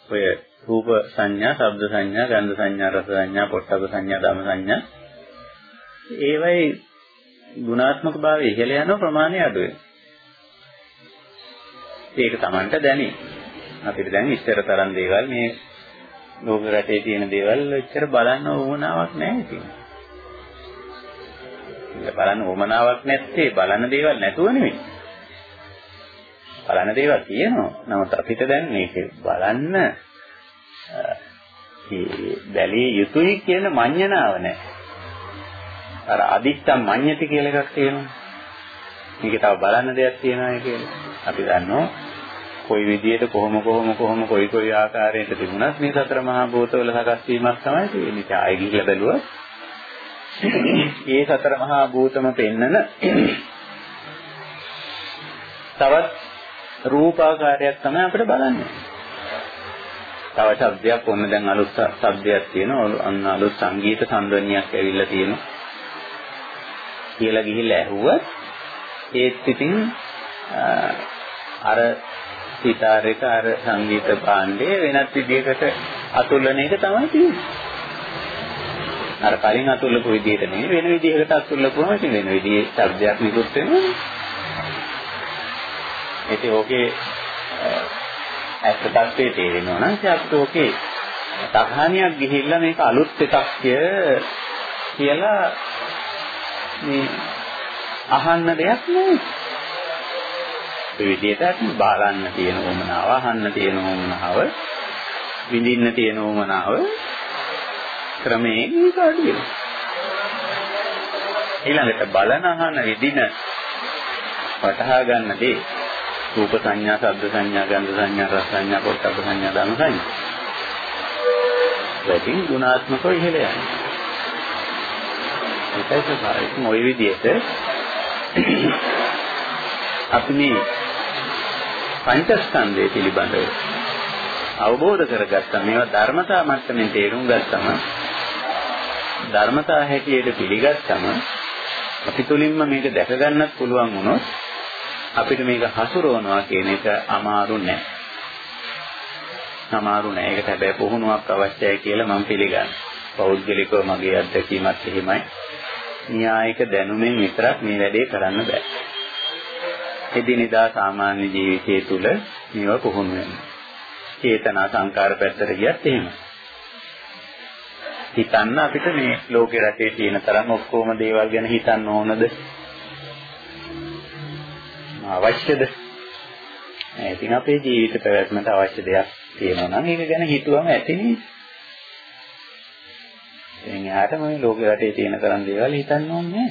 ඔය රූප සංඥා, ශබ්ද සංඥා, ගන්ධ සංඥා, රස සංඥා, පොට්ටබ්බ සංඥා, ධම්ම සංඥා ඒවයි ගුණාත්මක භාවය ඉහළ යන ප්‍රමාණය අඩු වෙනවා. ඒක Tamanට දැනේ. අපිට දැන් ඉස්සර තරම් දේවල් මේ ලෝක රටේ තියෙන දේවල් එච්චර බලන්න ඕමනාවක් නැහැ ඉතින්. බලන්න ඕමනාවක් නැත්තේ බලන්න දේවල් නැතුව නෙමෙයි. බලන්න දේවල් තියෙනවා. නමුත් අපිට දැන් මේක බලන්න බැලිය යුතුයි කියන මඤ්ඤණාව නැහැ. අර අදිත්තම් මඤ්ඤති කියලා එකක් තියෙනවා. මේක තව බලන්න දෙයක් තියෙනවා කියලා. අපි දන්නවා කොයි විදියට කොහොම කොහොම කොහොම කොයි කොයි ආකාරයකට තිබුණත් මේ සතර මහා භූතවල සකස් වීමක් තමයි තියෙන්නේ. ඒ ආයෙ ගිහිල්ලා බැලුවොත් මේ සතර මහා භූතම පෙන්නන තවත් රූපාකාරයක් තමයි අපිට බලන්නේ. තව ශබ්දයක් ඔන්න දැන් අලුත් ශබ්දයක් තියෙනවා. අන්න අලුත් සංගීත සංග්‍රහණයක් ඇවිල්ලා තියෙනවා. කියලා ගිහිල්ලා ඇහුවත් ඒත් ඉතින් අර සිතාර එක අර සංගීත භාණ්ඩේ වෙනත් විදිහකට අතුල්ලන එක තමයි තියෙන්නේ. අර කලින් අතුල්ලපු විදිහට නෙවෙයි වෙන විදිහකට අතුල්ලපුවම ඉතින් වෙන විදිහේ ශබ්දයක් නිකුත් වෙනවා. ඒක ඕකේ ඇත්ත තත්ත්වයේ තේරෙනවා නම් ඒත් ඕකේ තහානියක් ගිහිල්ලා මේක අලුත් එකක් කියලා මේ අහන්න දෙයක් නෙවෙයි. ඒ විදිහට බලන්න තියෙන උමනාව, අහන්න තියෙන උමනාව, විඳින්න තියෙන උමනාව ක්‍රමයෙන් ඒක අඩු වෙනවා. ඊළඟට බලන අහන විදින වටහා ගන්න දේ රූප සංඥා, ශබ්ද සංඥා, ගන්ධ සංඥා, රස සංඥා, පොට්ටබ්බ සංඥා, ධම්ම සංඥා. ඒකෙන් ගුණාත්මකව ඉහළ යනවා. ඒකයි ස්වභාවයෙන් ওই විදිහට අපි මේ පංචස්කන්ධය පිළිබඳව අවබෝධ කරගත්තා මේවා ධර්මතා මට්ටමින් තේරුම් ගත්තම ධර්මතා හැටියට පිළිගත්තම අපි තුලින්ම මේක දැක ගන්නත් පුළුවන් වුණොත් අපිට මේක හසුරවනවා කියන එක අමාරු නෑ. අමාරු නෑ. ඒකට හැබැයි පුහුණුවක් අවශ්‍යයි කියලා මම පිළිගන්නවා. පෞද්ගලිකව මගේ අත්දැකීමත් එහෙමයි. න්‍යායික දැනුමෙන් විතරක් මේ වැඩේ කරන්න බෑ. එදිනෙදා සාමාන්‍ය ජීවිතය තුළ මේවා පුහුණු වෙනවා. චේතනා සංකාර පැත්තට ගියත් එහෙමයි. හිතන්න අපිට මේ ලෝකේ රටේ තියෙන තරම් ඔක්කොම දේවල් ගැන හිතන්න ඕනද? අවශ්‍යද? ඉතින් අපේ ජීවිත පැවැත්මට අවශ්‍ය දෙයක් තියෙනවා නම් ඒක ගැන හිතුවම ඇතිනේ. එන් එහාට මේ ලෝකේ රටේ තියෙන තරම් දේවල් හිතන්න ඕනේ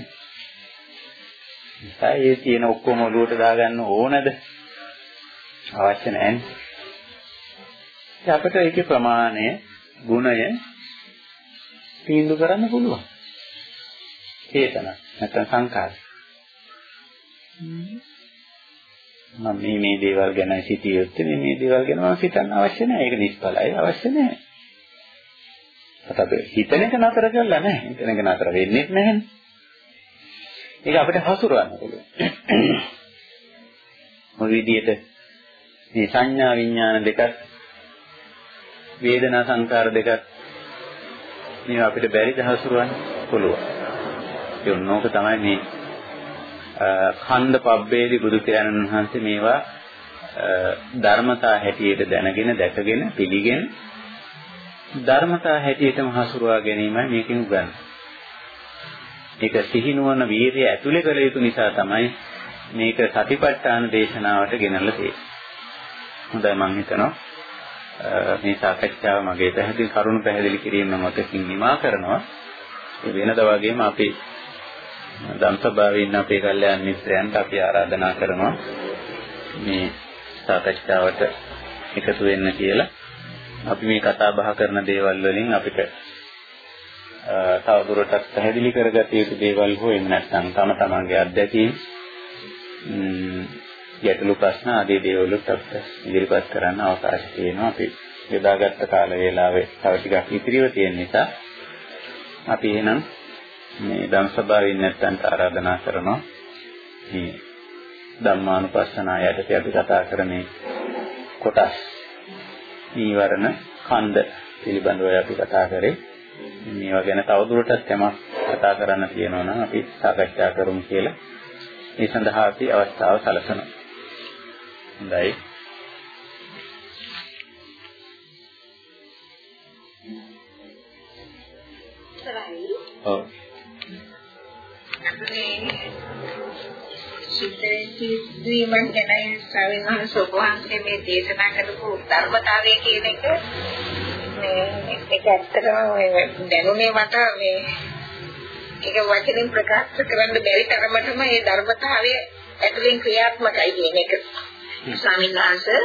නැහැ. ඒ තියෙන ඔක්කොම ඔලුවට දාගන්න ඕනද? අවශ්‍ය නැහැ. අපිට ඒකේ ප්‍රමාණය, ගුණය තීන්දුව කරන්න පුළුවන්. චේතන නැත්නම් සංකාර. මම මේ මේ දේවල් ගැන සිටියොත් මේ මේ දේවල් ගැන මම හිතන්න අවශ්‍ය නැහැ. ඒක නිෂ්ඵලයි අවශ්‍ය නැහැ. අපිට හිතන එක නතර කරලා නැහැ. හිතන එක නතර වෙන්නේ නැහැනේ. ඒක අපිට හසුරවන්න පුළුවන්. මොන විදියට මේ සංඥා විඥාන දෙකත් වේදනා සංකාර දෙකත් මේවා අපිට බැරිද හසුරවන්න පුළුවන්. ඒ උන්නෝක තමයි මේ ඛණ්ඩ පබ්බේදී බුදු පියාණන් වහන්සේ මේවා ධර්මතා හැටියට දැනගෙන දැකගෙන පිළිගෙන ධර්මතා හැටියටම හසුරුවා ගැනීමයි මේකෙන් උගන්වන්නේ. ඒක සිහිනුවන වීරිය ඇතුලේ කළ යුතු නිසා තමයි මේක සතිපට්ඨාන දේශනාවට ගෙනල්ලා තියෙන්නේ. හොඳයි මම හිතනවා මේ සාකච්ඡාව මගේ පැහැදිලි කරුණු පැහැදිලි කිරීම මතකින් නිමා කරනවා. ඒ වෙනද වගේම අපි ධම්සභාවේ ඉන්න අපේ කල්යාණ මිත්‍රයන්ට අපි ආරාධනා කරනවා මේ සාකච්ඡාවට එකතු වෙන්න කියලා. අපි මේ කතා බහ කරන දේවල් වලින් අපිට තවදුරටත් පැහැදිලි කරගත යුතු දේවල් හෝ එහෙම නැත්නම් තම තමන්ගේ අත්දැකීම් ගැටලු ප්‍රශ්න ආදී දේවලුත් අපිට ඉදිරිපත් කරන්න අවකාශ තියෙනවා. අපි යොදාගත්ත කාල වේලාවේ තව ටිකක් ඉතිරිව තියෙන නිසා අපි එහෙනම් මේ ධම් සභාවේ නැත්තන්ට ආරාධනා කරනවා. මේ ධම්මානුපස්සනා යටතේ අපි කතා කරන්නේ කොටස් නීවරණ ඛණ්ඩ පිළිබඳව අපි කතා කරේ. මේවා ගැන තවදුරටත් යමක් කතා කරන්න තියෙනවා නම් අපි සාකච්ඡා කරමු කියලා. මේ සඳහා අපි අවස්ථාව සලසනවා. හොඳයි ඔව් සිතේදීමන් ගැන සවිනහන සෝභාන්සේ මේ දේශනා කරපු ධර්මතාවය කියන එක මේ ඒක ඇත්තටම මේ දැනුනේ මට මේ ඒක වචනින් ප්‍රකාශ කරන්න බැරි තරමටම මේ ධර්මතාවය ඇතුලෙන් ක්‍රියාත්මකයි කියන එක. ස්වාමීන් වහන්සේ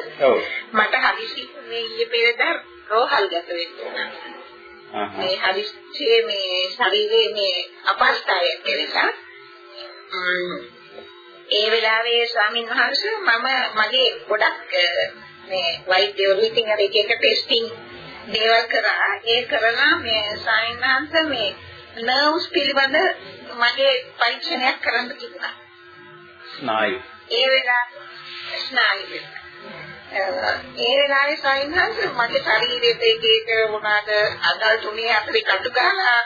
මට හදිසි මේ ඊයේ පෙරදා රෝහල් ගත වෙන්න මේ හදිස්සියේ මේ ශරීරයේ මේ අපහසුතාවයක් නිසා ඒ වෙලාවේ ස්වාමීන් වහන්සේ මම මගේ ගොඩක් මේ වෛද්‍යවරු ඉතින් අර එක එක ටෙස්ටිං දේවල් කරා. ඒ කරලා මේ ස්වාමීන් වහන්සේ මේ නර්ව්ස් පිළිබඳ මගේ පරීක්ෂණයක් කරන්න තිබුණා. ස්නායු ඒ වෙලාවේ ස්නායු ඒ වෙලාවේ සයින්හස් මගේ ශරීරයේ එක එක මොනවාද අදල් තුනේ අතරේ කටු ගහලා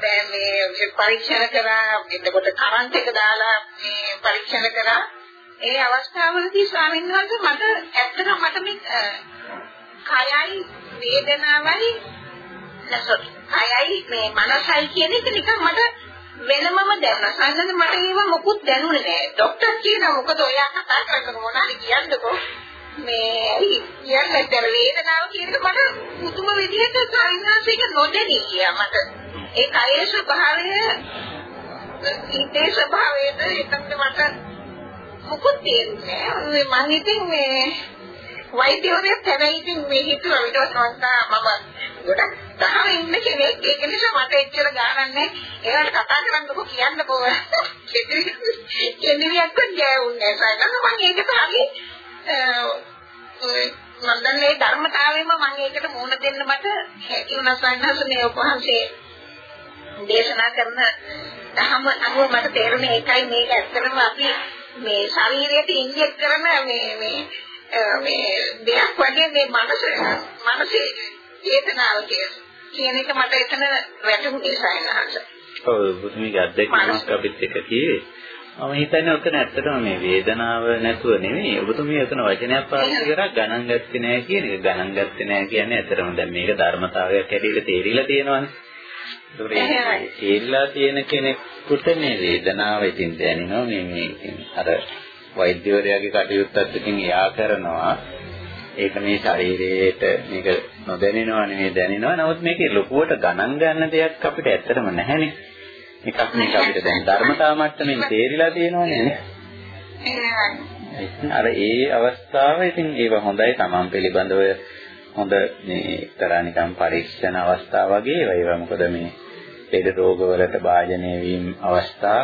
දැන් මේ පරීක්ෂණ කරා එතකොට කරන්ට් එක දාලා මේ පරීක්ෂණ කරා. ඒ අවස්ථාවලදී ස්වාමීන් වහන්සේ මට ඇත්තටම මට මේ කයයි වේදනාවයි නැසොත් කයයි මේ මනසයි කියන එක නිකන් මට වෙනමම දැනුණා. සාමාන්‍යයෙන් මට ඒව මොකුත් දැනුනේ නෑ. ડોක්ටර් කියනවා මොකද ඔයා කතා කරගෙන මොනවාරි කියන්නකෝ. මේ කියන්නේ දැන් වේදනාව කියනකොට මට මුතුම විදිහට සාමාන්‍යයෙන් නොදැනී ගියා මට. ඒ කයේ ස්වභාවය හිතේ ස්වභාවයද එතනද මට මොකුත් තේරුන්නේ නෑ. මම ඉතින් මේ වෛද්‍යවරයෙක් තමයි ඉතින් මේ හිතුවා ඊට පස්සේ මම ගොඩක් දහම ඉන්න කෙනෙක් ඒක නිසා මට එච්චර ගානක් නැහැ. ඒවට කතා කරන්නකො කියන්නකෝ. කෙනෙක්වත් ගෑවුන්නේ නැහැ. මම ඒකට හරි මම දැන් මේ ධර්මතාවෙම මම ඒකට මුහුණ දෙන්න මට හැකි වුණා සන්නහස මේ උපහන්සේ දේශනා කරන ධර්ම අනුව මට තේරුනේ ඒකයි මේක ඇත්තටම අපි මේ ශරීරයට ඉන්ජෙක්ට් කරන මේ මේ මේ දෙයක් වගේ මේ මනස මනසේ චේතනාව කියන එක මට එතන වැටහුනේ සයනහස. ඔව් බුදුමිගේ අධ්‍යක්ෂණයක් අපිත් එක කියේ මම හිතන්නේ ඔතන ඇත්තටම මේ වේදනාව නැතුව නෙමෙයි. ඔබතුමිය ඔතන වචනයක් පාවිච්චි කරා ගණන් ගත්තේ නැහැ කියන එක. ගණන් ගත්තේ නැහැ කියන්නේ ඇත්තටම දැන් මේක ධර්මතාවයක් හැටියට තේරිලා තියෙනවානේ. ඒකට තේරිලා තියෙන කෙනෙකුට මේ වේදනාව ඉතින් දැනෙනවා. මේ මේ අර වෛද්‍යවරයාගේ කටයුත්තත් ඉතින් එයා කරනවා. ඒක මේ ශරීරයේට මේක නොදැනෙනවා නෙමෙයි දැනෙනවා. නමුත් මේකේ ලොකුවට ගණන් ගන්න දෙයක් අපිට ඇත්තටම නැහැනේ. එකක් මේක අපිට දැන් ධර්මතාව මට්ටමින් තේරිලා තියෙනවනේ අර ඒ අවස්ථාව ඉතින් ඒව හොඳයි. Taman පිළිබඳව හොඳ මේ එක්තරා නිකම් පරීක්ෂණ අවස්ථා වගේ ඒවා. මොකද මේ ලෙඩ රෝග වලට භාජනය වීම අවස්ථා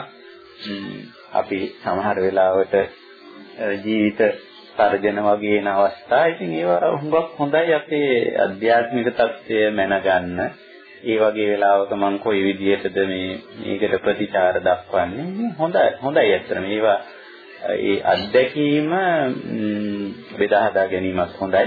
අපි සමහර වෙලාවට ජීවිත තර්ජන වගේ එන අවස්ථා. ඉතින් ඒවා හුඟක් හොඳයි අපේ අධ්‍යාත්මික தත්ත්වය මැනගන්න. ඒ වගේ වෙලාවක මම කොයි විදිහටද මේ මේකට ප්‍රතිචාර දක්වන්නේ? හොඳයි හොඳයි ඇත්තටම. ඒවා ඒ අත්දැකීම බෙදා හදා ගැනීමත් හොඳයි.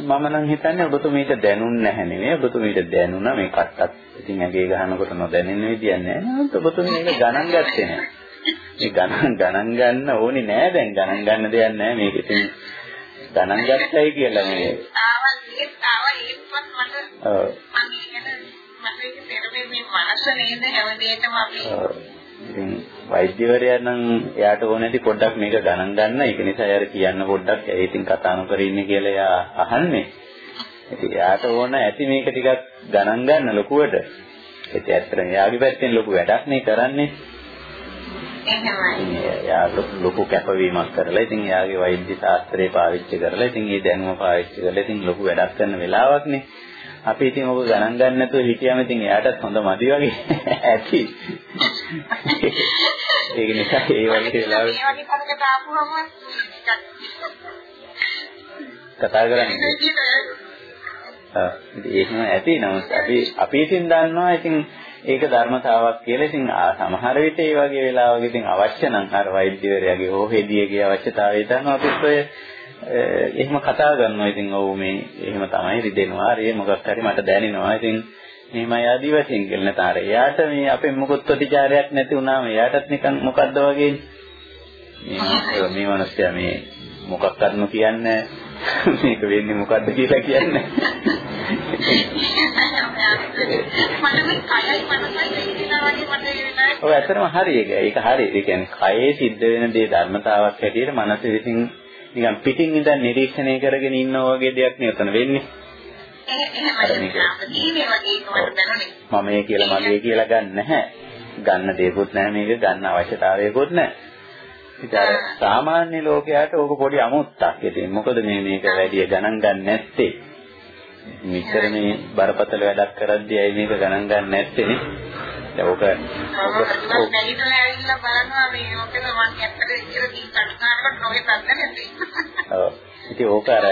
මම නම් හිතන්නේ ඔබතුමීට දැනුන්නේ නැහැ නෙමෙයි. ඔබතුමීට දැනුණා මේ කට්ටත් ඉතින් ඇගේ ගහනකොට නොදැනෙන විදියක් නැහැ. නේද ඔබතුමී මේක ගණන් ගත්තේ නැහැ. මේ ගණන් ගණන් ගන්න ඕනේ නෑ දැන් ගණන් ගන්න දෙයක් නෑ මේක ඉතින් ගණන් ගත්තයි කියලා මේ ආවල් ඒත් ආවල් ඒකවත් මට ඔව් මට ඒක පෙරමේ මේ මනස නේද හැමදේටම අපි ඉතින් වෛද්‍යවරයා නම් එයාට ඕන පොඩ්ඩක් මේක ගණන් ගන්න. ඒක නිසා එයාට කියන්න පොඩ්ඩක් ඒ ඉතින් කතා නොකර ඉන්නේ කියලා එයා අහන්නේ. ඉතින් එයාට ඕන ඇති මේක ටිකක් ගණන් ගන්න ලොකුවට. ඒක ඇත්තටම එයාගේ පැත්තෙන් ලොකු වැඩක් නේ කරන්නේ. එයා ලොකු කැපවීමක් කරලා ඉතින් එයාගේ වෛද්‍ය ශාස්ත්‍රය පාවිච්චි කරලා ඉතින් ඒ දැනුම පාවිච්චි කරලා ඉතින් ලොකු වැඩක් කරන වෙලාවක්නේ. අපි ඉතින් ඔබ ගණන් ගන්න නැතුව හිටියම ඉතින් එයාටත් හොඳ මදි වගේ ඇති. ඒක නිසා ඒ වගේ වෙලාවෙ කතා කරන්නේ. ඒකම ඇති නමුත් අපි අපි ඉතින් දන්නවා ඉතින් ඒක ධර්මතාවක් කියලා ඉතින් සමහර විට ඒ වගේ වෙලාවක ඉතින් අවශ්‍ය නම් අර වෛද්‍යවරයාගේ හෝ හෙදියගේ අවශ්‍යතාවය දන්නවා අපිත් ඔය එහෙම කතා කරනවා. ඉතින් ඔව් මේ එහෙම තමයි රිදෙනවා. ඒ මොකක් හරි මට දැනෙනවා. ඉතින් මෙහෙමයි ආදි වශයෙන් කියලා නැතර එයාට මේ අපේ මොකොත් ප්‍රතිචාරයක් නැති වුණාම එයාටත් නිකන් මොකද්ද වගේ? මේ මේ මිනිස්සයා මේ මොකක් කරනු කියන්නේ මේක වෙන්නේ මොකද්ද කියලා කියන්නේ. ඔව් ඇත්තටම හරි ඒක. ඒක හරි. ඒ කියන්නේ කයේ සිද්ධ වෙන දේ ධර්මතාවක් හැටියට මනස විසින් නිකන් පිටින් ඉඳන් නිරීක්ෂණය කරගෙන ඉන්නා වගේ දෙයක් නේ උතන වෙන්නේ. මම මේ කියලා මගේ කියලා ගන්න නැහැ. ගන්න දෙයක්වත් නැහැ මේක ගන්න අවශ්‍යතාවයක්වත් නැහැ. ඉතින් අර සාමාන්‍ය ලෝකයාට ඕක පොඩි අමුත්තක්. ඉතින් මොකද මේ මේක වැඩි ගණන් ගන්න නැත්තේ? මෙච්චර මේ බරපතල වැඩක් කරද්දී ඇයි මේක ගණන් ගන්න නැත්තේ නේ? දැන් ඕක ඕක නැගිටලා ඇවිල්ලා බලනවා මේ ඕකද මම ඇත්තට ඉතින් කටුකාරකට නොවේ තත්ත්වෙ ඔව්. ඉතින් ඕක අර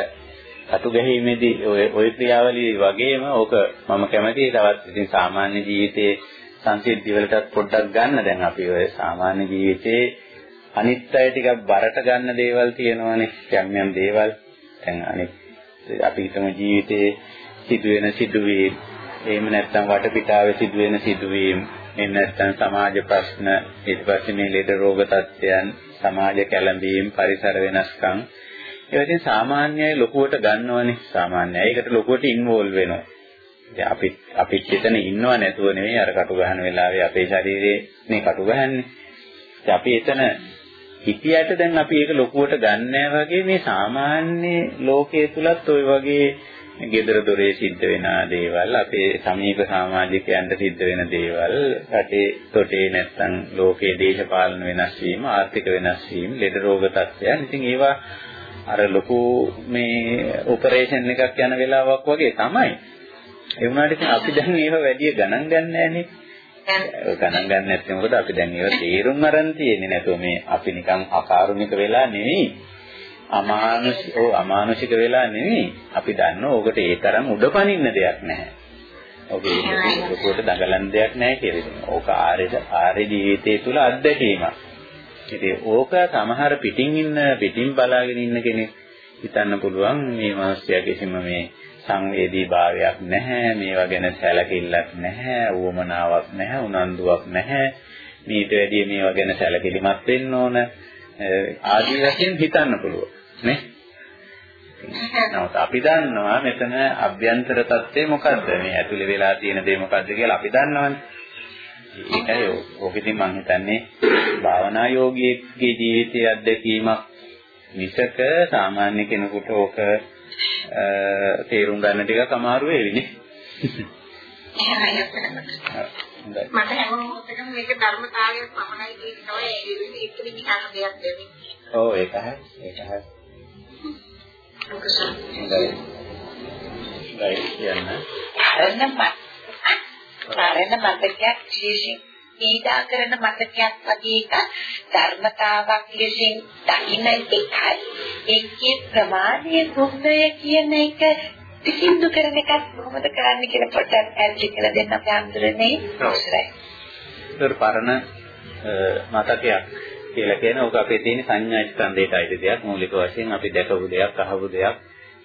අතු ගැහිමේදී ඔය ඔය ක්‍රියාවලිය වගේම ඕක මම කැමතියි තවත් ඉතින් සාමාන්‍ය ජීවිතයේ සංසිද්ධි වලටත් පොඩ්ඩක් ගන්න දැන් අපි ඔය සාමාන්‍ය ජීවිතයේ අනිත් අය ටිකක් බරට ගන්න දේවල් තියෙනවානේ. යම් යම් දේවල්. දැන් අනිත් අපි හිතමු ජීවිතේ සිදුවෙන සිදුවීම්. එහෙම නැත්නම් වටපිටාවේ සිදුවෙන සිදුවීම්. එහෙම නැත්නම් සමාජ ප්‍රශ්න ඊට පස්සේ මේ ලෙඩ රෝග තත්ත්වයන් සමාජ කැළඹීම් පරිසර වෙනස්කම්. ඒවා ඉතින් සාමාන්‍යයි ලොකුවට ගන්නවනේ. සාමාන්‍යයි ඒකට ලොකුවට ඉන්වෝල්ව් වෙනවා. ඉතින් අපි අපිත් එතන ඉන්නව නැතුව නෙවෙයි අර කටු ගහන වෙලාවේ අපේ ශරීරේ මේ කටු ගහන්නේ. ඉතින් අපි එතන හිතියට දැන් අපි ඒක ලොකුවට ගන්නෑ වගේ මේ සාමාන්‍ය ලෝකයේ තුලත් ওই වගේ gedara dore සිද්ධ වෙන දේවල් අපේ සමීප සමාජිකයන්ට සිද්ධ වෙන දේවල් රටේ තොටේ නැත්තම් ලෝකයේ දේශපාලන වෙනස් වීම ආර්ථික වෙනස් වීම ලෙඩ රෝග තත්ත්වයන්. ඉතින් ඒවා අර ලොකු මේ ඔපරේෂන් එකක් යන වෙලාවක් වගේ තමයි. ඒ වුණාට ඉතින් අපි දැන් ඒව වැඩි ගණන් ගන්න නෑනේ ගණන් ගන්න නැත්නම් මොකද අපි දැන් ඒව තේරුම් අරන් තියෙන්නේ නැතුව මේ අපි නිකන් අකාරුණික වෙලා නෙවෙයි අමානුෂික ඕ අමානුෂික වෙලා නෙවෙයි අපි දන්නවා ඕකට ඒ තරම් උඩපනින්න දෙයක් නැහැ. ඔබේ ඒකට දඟලන දෙයක් නැහැ කියලා. ඕක ආර්ය ආර්ය ජීවිතය තුළ අත්දැකීමක්. ඉතින් ඕක සමහර පිටින් ඉන්න පිටින් බලාගෙන ඉන්න කෙනෙක් හිතන්න පුළුවන් මේ මාස්ත්‍ය කිසිම මේ සංවේදී භාවයක් නැහැ මේවා ගැන සැලකිල්ලක් නැහැ උවමනාවක් නැහැ උනන්දුවක් නැහැ. මීට වැඩිය මේවා ගැන සැලකිලිමත් වෙන්න ඕන ආදී වශයෙන් හිතන්න පුළුවන් නේ? නමුත් අපි දන්නවා මෙතන අභ්‍යන්තර தත්ත්වය මොකද්ද? මේ ඇතුලේ වෙලා තියෙන දේ මොකද්ද කියලා අපි දන්නවනේ. ඒකයි ඕක ඉතින් මම හිතන්නේ භාවනා යෝගියෙක්ගේ ජීවිතයේ අත්දැකීමක් මිසක සාමාන්‍ය කෙනෙකුට ඕක තේරුම් ගන්න ටිකක් අමාරු වෙවිනේ. මට හැම මොහොතකම මේක ධර්මතාවය පමණයි කියන තමයි ඒ ඒක නිකන් දෙයක් දෙන්නේ. ඔව් ඒක හරි. ඒක හරි. හරි යන්න. අරන්න මත. අරන්න මතකයක් විශේෂයෙන් පීඩා කරන මතකයක් වගේ එක ධර්මතාවක් ලෙසින් දකින්න එකයි. ඒකේ ප්‍රමාණීය දුන්නය කියන එක පිසින්දු කරන එකත් කොහොමද කරන්න කියලා පොඩ්ඩක් පැහැදිලි කරලා දෙන්න අපේ අඳුරනේ අවශ්‍යයි. ඒතර පරණ මතකයක් කියලා කියන ඕක අපේ තියෙන සංඥා ස්කන්ධයට අයිති දෙයක් මූලික වශයෙන් අපි දැකපු දෙයක් අහපු දෙයක්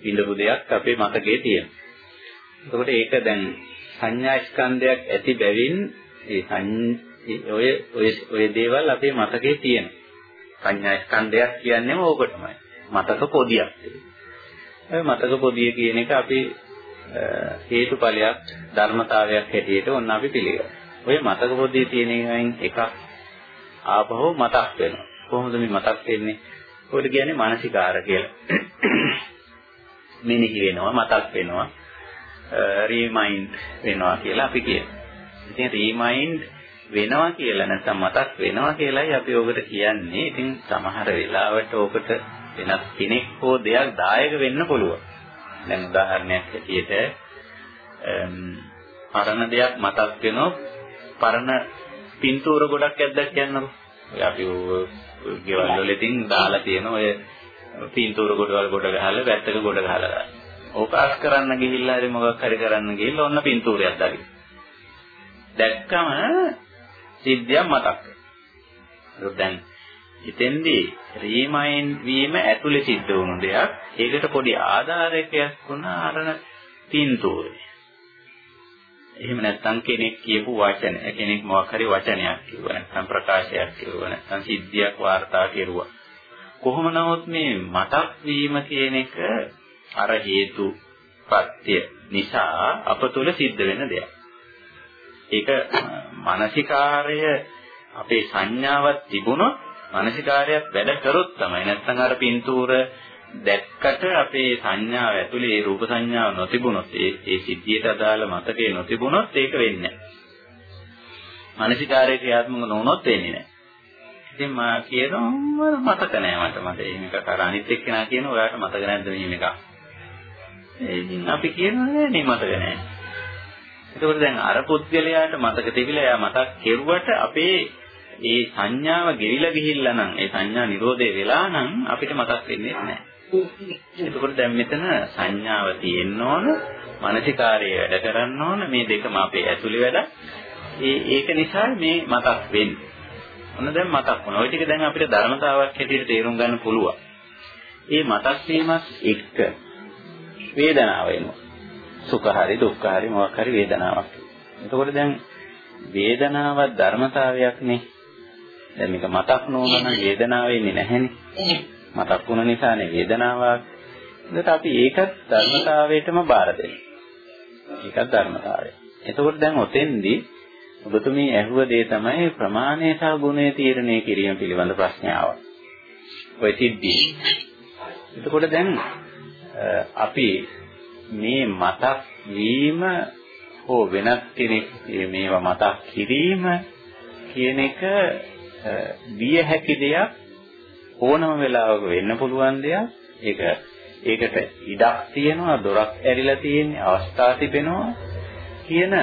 විඳපු දෙයක් අපේ මතකයේ තියෙනවා. එතකොට ඒක දැන් සංඥා ස්කන්ධයක් ඇති බැවින් ඒ ඔය ඔය ඔය දේවල් අපේ මතකේ තියෙනවා. සංඥා ස්කන්ධයක් කියන්නේම ඕක තමයි. මතක පොදියක්. ඔය මතක පොදිය කියන එක අපි හේතුඵලයක් ධර්මතාවයක් හැටියට ඔන්න අපි පිළිගන්නවා. ඔය මතක පොදිය තියෙන එකක් ආපහු මතක් වෙනවා. කොහොමද මේ මතක් වෙන්නේ? ඔකට කියන්නේ මානසිකාර කියලා. මෙනෙහි වෙනවා, මතක් වෙනවා, රීමයින්ඩ් වෙනවා කියලා අපි කියනවා. ඉතින් රීමයින්ඩ් වෙනවා කියලා නැත්නම් මතක් වෙනවා කියලායි අපි ඔකට කියන්නේ. ඉතින් සමහර වෙලාවට ඔකට වෙනත් කෙනෙක් හෝ දෙයක් දායක වෙන්න පුළුවන්. දැන් උදාහරණයක් ඇටියට පරණ දෙයක් මතක් වෙනවා පරණ පින්තූර ගොඩක් ඇද්දක් කියන්නකො. ඔය අපි ගෙවල් වල ඉතින් දාලා තියෙන ඔය පින්තූර ගොඩවල් ගොඩ ගහලා වැත්තක ගොඩ ගහලා ඕක අස් කරන්න ගිහිල්ලා හරි මොකක් හරි කරන්න ගිහිල්ලා ඔන්න පින්තූරයක් දාගන්න. දැක්කම සිද්ධියක් මතක් වෙනවා. දැන් ඉතින්දී රීමයින් වීම ඇතුලේ සිද්ධ වුණු දෙයක්. ඒකට පොඩි ආධාරයක් වුණා අරන පින්තූරේ. එහෙම නැත්නම් කෙනෙක් කියපු වචන කෙනෙක් මොකක් හරි වචනයක් කිව්වා නැත්නම් ප්‍රකාශයක් කිව්වා නැත්නම් සිද්ධියක් වාර්තා කෙරුවා කොහොම නමුත් මේ මතක් වීම කියන එක අර හේතු ප්‍රත්‍ය නිසා අප තුළ සිද්ධ වෙන දෙයක් ඒක මානසිකාර්ය අපේ සංඥාවක් තිබුණොත් මානසිකාර්යයක් වැඩ කරොත් තමයි නැත්නම් අර පින්තූර දැක්කට අපේ සංඥාව ඇතුලේ ඒ රූප සංඥාව නොතිබුණොත් ඒ ඒ සිද්ධියට අදාළ මතකේ නොතිබුණොත් ඒක වෙන්නේ නැහැ. මානසිකාරයේ ක්‍රියාත්මක නොවුනොත් වෙන්නේ නැහැ. ඉතින් මා කියනවා මතක නැහැ මට මට එහෙම එකක් අර අනිත් එක්කෙනා කියන ඔයාට මතක නැද්ද මෙහෙම එකක්. ඉතින් අපි කියනවා නේ මතක නැහැ. එතකොට දැන් අර පුද්ගලයාට මතක තිබිලා එයා මතක් කෙරුවට අපේ ඒ සංඥාව ගෙවිලා ගිහිල්ලා නම් ඒ සංඥා නිරෝධය වෙලා නම් අපිට මතක් වෙන්නේ නැහැ. එතකොට දැන් මෙතන සංඥාව තියෙන්න ඕන, මානසිකාරය වැඩ කරන්න ඕන, මේ දෙකම අපේ ඇතුළේ වැඩ. ඒ ඒක නිසා මේ මතක් වෙන්නේ. ඔන්න දැන් මතක් වුණා. ওই ටික දැන් අපිට ධර්මතාවක් හැටියට තේරුම් ගන්න පුළුවන්. ඒ මතක් වීමත් එක්ක වේදනාව එනවා. සුඛ හරි දුක්ඛ හරි මොකක් හරි වේදනාවක්. එතකොට දැන් වේදනාවක් ධර්මතාවයක් නේ. දැන් මේක මතක් නොවන වේදනාව එන්නේ නැහැනේ. මතක් වුණ නිසානේ වේදනාවක්. ඒකට අපි ඒකත් ධර්මතාවයටම බාර. ඒකත් ධර්මතාවය. එතකොට දැන් ඔතෙන්දී ඔබතුමී ඇහුව දේ තමයි ප්‍රමාණය සහ ගුණය තීරණය කිරීම පිළිබඳ ප්‍රශ්නාව. ඔය සිද්ධිය. එතකොට දැන් අපි මේ මතක් වීම හෝ වෙනත් කෙනෙක් මේවා මතක් කිරීම කියන එක විය හැකි දෙයක් ඕනම වෙලාවක වෙන්න පුළුවන් දෙයක්. ඒක ඒකට ඉඩක් තියෙනවා, දොරක් ඇරිලා තියෙන්නේ, අවස්ථා තිබෙනවා කියන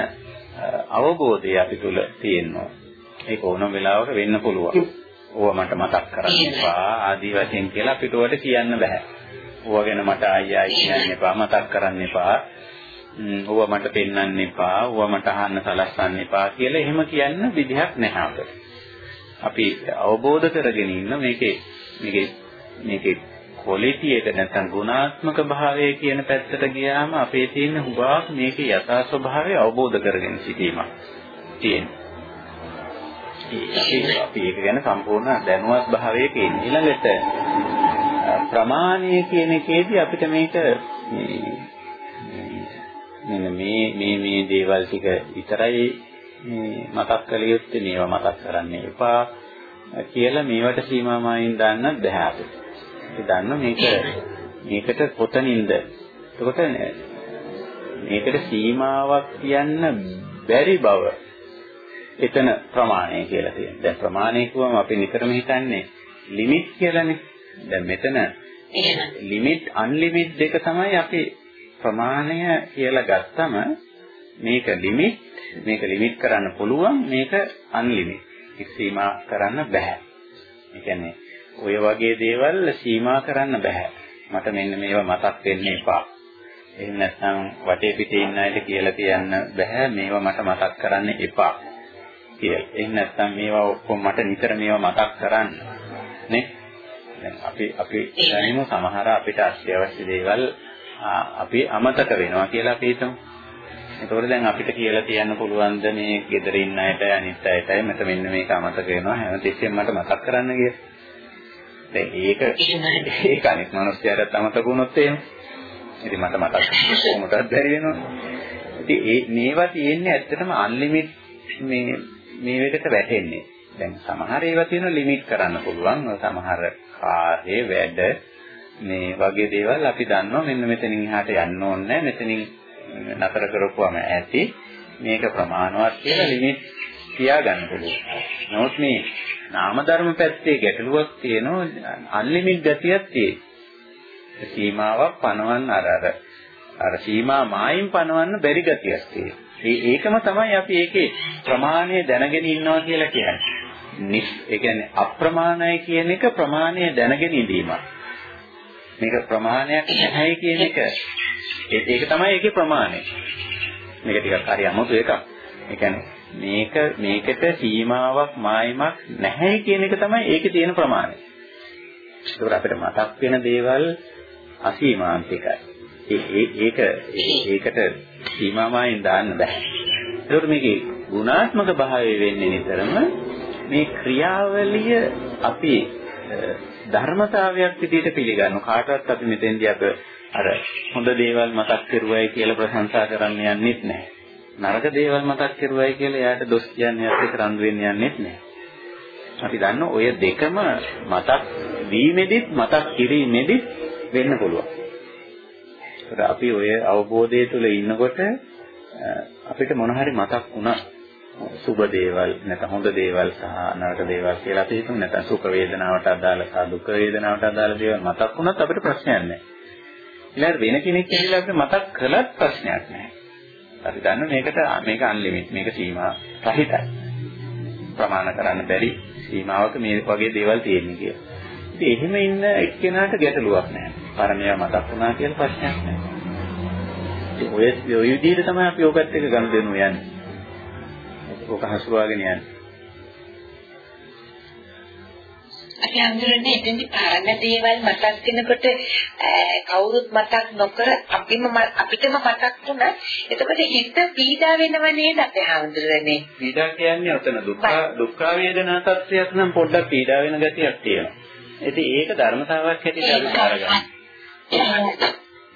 අවබෝධය අපි තුල තියෙනවා. ඒක ඕනම වෙලාවක වෙන්න පුළුවන්. ඕවා මට මතක් කරන්න එපා ආදී වශයෙන් කියලා අපිට උවට කියන්න බෑ. ඕවා ගැන මට ආයි ආයි කියන්න එපා, මතක් කරන්න එපා. ඕවා මට පෙන්වන්න එපා, ඕවා මට අහන්න සලස්සන්න එපා කියලා එහෙම කියන්න විදිහක් නැහැ අපිට. අපි අවබෝධ කරගෙන ඉන්න මේකේ මේකේ මේකේ ක්වොලිටියට නැත්නම් ගුණාත්මක භාවය කියන පැත්තට ගියාම අපේ තියෙන හුඟක් මේකේ යථා ස්වභාවය අවබෝධ කරගෙන සිටීමක් තියෙනවා. අපි ඒක ගැන සම්පූර්ණ දැනුවත් භාවයක ඉන්නේ. ඊළඟට ප්‍රමාණය කියන එකේදී අපිට මේක මෙන්න මේ මේ මේ දේවල් ටික විතරයි මතක් කළ යුත්තේ මේවා මතක් කරන්න එපා කියලා මේවට සීමා මායින් දාන්න බෑ අපිට. අපි දන්න මේක මේකට කොතනින්ද? එතකොට මේකට සීමාවක් කියන්න බැරි බව එතන ප්‍රමාණය කියලා තියෙනවා. දැන් ප්‍රමාණය කියවම අපි නිතරම හිතන්නේ ලිමිට් කියලානේ. දැන් මෙතන ලිමිට් අන්ලිමිට් දෙක තමයි අපි ප්‍රමාණය කියලා ගත්තම මේක ලිමිට් මේක ලිමිට් කරන්න පුළුවන් මේක අන්ලිමිට් සීමා කරන්න බෑ. ඒ කියන්නේ ඔය වගේ දේවල් සීමා කරන්න බෑ. මට මෙන්න මේවා මතක් වෙන්න එපා. එහෙම නැත්නම් වටේ පිටේ ඉන්න අයට කියලා කියන්න බෑ මේවා මට මතක් කරන්න එපා කියලා. එහෙම නැත්නම් මේවා ඔක්කොම මට නිතර මේවා මතක් කරන්න. නේ? දැන් අපි අපි දැනෙන සමහර අපිට අත්‍යවශ්‍ය දේවල් අපි අමතක වෙනවා කියලා අපි හිතමු. එතකොට දැන් අපිට කියලා කියන්න පුළුවන්ද මේ ගෙදර ඉන්න අයට අනිත් අයටයි මට මෙන්න මේක අමතක වෙනවා හැමතිස්සෙම මට මතක් කරන්න කියලා. දැන් ඒක ඒක අනිත් මිනිස්යාට අමතක වුණොත් එහෙම. ඉතින් මට මතක් කොහොමදත් බැරි වෙනවා. ඉතින් ඒ මේවා තියෙන්නේ ඇත්තටම අන්ලිමිට් මේ මේකට වැටෙන්නේ. දැන් සමහර ඒවා තියෙන ලිමිට් කරන්න පුළුවන්. සමහර කාර්ය වැඩ මේ වගේ දේවල් අපි දන්නවා මෙන්න මෙතනින් එහාට යන්න ඕනේ මෙතනින් නතර කරපුවම ඇති මේක ප්‍රමාණවත් කියලා ලිමිට් තියාගන්න පුළුවන්. නමුත් මේ නාම ධර්ම පැත්තේ ගැටලුවක් තියෙනවා අන්ලිමිට් ගතියක් තියෙනවා. සීමාවක් පනවන්න අර අර අර සීමා මායින් පනවන්න බැරි ගතියක් තියෙනවා. ඒකම තමයි අපි ඒකේ ප්‍රමාණය දැනගෙන ඉන්නවා කියලා කියන්නේ. නිස් ඒ කියන්නේ අප්‍රමාණයි කියන එක ප්‍රමාණය දැනගෙන ඉඳීමක්. මේක ප්‍රමාණයක් නැහැයි කියන එක ඒක තමයි ඒකේ ප්‍රමාණය. මේක ටිකක් හරි අමුතු එකක්. ඒ කියන්නේ මේක මේකට සීමාවක් මායිමක් නැහැයි කියන එක තමයි ඒකේ තියෙන ප්‍රමාණය. ඒකට අපිට මතක් වෙන දේවල් අසීමාන්තිකයි. ඒක ඒකට සීමාමායින් දාන්න බෑ. ඒකට මේකේ ගුණාත්මක භාවය වෙන්නේ නිතරම මේ ක්‍රියාවලිය අපි ධර්මතාවයක් විදිහට පිළිගන්න කාටවත් අපි මෙතෙන්දී අප අර හොඳ දේවල් මතක් කරුවයි කියලා ප්‍රශංසා කරන්න යන්නෙත් නැහැ. නරක දේවල් මතක් කරුවයි කියලා එයාට දොස් කියන්නේ අපිට රඳ වෙන්න යන්නෙත් නැහැ. අපි දන්න ඔය දෙකම මතක් වීමෙදිත් මතක් කිරීමෙදිත් වෙන්න පුළුවන්. අපි ඔය අවබෝධය තුළ ඉන්නකොට අපිට මොන හරි මතක් වුණා සුබ දේවල් නැත්නම් හොඳ දේවල් සහ නරක දේවල් කියලා අපි හිතමු නැත්නම් සුඛ වේදනාවට අදාළ සහ දුක් වේදනාවට අදාළ දේවල් මතක් වුණත් අපිට ප්‍රශ්නයක් නැහැ. ඊළඟ වෙන කෙනෙක් කියලා අපිට මතක් කළත් ප්‍රශ්නයක් නැහැ. අපි දන්න මේකට මේක අන්ලිමිට් මේක සීමා රහිතයි. ප්‍රමාණ කරන්න බැරි සීමාවක මේ වගේ දේවල් තියෙන්නේ කියලා. ඉතින් එහෙම ඉන්න එක්කෙනාට ගැටලුවක් නැහැ. පරමයා මතක් වුණා කියලා ප්‍රශ්නයක් නැහැ. ඔය ඔය විදිහට තමයි අපි ඔකත් එක්ක ගනුදෙනු යන්නේ. ඕක හසුරවාගෙන යන්නේ. අපි අඳුරන්නේ එතෙන්දි පරණ දේවල් මතක් වෙනකොට කවුරුත් මතක් නොකර අපිම අපිටම මතක් වුණා. එතකොට හිත පීඩා වෙනව නේද අපේ හඳුරන්නේ? පීඩා කියන්නේ ඔතන දුක්ඛ දුක්ඛ වේදනා තත්ත්වයක් නම් පොඩ්ඩක් පීඩා වෙන ගතියක් තියෙනවා. ඉතින් ඒක ධර්මතාවක් හැටියට අපි අරගන්න.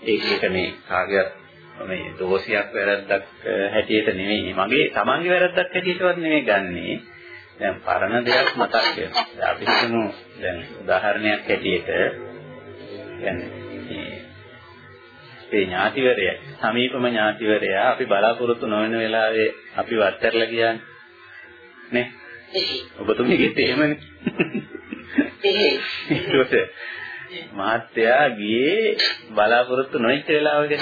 ඒක මේ කාගේත් මේ දෝෂයක් වැරද්දක් හැටියට නෙවෙයි මගේ තමන්ගේ වැරද්දක් හැටියටවත් නෙවෙයි ගන්නෙ. දැන් පරණ දෙයක් මතක් වෙනවා. අපි හිතමු දැන් උදාහරණයක් හැටියට කියන්නේ මේ ඥාතිවරය සමීපම ඥාතිවරයා අපි බලාපොරොත්තු නොවන වෙලාවේ අපි වත් කරලා කියන්නේ නේ ඔබතුමීගෙත් එහෙමනේ. ඒක මහත්තයා ගියේ බලාපොරොත්තු නොවෙච්ච වෙලාවකදී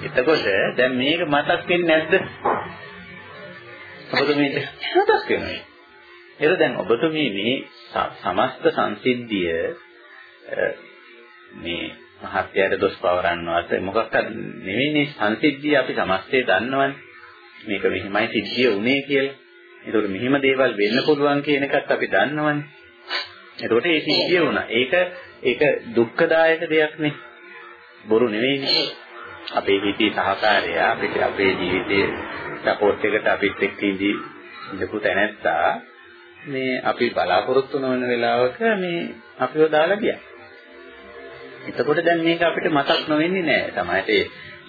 එතකොට දැන් මේක මතක් වෙන්නේ නැද්ද? ඔබතුමීට මතක් වෙනවා. ඒක දැන් ඔබතුමී මේ සමස්ත සංසිද්ධිය මේ මහත්යයට දොස් පවරන්නවත් මොකක්ද නෙවෙයිනේ සංසිද්ධිය අපි සමස්තය දන්නවනේ. මේක මෙහිමයි සිද්ධිය උනේ කියලා. ඒකට මෙහිම දේවල් වෙන්න පුළුවන් කියන එකත් අපි දන්නවනේ. එතකොට ඒ සිද්ධිය වුණා. ඒක ඒක දුක්ඛදායක දෙයක් නේ. බොරු නෙවෙයිනේ. අපේ හිතේ සහකාරය අපිට අපේ ජීවිතයේ සපෝට් එකට අපිත් එක්ක ඉඳි ඉඳපු තැනැත්තා මේ අපි බලාපොරොත්තු නොවන වෙලාවක මේ අපිව දාලා ගියා. එතකොට දැන් මේක අපිට මතක් නොවෙන්නේ නැහැ. තමයි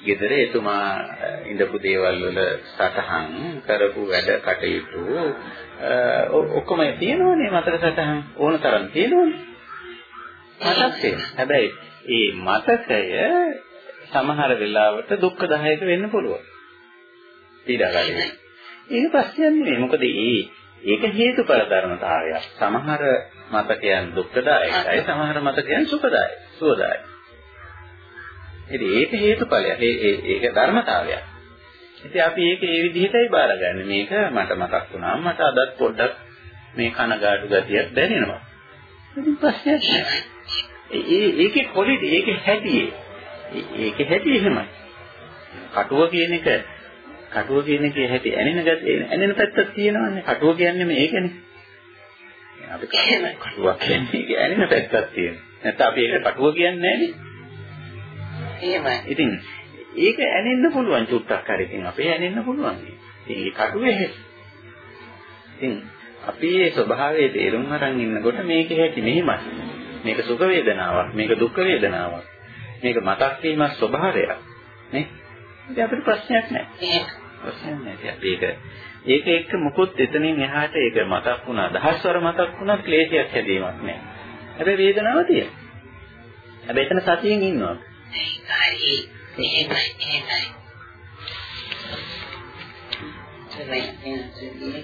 ගෙදර එතුමා ඉඳපු දේවල් වල සටහන් කරපු වැඩ කටයුතු ඔක්කොම තියෙනවනේ මතක සටහන් ඕන තරම් තියෙනවනේ. මතක් හැබැයි ඒ මතකය සමහර වෙලාවට දුක්ඛදායක වෙන්න පුළුවන්. පීඩාකාරී. ඒක ප්‍රශ්නයක් නෙවෙයි. මොකද ඒ ඒක හේතුඵල ධර්මතාවයක්. සමහර මතකයන් දුක්ඛදායකයි, සමහර මතකයන් සුඛදායක, සුවදායක. ඉතින් ඒක හේතුඵලයක්. ඒ ඒක ධර්මතාවයක්. ඉතින් අපි ඒක ඒ විදිහටයි බාරගන්නේ. මේක මට මතක් වුණා. මට අදත් පොඩ්ඩක් මේ කනගාටු ගතියක් දැනෙනවා. ඉතින් ප්‍රශ්නයක් නෑ. ඒ ඒකේ කොලිට ඒකේ හැටියේ ඒකේ හැටි එහෙමයි. කටුව කියන එක කටුව කියන එකේ හැටි ඇනෙන ඇනෙන පැත්තක් තියෙනවානේ. කටුව කියන්නේ මේකනේ. අපි කටුවක් කියන්නේ ඇනෙන පැත්තක් තියෙනවා. නැත්නම් අපි ඒක කටුව කියන්නේ. එහෙමයි. ඉතින් ඒක ඇනෙන්න පුළුවන් චුට්ටක් හරි ඉතින් අපේ ඇනෙන්න පුළුවන්. ඉතින් ඒ කටුවේ හැටි. ඉතින් අපි මේ ස්වභාවයේ තේරුම් අරන් ඉන්නකොට මේකේ හැටි මෙහිමයි. මේක සුඛ වේදනාවක්, මේක දුක් වේදනාවක්. මේක මතක් වීමක් ස්වභාවයක් නේ? ඉතින් අපිට ප්‍රශ්නයක් නැහැ. ප්‍රශ්නයක් නැහැ. අපි ඒක ඒක එක්ක මොකොත් එතනින් එහාට ඒක මතක් වුණා. දහස්වර මතක් වුණා ක්ලේශයක් හැදීමක් නැහැ හැබැයි වේදනාව තියෙනවා. හැබැයි එතන සතියෙන් ඉන්නවා. හරි එහෙමයි එහෙමයි. අවසරයි එන්ට්‍රී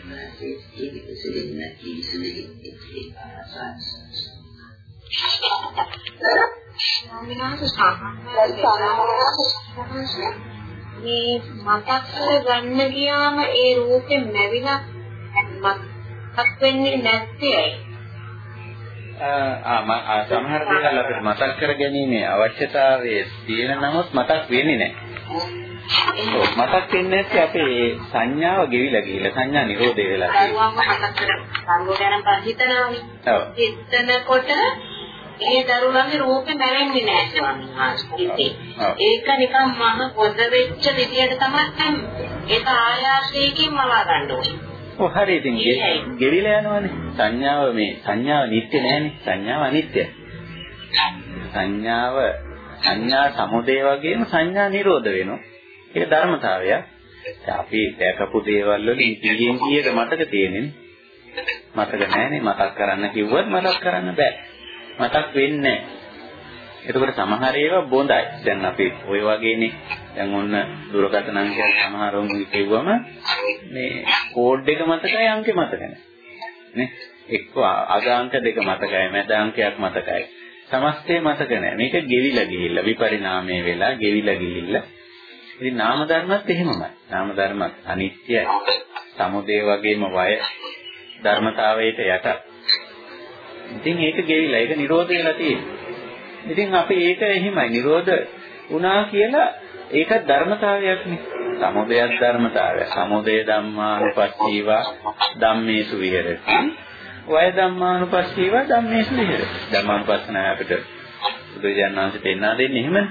මේ මතක් කරගන්න ගියාම ඒ රූපේ මැවිලා මතක් වෙන්නේ නැත්තේ? ආ සමහර දේවල් අපිට මතක් කරගැනීමේ අවශ්‍යතාවය තියෙන නමුත් මතක් වෙන්නේ නැහැ. මතක් වෙන්නේ නැත්නම් අපේ සංඥාව ගෙවිලා ගිහිල්ලා සංඥා නිරෝධය වෙලා. දරුවම මතක් කර දරුවෝ ගැන හිතනවානේ. ඔව්. හිතනකොට ඒ දරුවන්ගේ රූපේ මැරෙන්නේ නැහැ ඒක නිකන් මම පොද වෙච්ච විදියට තමයි ඒක ආයාසයෙන් මවා ගන්න ඕනේ. ඔව් හරි ඉතින් ගෙවිලා යනවනේ. සංඥාව මේ සංඥාව නිත්‍ය නෑනේ. සංඥාව අනිත්‍යයි. සංඥාව සංඥා සමුදය වගේම සංඥා නිරෝධ වෙනවා. ඒක ධර්මතාවයක්. අපි දැකපු දේවල් වලින් කීයෙන් කීයක මතක තියෙන්නේ. මතක නෑනේ මතක් කරන්න කිව්වත් මතක් කරන්න බෑ. මතක් වෙන්නේ එතකොට සමහර ඒවා බොඳයි. දැන් අපි ওই වගේනේ දැන් ඔන්න දුරකථන අංකයක් සමහරවම කිව්වම මේ කෝඩ් එක මතකයි අංකෙ මතක නැහැ. නේ? එක්ක අග අංක දෙක මතකයි, මැද අංකයක් මතකයි. සමස්තය මතක නැහැ. මේක ගෙවිලා ගිහිල්ලා විපරිණාමය වෙලා ගෙවිලා ගිහිල්ලා. ඉතින් නාම ධර්මත් එහෙමමයි. නාම ධර්මත් අනිත්‍යයි. සමුදේ වගේම වය ධර්මතාවයට යට. ඉතින් ඒක ගෙවිලා ඒක නිරෝධ වෙලා තියෙනවා. ඉතින් අපි ඒක එහෙමයි නිරෝධ වුණා කියලා ඒක ධර්මතාවයක්නේ. සමුදයක් ධර්මතාවය. සමුදය ධම්මානුපස්සීවා ධම්මේසු විහෙරති. වය ධම්මානුපස්සීවා ධම්මේසු විහෙරති. ධම්මානුපස්සනාව අපිට බුදුජානනාංශ පෙන්වා දෙන්නේ එහෙමනේ.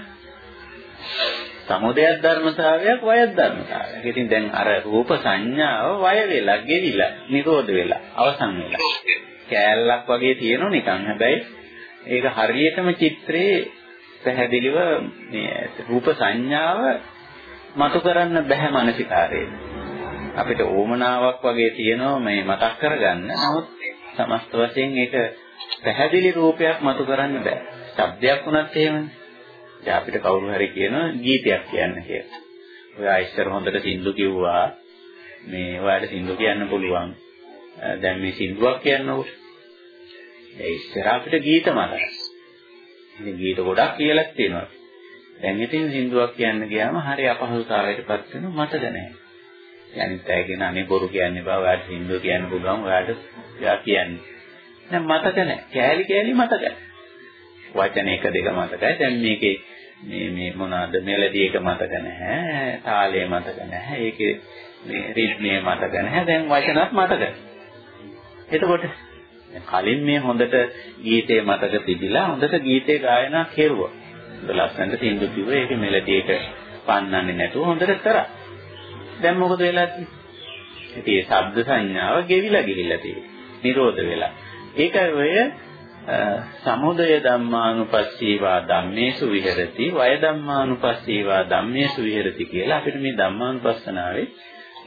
සමුදයක් ධර්මතාවයක් වයත් ධර්මතාවයක්. ඉතින් දැන් අර රූප සංඥාව වය වෙලා, ගෙවිලා, නිරෝධ වෙලා, අවසන් වෙලා. කෑල්ලක් වගේ තියෙනව නිකන්. හැබැයි ඒක හරියටම චිත්‍රයේ පැහැදිලිව මේ රූප සංඥාව මතු කරන්න බෑ මානසිකාරයේ. අපිට ඕමනාවක් වගේ තියෙනවා මේ මතක් කරගන්න. නමුත් සමස්ත වශයෙන් ඒක පැහැදිලි රූපයක් මතු කරන්න බෑ. ශබ්දයක් වුණත් එහෙමනේ. දැන් අපිට කවුරු හරි කියනවා ගීතයක් කියන්න කියලා. ඔයා ඉස්සර හොඳට සින්දු කිව්වා. මේ ඔයාලට සින්දු කියන්න පුළුවන්. දැන් මේ සින්දුවක් කියන්නකො. ඒ ඉස්සර අපිට ගීත මතකයි. ඉතින් ගීත ගොඩක් කියලා තියෙනවා. දැන් ඉතින් සින්දුවක් කියන්න ගියාම හරි අපහසුතාවයකටපත් වෙනවා මතක නැහැ. යනිත් අයගෙන අනේ බොරු කියන්නේ බා ඔයාලට සින්දුව කියන්න පුළුවන් ඔයාලට යා කියන්නේ. දැන් මතක නැහැ. කෑලි කෑලි මතකයි. වචන එක දෙක මතකයි. දැන් මේකේ මේ මේ මොනවාද මෙලඩි එක මතක නැහැ. තාලය මතක නැහැ. ඒකේ මේ රිද්මය මතක නැහැ. දැන් වචනත් මතකයි. එතකොට කලින් මේ හොඳට ගීතේ මතක තිබිලා හොඳට ගීතේ ගායනා කෙරුවා. හොඳ ලස්සනට සින්දු කිව්වා ඒකේ මෙලඩි එක පන්නන්නේ නැතුව හොඳට කරා. දැන් මොකද වෙලා තියෙන්නේ? ඉතින් ඒ ශබ්ද සංඥාව ගෙවිලා ගිහිල්ලා තියෙන්නේ. නිරෝධ වෙලා. ඒක ඔය සමුදය ධම්මානුපස්සීවා ධම්මේසු විහෙරති වය ධම්මානුපස්සීවා ධම්මේසු විහෙරති කියලා අපිට මේ ධම්මානුපස්සනාවේ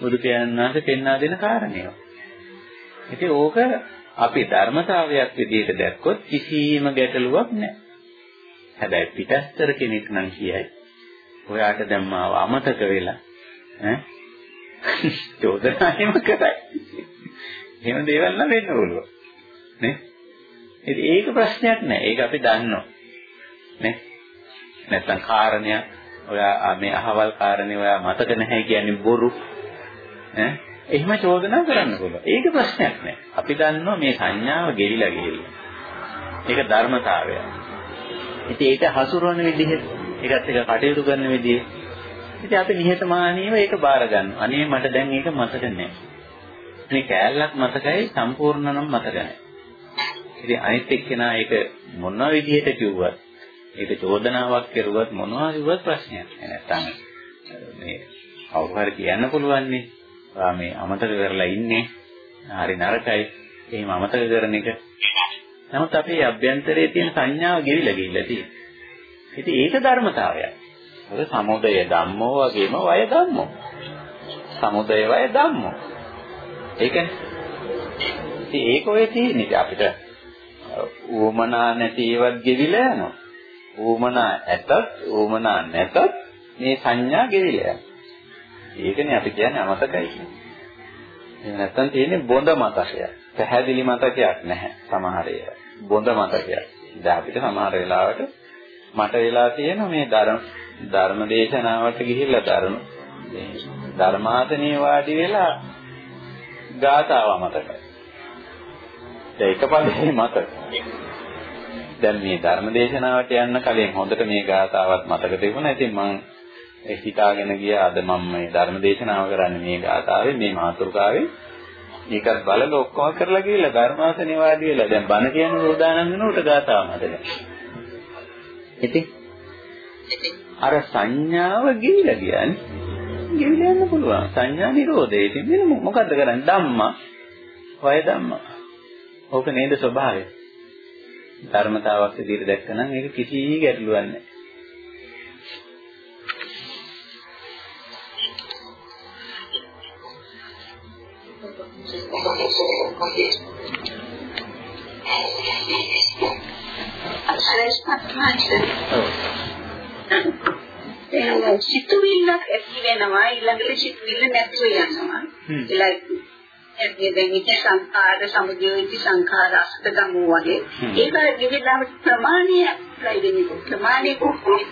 බුදු පියාණන් වහන්සේ පෙන්වා දෙන කාරණේව. ඉතින් ඕක අපි ධර්මතාවයක් විදිහට දැක්කොත් කිසිම ගැටලුවක් නැහැ. හැබැයි පිටස්තර කෙනෙක් නම් කියයි. ඔයාට දැන් මාව අමතක වෙලා ඈ චෝදනායම කරයි. එහෙම දේවල් නම් වෙන්න ඕන. නේ? ඉතින් ඒක ප්‍රශ්නයක් නෑ. ඒක අපි දන්නවා. නේ? නැත්තම් කාරණයක් ඔයා මේ අහවල් කාරණේ ඔයා මතක නැහැ කියන්නේ බොරු. ඈ එහෙම චෝදනා කරන්න පුළුවන්. ඒක ප්‍රශ්නයක් නෑ. අපි දන්නවා මේ සංඥාව ගෙවිලා ගෙවිලා. ඒක ධර්මතාවය. ඉතින් ඒක හසුරවන විදිහ, ඒකත් එක කටයුතු කරන විදිහ. ඉතින් අපි නිහතමානීව ඒක බාර ගන්නවා. අනේ මට දැන් ඒක මතක නෑ. මේ කෑල්ලක් මතකයි සම්පූර්ණ නම් මතක නෑ. ඉතින් අනිත් එක්කෙනා ඒක මොන විදිහට කිව්වත් ඒක චෝදනාවක් කරුවත් මොනවා කිව්වත් ප්‍රශ්නයක් නෑ. නැත්තම් මේ කවුරු හරි කියන්න පුළුවන් නේ මේ අමතක කරලා ඉන්නේ. හරි නරකයි. එහෙම අමතක කරන එක. නමුත් අපේ අභ්‍යන්තරයේ තියෙන සංඥාව ගෙවිලා ගිහිල්ලා තියෙනවා. ඉතින් ඒක ධර්මතාවයක්. ඔය සමුදය ධම්මෝ වගේම වය ධම්මෝ. සමුදය වය ධම්මෝ. ඒකනේ. ඉතින් ඒක ඔය තියෙන්නේ අපිට. ඌමනා නැති ඒවත් ගෙවිලා යනවා. ඌමනා ඇතත් ඌමනා නැතත් මේ සංඥා ගෙවිලා යනවා. ඒකනේ අපි කියන්නේ අමතකයි කියන්නේ. එහෙම නැත්නම් තියෙන්නේ බොඳ මතකයක්. පැහැදිලි මතකයක් නැහැ සමහර ඒවා. බොඳ මතකයක්. දැන් අපිට සමහර වෙලාවට මට වෙලා තියෙන මේ ධර්ම ධර්ම දේශනාවට ගිහිල්ලා ධර්ම මේ ධර්මාසනේ වාඩි වෙලා ගාතාව මතකයි. දැන් එක පදේ මතක. දැන් මේ ධර්ම දේශනාවට යන්න කලින් හොඳට මේ ගාතාවත් මතක තිබුණා. ඉතින් මම හිතාගෙන ගියා අද මම මේ ධර්ම දේශනාව කරන්නේ මේ ගාතාවේ මේ මාතෘකාවේ. මේකත් බලලා ඔක්කොම කරලා ගිහලා ධර්මාසනේ වාඩි වෙලා දැන් බණ කියන උදානන් වෙනකොට ගාතාව මතක. ඉතින් අර සංඥාව ගිහිලා ගියානේ. ගිහිලා යන්න පුළුවන්. සංඥා නිරෝධය. ඉතින් වෙන මොකද්ද කරන්නේ? ධම්මා. වය ධම්මා. ඕක නේද ස්වභාවය. ධර්මතාවක් විදිහට දැක්කනම් ඒක කිසි ගැටලුවක් නැහැ. එහෙනම් සිතුවිල්ලක් ඇති වෙනවා ඊළඟට සිතුවිල්ල නැතුව යනවා. ඊළඟ ඒ දැන් ඉති සංඛාර සමුදයෝති සංඛාර අස්තගමු වගේ ඒක විවිධම ප්‍රමාණය ලැබෙන්නේ ප්‍රමාණය කොහොමද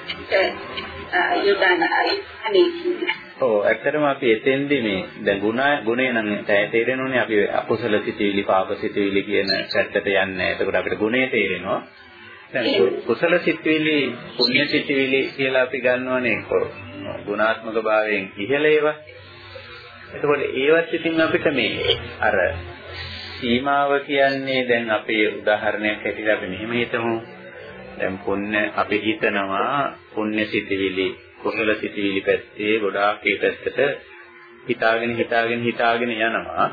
යොදාන අනේ ඔව් ඇත්තටම අපි එතෙන්දී මේ දැන් ගුණ ගුණේ නම් තේරෙනුනේ අපි අකුසල සිතිවිලි පාප සිතිවිලි කියන පැත්තට යන්නේ. එතකොට අපිට ගුණේ තේරෙනවා. දැන් කුසල සිතිවිලි පුණ්‍ය සිතිවිලි කියලා අපි ගන්නවනේ ගුණාත්මක භාවයෙන් ඉහළ ඒවා. එතකොට ඒවත් ඉතින් අපිට මේ අර සීමාව කියන්නේ දැන් අපේ උදාහරණයක් හැටියට අපි මෙහෙම හිතමු. දැන් පුණ්‍ය අපි හිතනවා පුණ්‍ය සිතිවිලි කුසල සිතිවිලි පැත්තේ ගොඩාක් ඒ පැත්තට හිතාගෙන හිතාගෙන හිතාගෙන යනවා.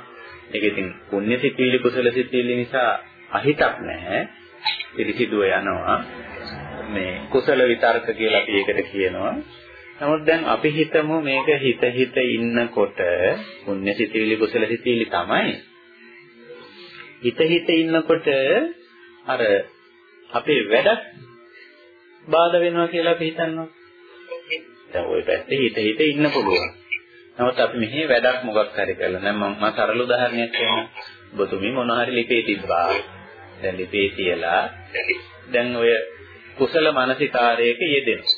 ඒක ඉතින් පුණ්‍ය සිතිවිලි කුසල සිතිවිලි නිසා අහිතක් නැහැ. පිළිසිදුව යනවා. මේ කුසල විතර්ක කියලා අපි ඒකට කියනවා. නමුත් දැන් අපි හිතමු මේක හිත හිත ඉන්නකොට පුණ්‍ය සිතිවිලි කුසල සිතිවිලි තමයි. හිත හිත ඉන්නකොට අර අපේ වැඩ බාධා වෙනවා කියලා අපි හිතනවා. දැන් ওই පැත්තේ හිත හිත ඉන්න පුළුවන්. නමුත් අපි මෙහි වැඩක් මොකක් හරි කරලා දැන් මම සරල උදාහරණයක් කියන්නම්. ඔබතුමි මොන හරි ලිපේ තිබ්බා. දැන් ලිපේ තියලා දැන් ඔය කුසල මානසිකාරයක යෙදෙනවා.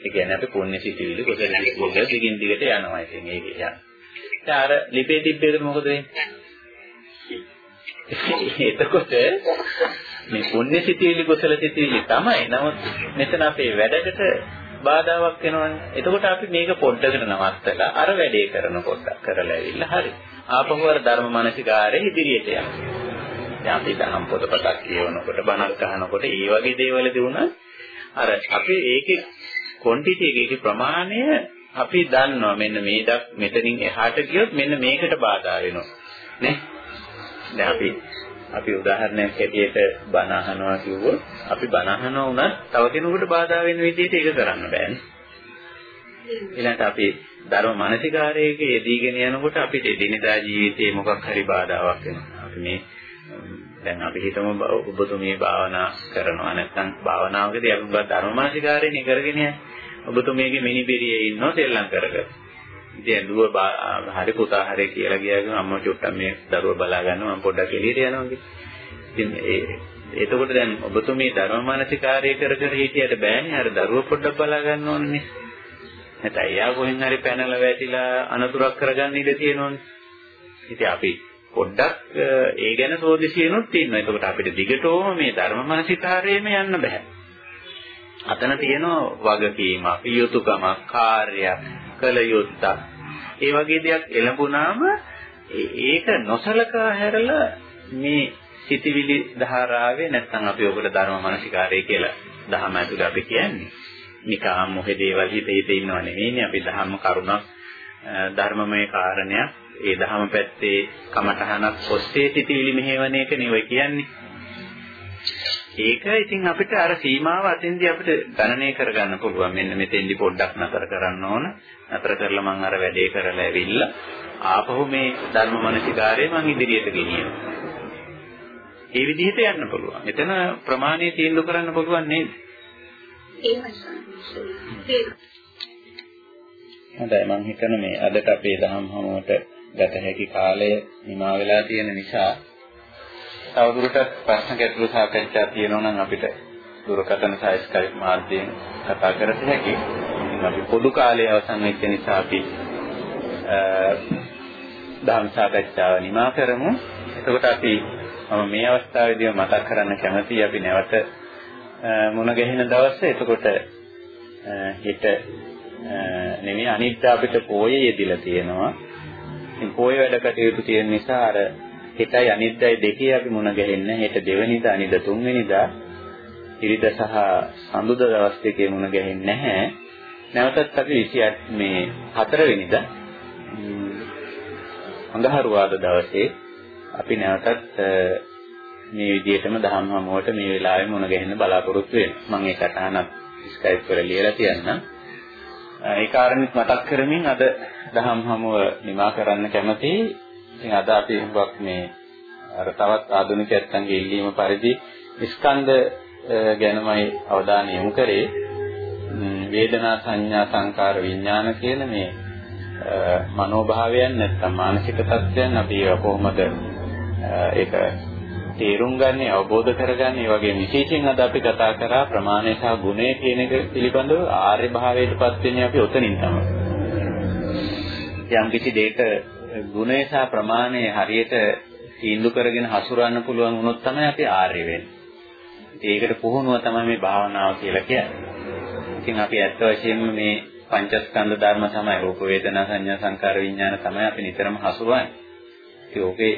ඒ කියන්නේ අපි පුණ්‍ය සිතිවිලි කුසල සිතිවිලි දිගින් දිගට යනවා. ඉතින් ඒක යන. දැන් අර ලිපේ තිබ්බේද මොකද වෙන්නේ? එතකොට මේ පුණ්‍ය සිතිවිලි කුසල සිතිවිලි තමයි. නමුත් මෙතන අපේ වැඩකට බාධාවක් වෙනවනේ. එතකොට අපි මේක පොඩ්ඩකට නවත්තලා අර වැඩේ කරනකොට කරලා ඇවිල්ලා හරි. ආපහු අර ධර්ම මානසිකාරයේ ඉදිරියට යනවා. දැන් අපි දහම් පොතපතක් කියවනකොට බණක් අහනකොට ඒ වගේ දේවල්දී වුණා අර අපි ඒකේ ක්වොන්ටිටි එකේ ප්‍රමාණය අපි දන්නවා මෙන්න මේ දක් මෙතනින් එහාට ගියොත් මෙන්න මේකට බාධා වෙනවා නේ දැන් අපි අපි උදාහරණයක් ඇටියට බණ අහනවා කිව්වොත් අපි බණ අහනවා වුණත් තව කෙනෙකුට බාධා වෙන විදිහට ඒක කරන්න බෑනේ ඊළඟට අපි ධර්ම මානසිකාරයක යෙදීගෙන යනකොට අපිට එදිනෙදා ජීවිතේ මොකක් හරි බාධාවක් වෙනවා අපි මේ දැන් අපි හිතමු ඔබතුමිය භාවනා කරනවා නැත්නම් භාවනාවකදී අපි ධර්මමාසිකාරයනේ කරගෙන යන්නේ. ඔබතුමියගේ මිනිබිරියේ ඉන්නෝ සෙල්ලම් කරගෙන. ඉතින් දුව හරි පුතා හරි කියලා ගියාගෙන අම්මා චුට්ටක් මේ දරුවා බලා ගන්නවා මම පොඩ්ඩක් එළියට යනවා ඉතින් ඒ එතකොට දැන් ඔබතුමිය ධර්මමානසිකාරය කර කර හිටියට බෑනේ අර දරුවා පොඩ්ඩක් බලා ගන්න ඕනේ. නැත්නම් එයා කොහෙන් හරි පැනලා වැටිලා අනතුරක් කරගන්න ඉඩ තියෙනවනේ. ඉතින් අපි පොඩ්ඩක් ඒ ගැන සෝදිසියනොත් තියෙනවා. එතකොට අපිට දිගටම මේ ධර්ම මානසිකාරයේම යන්න බෑ. අතන තියෙනවා වගකීමක්, යුතුයකමක්, කාර්යයක්, කළ යුත්තක්. ඒ වගේ දෙයක් එළඹුණාම ඒක නොසලකා හැරලා මේ සිටිවිලි ධාරාවේ නැත්නම් අපි ඔකට ධර්ම මානසිකාරය කියලා දහම ඇතුළේ අපි කියන්නේ. නිකම් මොහේ දේවල් හිත හිත ඉන්නව නෙවෙයිනේ අපි ධර්ම කරුණක් ධර්මමය කාරණයක් ඒ දහම පැත්තේ කමඨහනක් ඔස්සේ සිටිවිලි මෙහෙවන එක නෙවෙයි කියන්නේ. ඒක ඉතින් අපිට අර සීමාව අතෙන්දී අපිට ගණනය කරගන්න පුළුවන්. මෙන්න මෙතෙන්දි පොඩ්ඩක් නතර කරන්න ඕන. නතර කරලා මම අර වැඩේ කරලා ඇවිල්ලා ආපහු මේ ධර්ම මනසිකාරය මම ඉදිරියට ගෙනියනවා. ඒ විදිහට යන්න පුළුවන්. එතන ප්‍රමාණය තීන්දුව කරන්න පුළුවන් නේද? එහෙමයි. හොඳයි මම හිතන මේ අදට අපේ දහම් හමුවට ගත හැකි කාලය නිමා වෙලා තියෙන නිසා තවදුරටත් ප්‍රශ්න ගැටළු සාකච්ඡා තියෙනවා නම් අපිට දුරකථන සහ ස්කයිප් මාධ්‍යයෙන් කතා කරත් හැකි. අපි පොදු කාලය අවසන් වෙච්ච නිසා අපි දහම් සාකච්ඡාව නිමා කරමු. එතකොට අපි මම මේ අවස්ථාවේදී මතක් කරන්න කැමතියි අපි නැවත මුණ ගැහෙන දවසේ එතකොට හෙට නෙමෙයි අනිද්දා අපිට පෝයේ යෙදිලා තියෙනවා. ඉතින් පෝය වැඩ කටයුතු තියෙන නිසා අර හෙටයි අනිද්දායි දෙකේ අපි මුණ ගැහෙන්න හෙට දෙවෙනිදා අනිද්දා තුන්වෙනිදා ඉරිදා සහ සඳුදා දවස් දෙකේ මුණ ගැහෙන්නේ නැහැ. නැවතත් අපි 28 මේ 4 වෙනිදා අඟහරුවාද දවසේ අපි නැවතත් මේ විදිහටම දහම් හමුවට මේ වෙලාවේ මුණ ගැහෙන්න බලාපොරොත්තු වෙනවා. මම ඒ කටහනක් ස්කයිප් වල ලියලා තියන්නම්. ඒ කාරණෙත් මතක් කරමින් අද දහම් හමුව නිමා කරන්න කැමතියි. ඉතින් අද අපි හුඟක් මේ අර තවත් ආධුනිකයන්ගේ ඉල්ලීම පරිදි ස්කන්ධ ගැනමයි අවධානය යොමු කරේ. වේදනා සංඥා සංකාර විඥාන කියන මේ මනෝභාවයන් නැත්නම් මානසික තත්ත්වයන් අපි කොහොමද ඒක තේරුම් ගන්න අවබෝධ කරගන්න ඒ වගේ විශේෂයෙන් අද අපි කතා කරා ප්‍රමාණය සහ ගුණය කියන එක පිළිබඳව ආර්ය භාවයටපත් වෙන්නේ අපි ඔතනින් තමයි. යම් කිසි දෙයක ගුණය සහ ප්‍රමාණය හරියට තීන්දුව කරගෙන හසුරවන්න පුළුවන් වුණොත් තමයි අපි ආර්ය වෙන්නේ. ඒකට පුහුණුව තමයි මේ භාවනාව කියලා කියන්නේ. ඉතින් අපි ඇත්ත වශයෙන්ම මේ පංචස්කන්ධ ධර්ම තමයි රූප වේදනා සංඥා සංකාර විඥාන තමයි අපි නිතරම හසුරවන්නේ. ඉතින් ඕකේ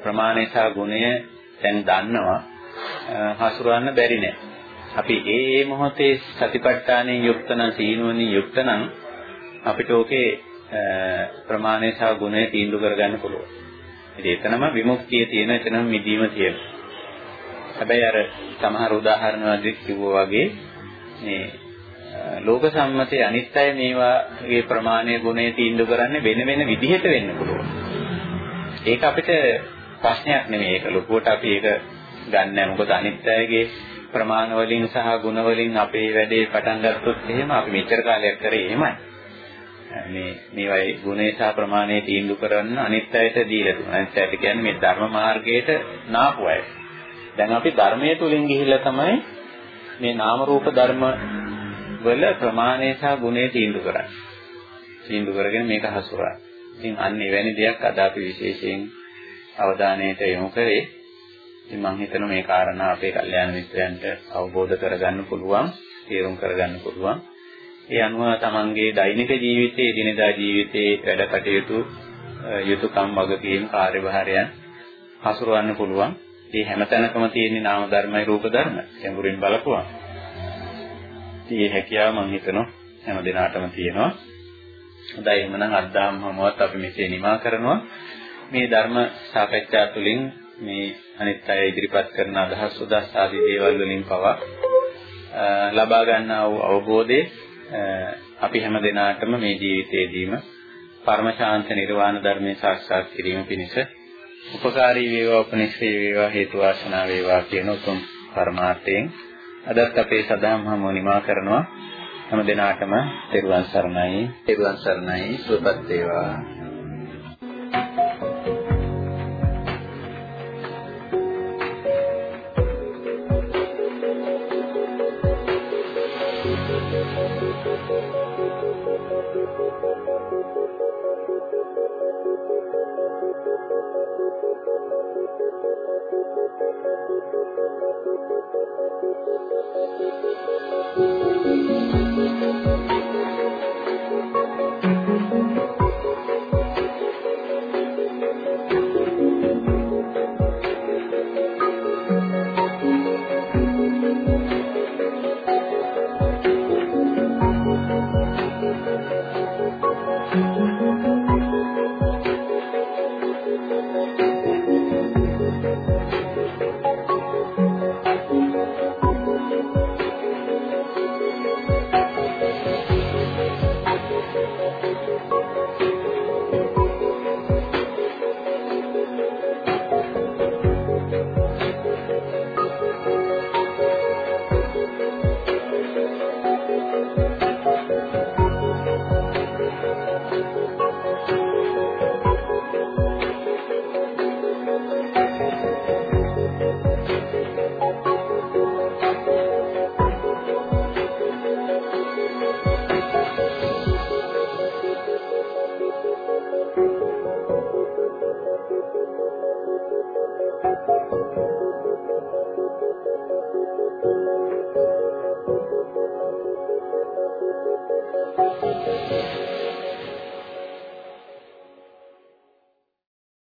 ප්‍රමාණය සහ ගුණය දැන් දන්නවා හසුරවන්න බැරි නෑ. අපි ඒ ඒ මොහොතේ සතිපට්ඨානෙන් යුක්ත නම් සීනුවනින් යුක්ත නම් අපිට ඕකේ ප්‍රමාණය සහ ගුණය තීන්දුව කරගන්න පුළුවන්. ඉතින් එතනම විමුක්තිය තියෙන එතනම මිදීම තියෙනවා. හැබැයි අර සමහර උදාහරණ වගේ කිව්වා වගේ මේ ලෝක සම්මතයේ අනිත් අය මේවාගේ ප්‍රමාණය ගුණය තීන්දුව කරන්නේ වෙන වෙන විදිහට වෙන්න පුළුවන්. ඒක අපිට ප්‍රශ්නයක් නෙමෙයි. ඒක ලොකුවට අපි ඒක ගන්න නැහැ. මොකද අනිත් අයගේ ප්‍රමාණ වලින් සහ ගුණ වලින් අපේ වැඩේ පටන් ගත්තොත් එහෙම අපි මෙච්චර කාලයක් කරේ එහෙමයි. මේ මේවයි ගුණේ සහ ප්‍රමාණය තීන්දුව කරන්න අනිත් අයට දීලා තුන. අනිත් අයට කියන්නේ මේ ධර්ම මාර්ගයට නාපු අය. දැන් අපි ධර්මයේ තුලින් ගිහිල්ලා තමයි මේ නාම රූප ධර්ම වල ප්‍රමාණය සහ ගුණය තීන්දුව කරන්නේ. තීන්දුව කරගෙන මේක හසුරවන්නේ. ඉතින් අන්න එවැනි දෙයක් අද අපි විශේෂයෙන් අවධානයට යොමු කරේ. ඉතින් මම හිතනවා මේ කාරණා අපේ කල්යාණ මිත්‍රයන්ට අවබෝධ කරගන්න පුළුවන්, තේරුම් කරගන්න පුළුවන්. ඒ අනුව තමන්ගේ දෛනික ජීවිතයේ, එදිනෙදා ජීවිතයේ වැඩ කටයුතු, යුතුයකම් වගකීම් කාර්යභාරයන් හසුරවන්න පුළුවන්. මේ හැමතැනකම තියෙන නාම ධර්මයි රූප ධර්ම. ගැඹුරින් බලපුවා. ඉතින් මේ හැකියාව මම හිතනවා හැම දිනාටම තියෙනවා. හොඳයි එහෙනම් අද්දාම් හමුවත් අපි මෙසේ නිමා කරනවා. මේ ධර්ම සාකච්ඡා තුළින් මේ අනිත් අය ඉදිරිපත් කරන අදහස් උදස් ආදී දේවල් වලින් පවා ලබා ගන්නා වූ අවබෝධය අපි හැම දිනාටම මේ ජීවිතයේදීම පරම ශාන්ත නිර්වාණ ධර්මයේ සාක්ෂාත් කිරීම පිණිස උපකාරී වේවා උපනිශ්‍රේ වේවා හේතු වාසනා වේවා කියන උතුම් පරමාර්ථයෙන් අදත් අපේ සදාම් හමුව නිමා කරනවා. හැම දිනාටම තෙරුවන් සරණයි. තෙරුවන් සරණයි. සුවපත් වේවා.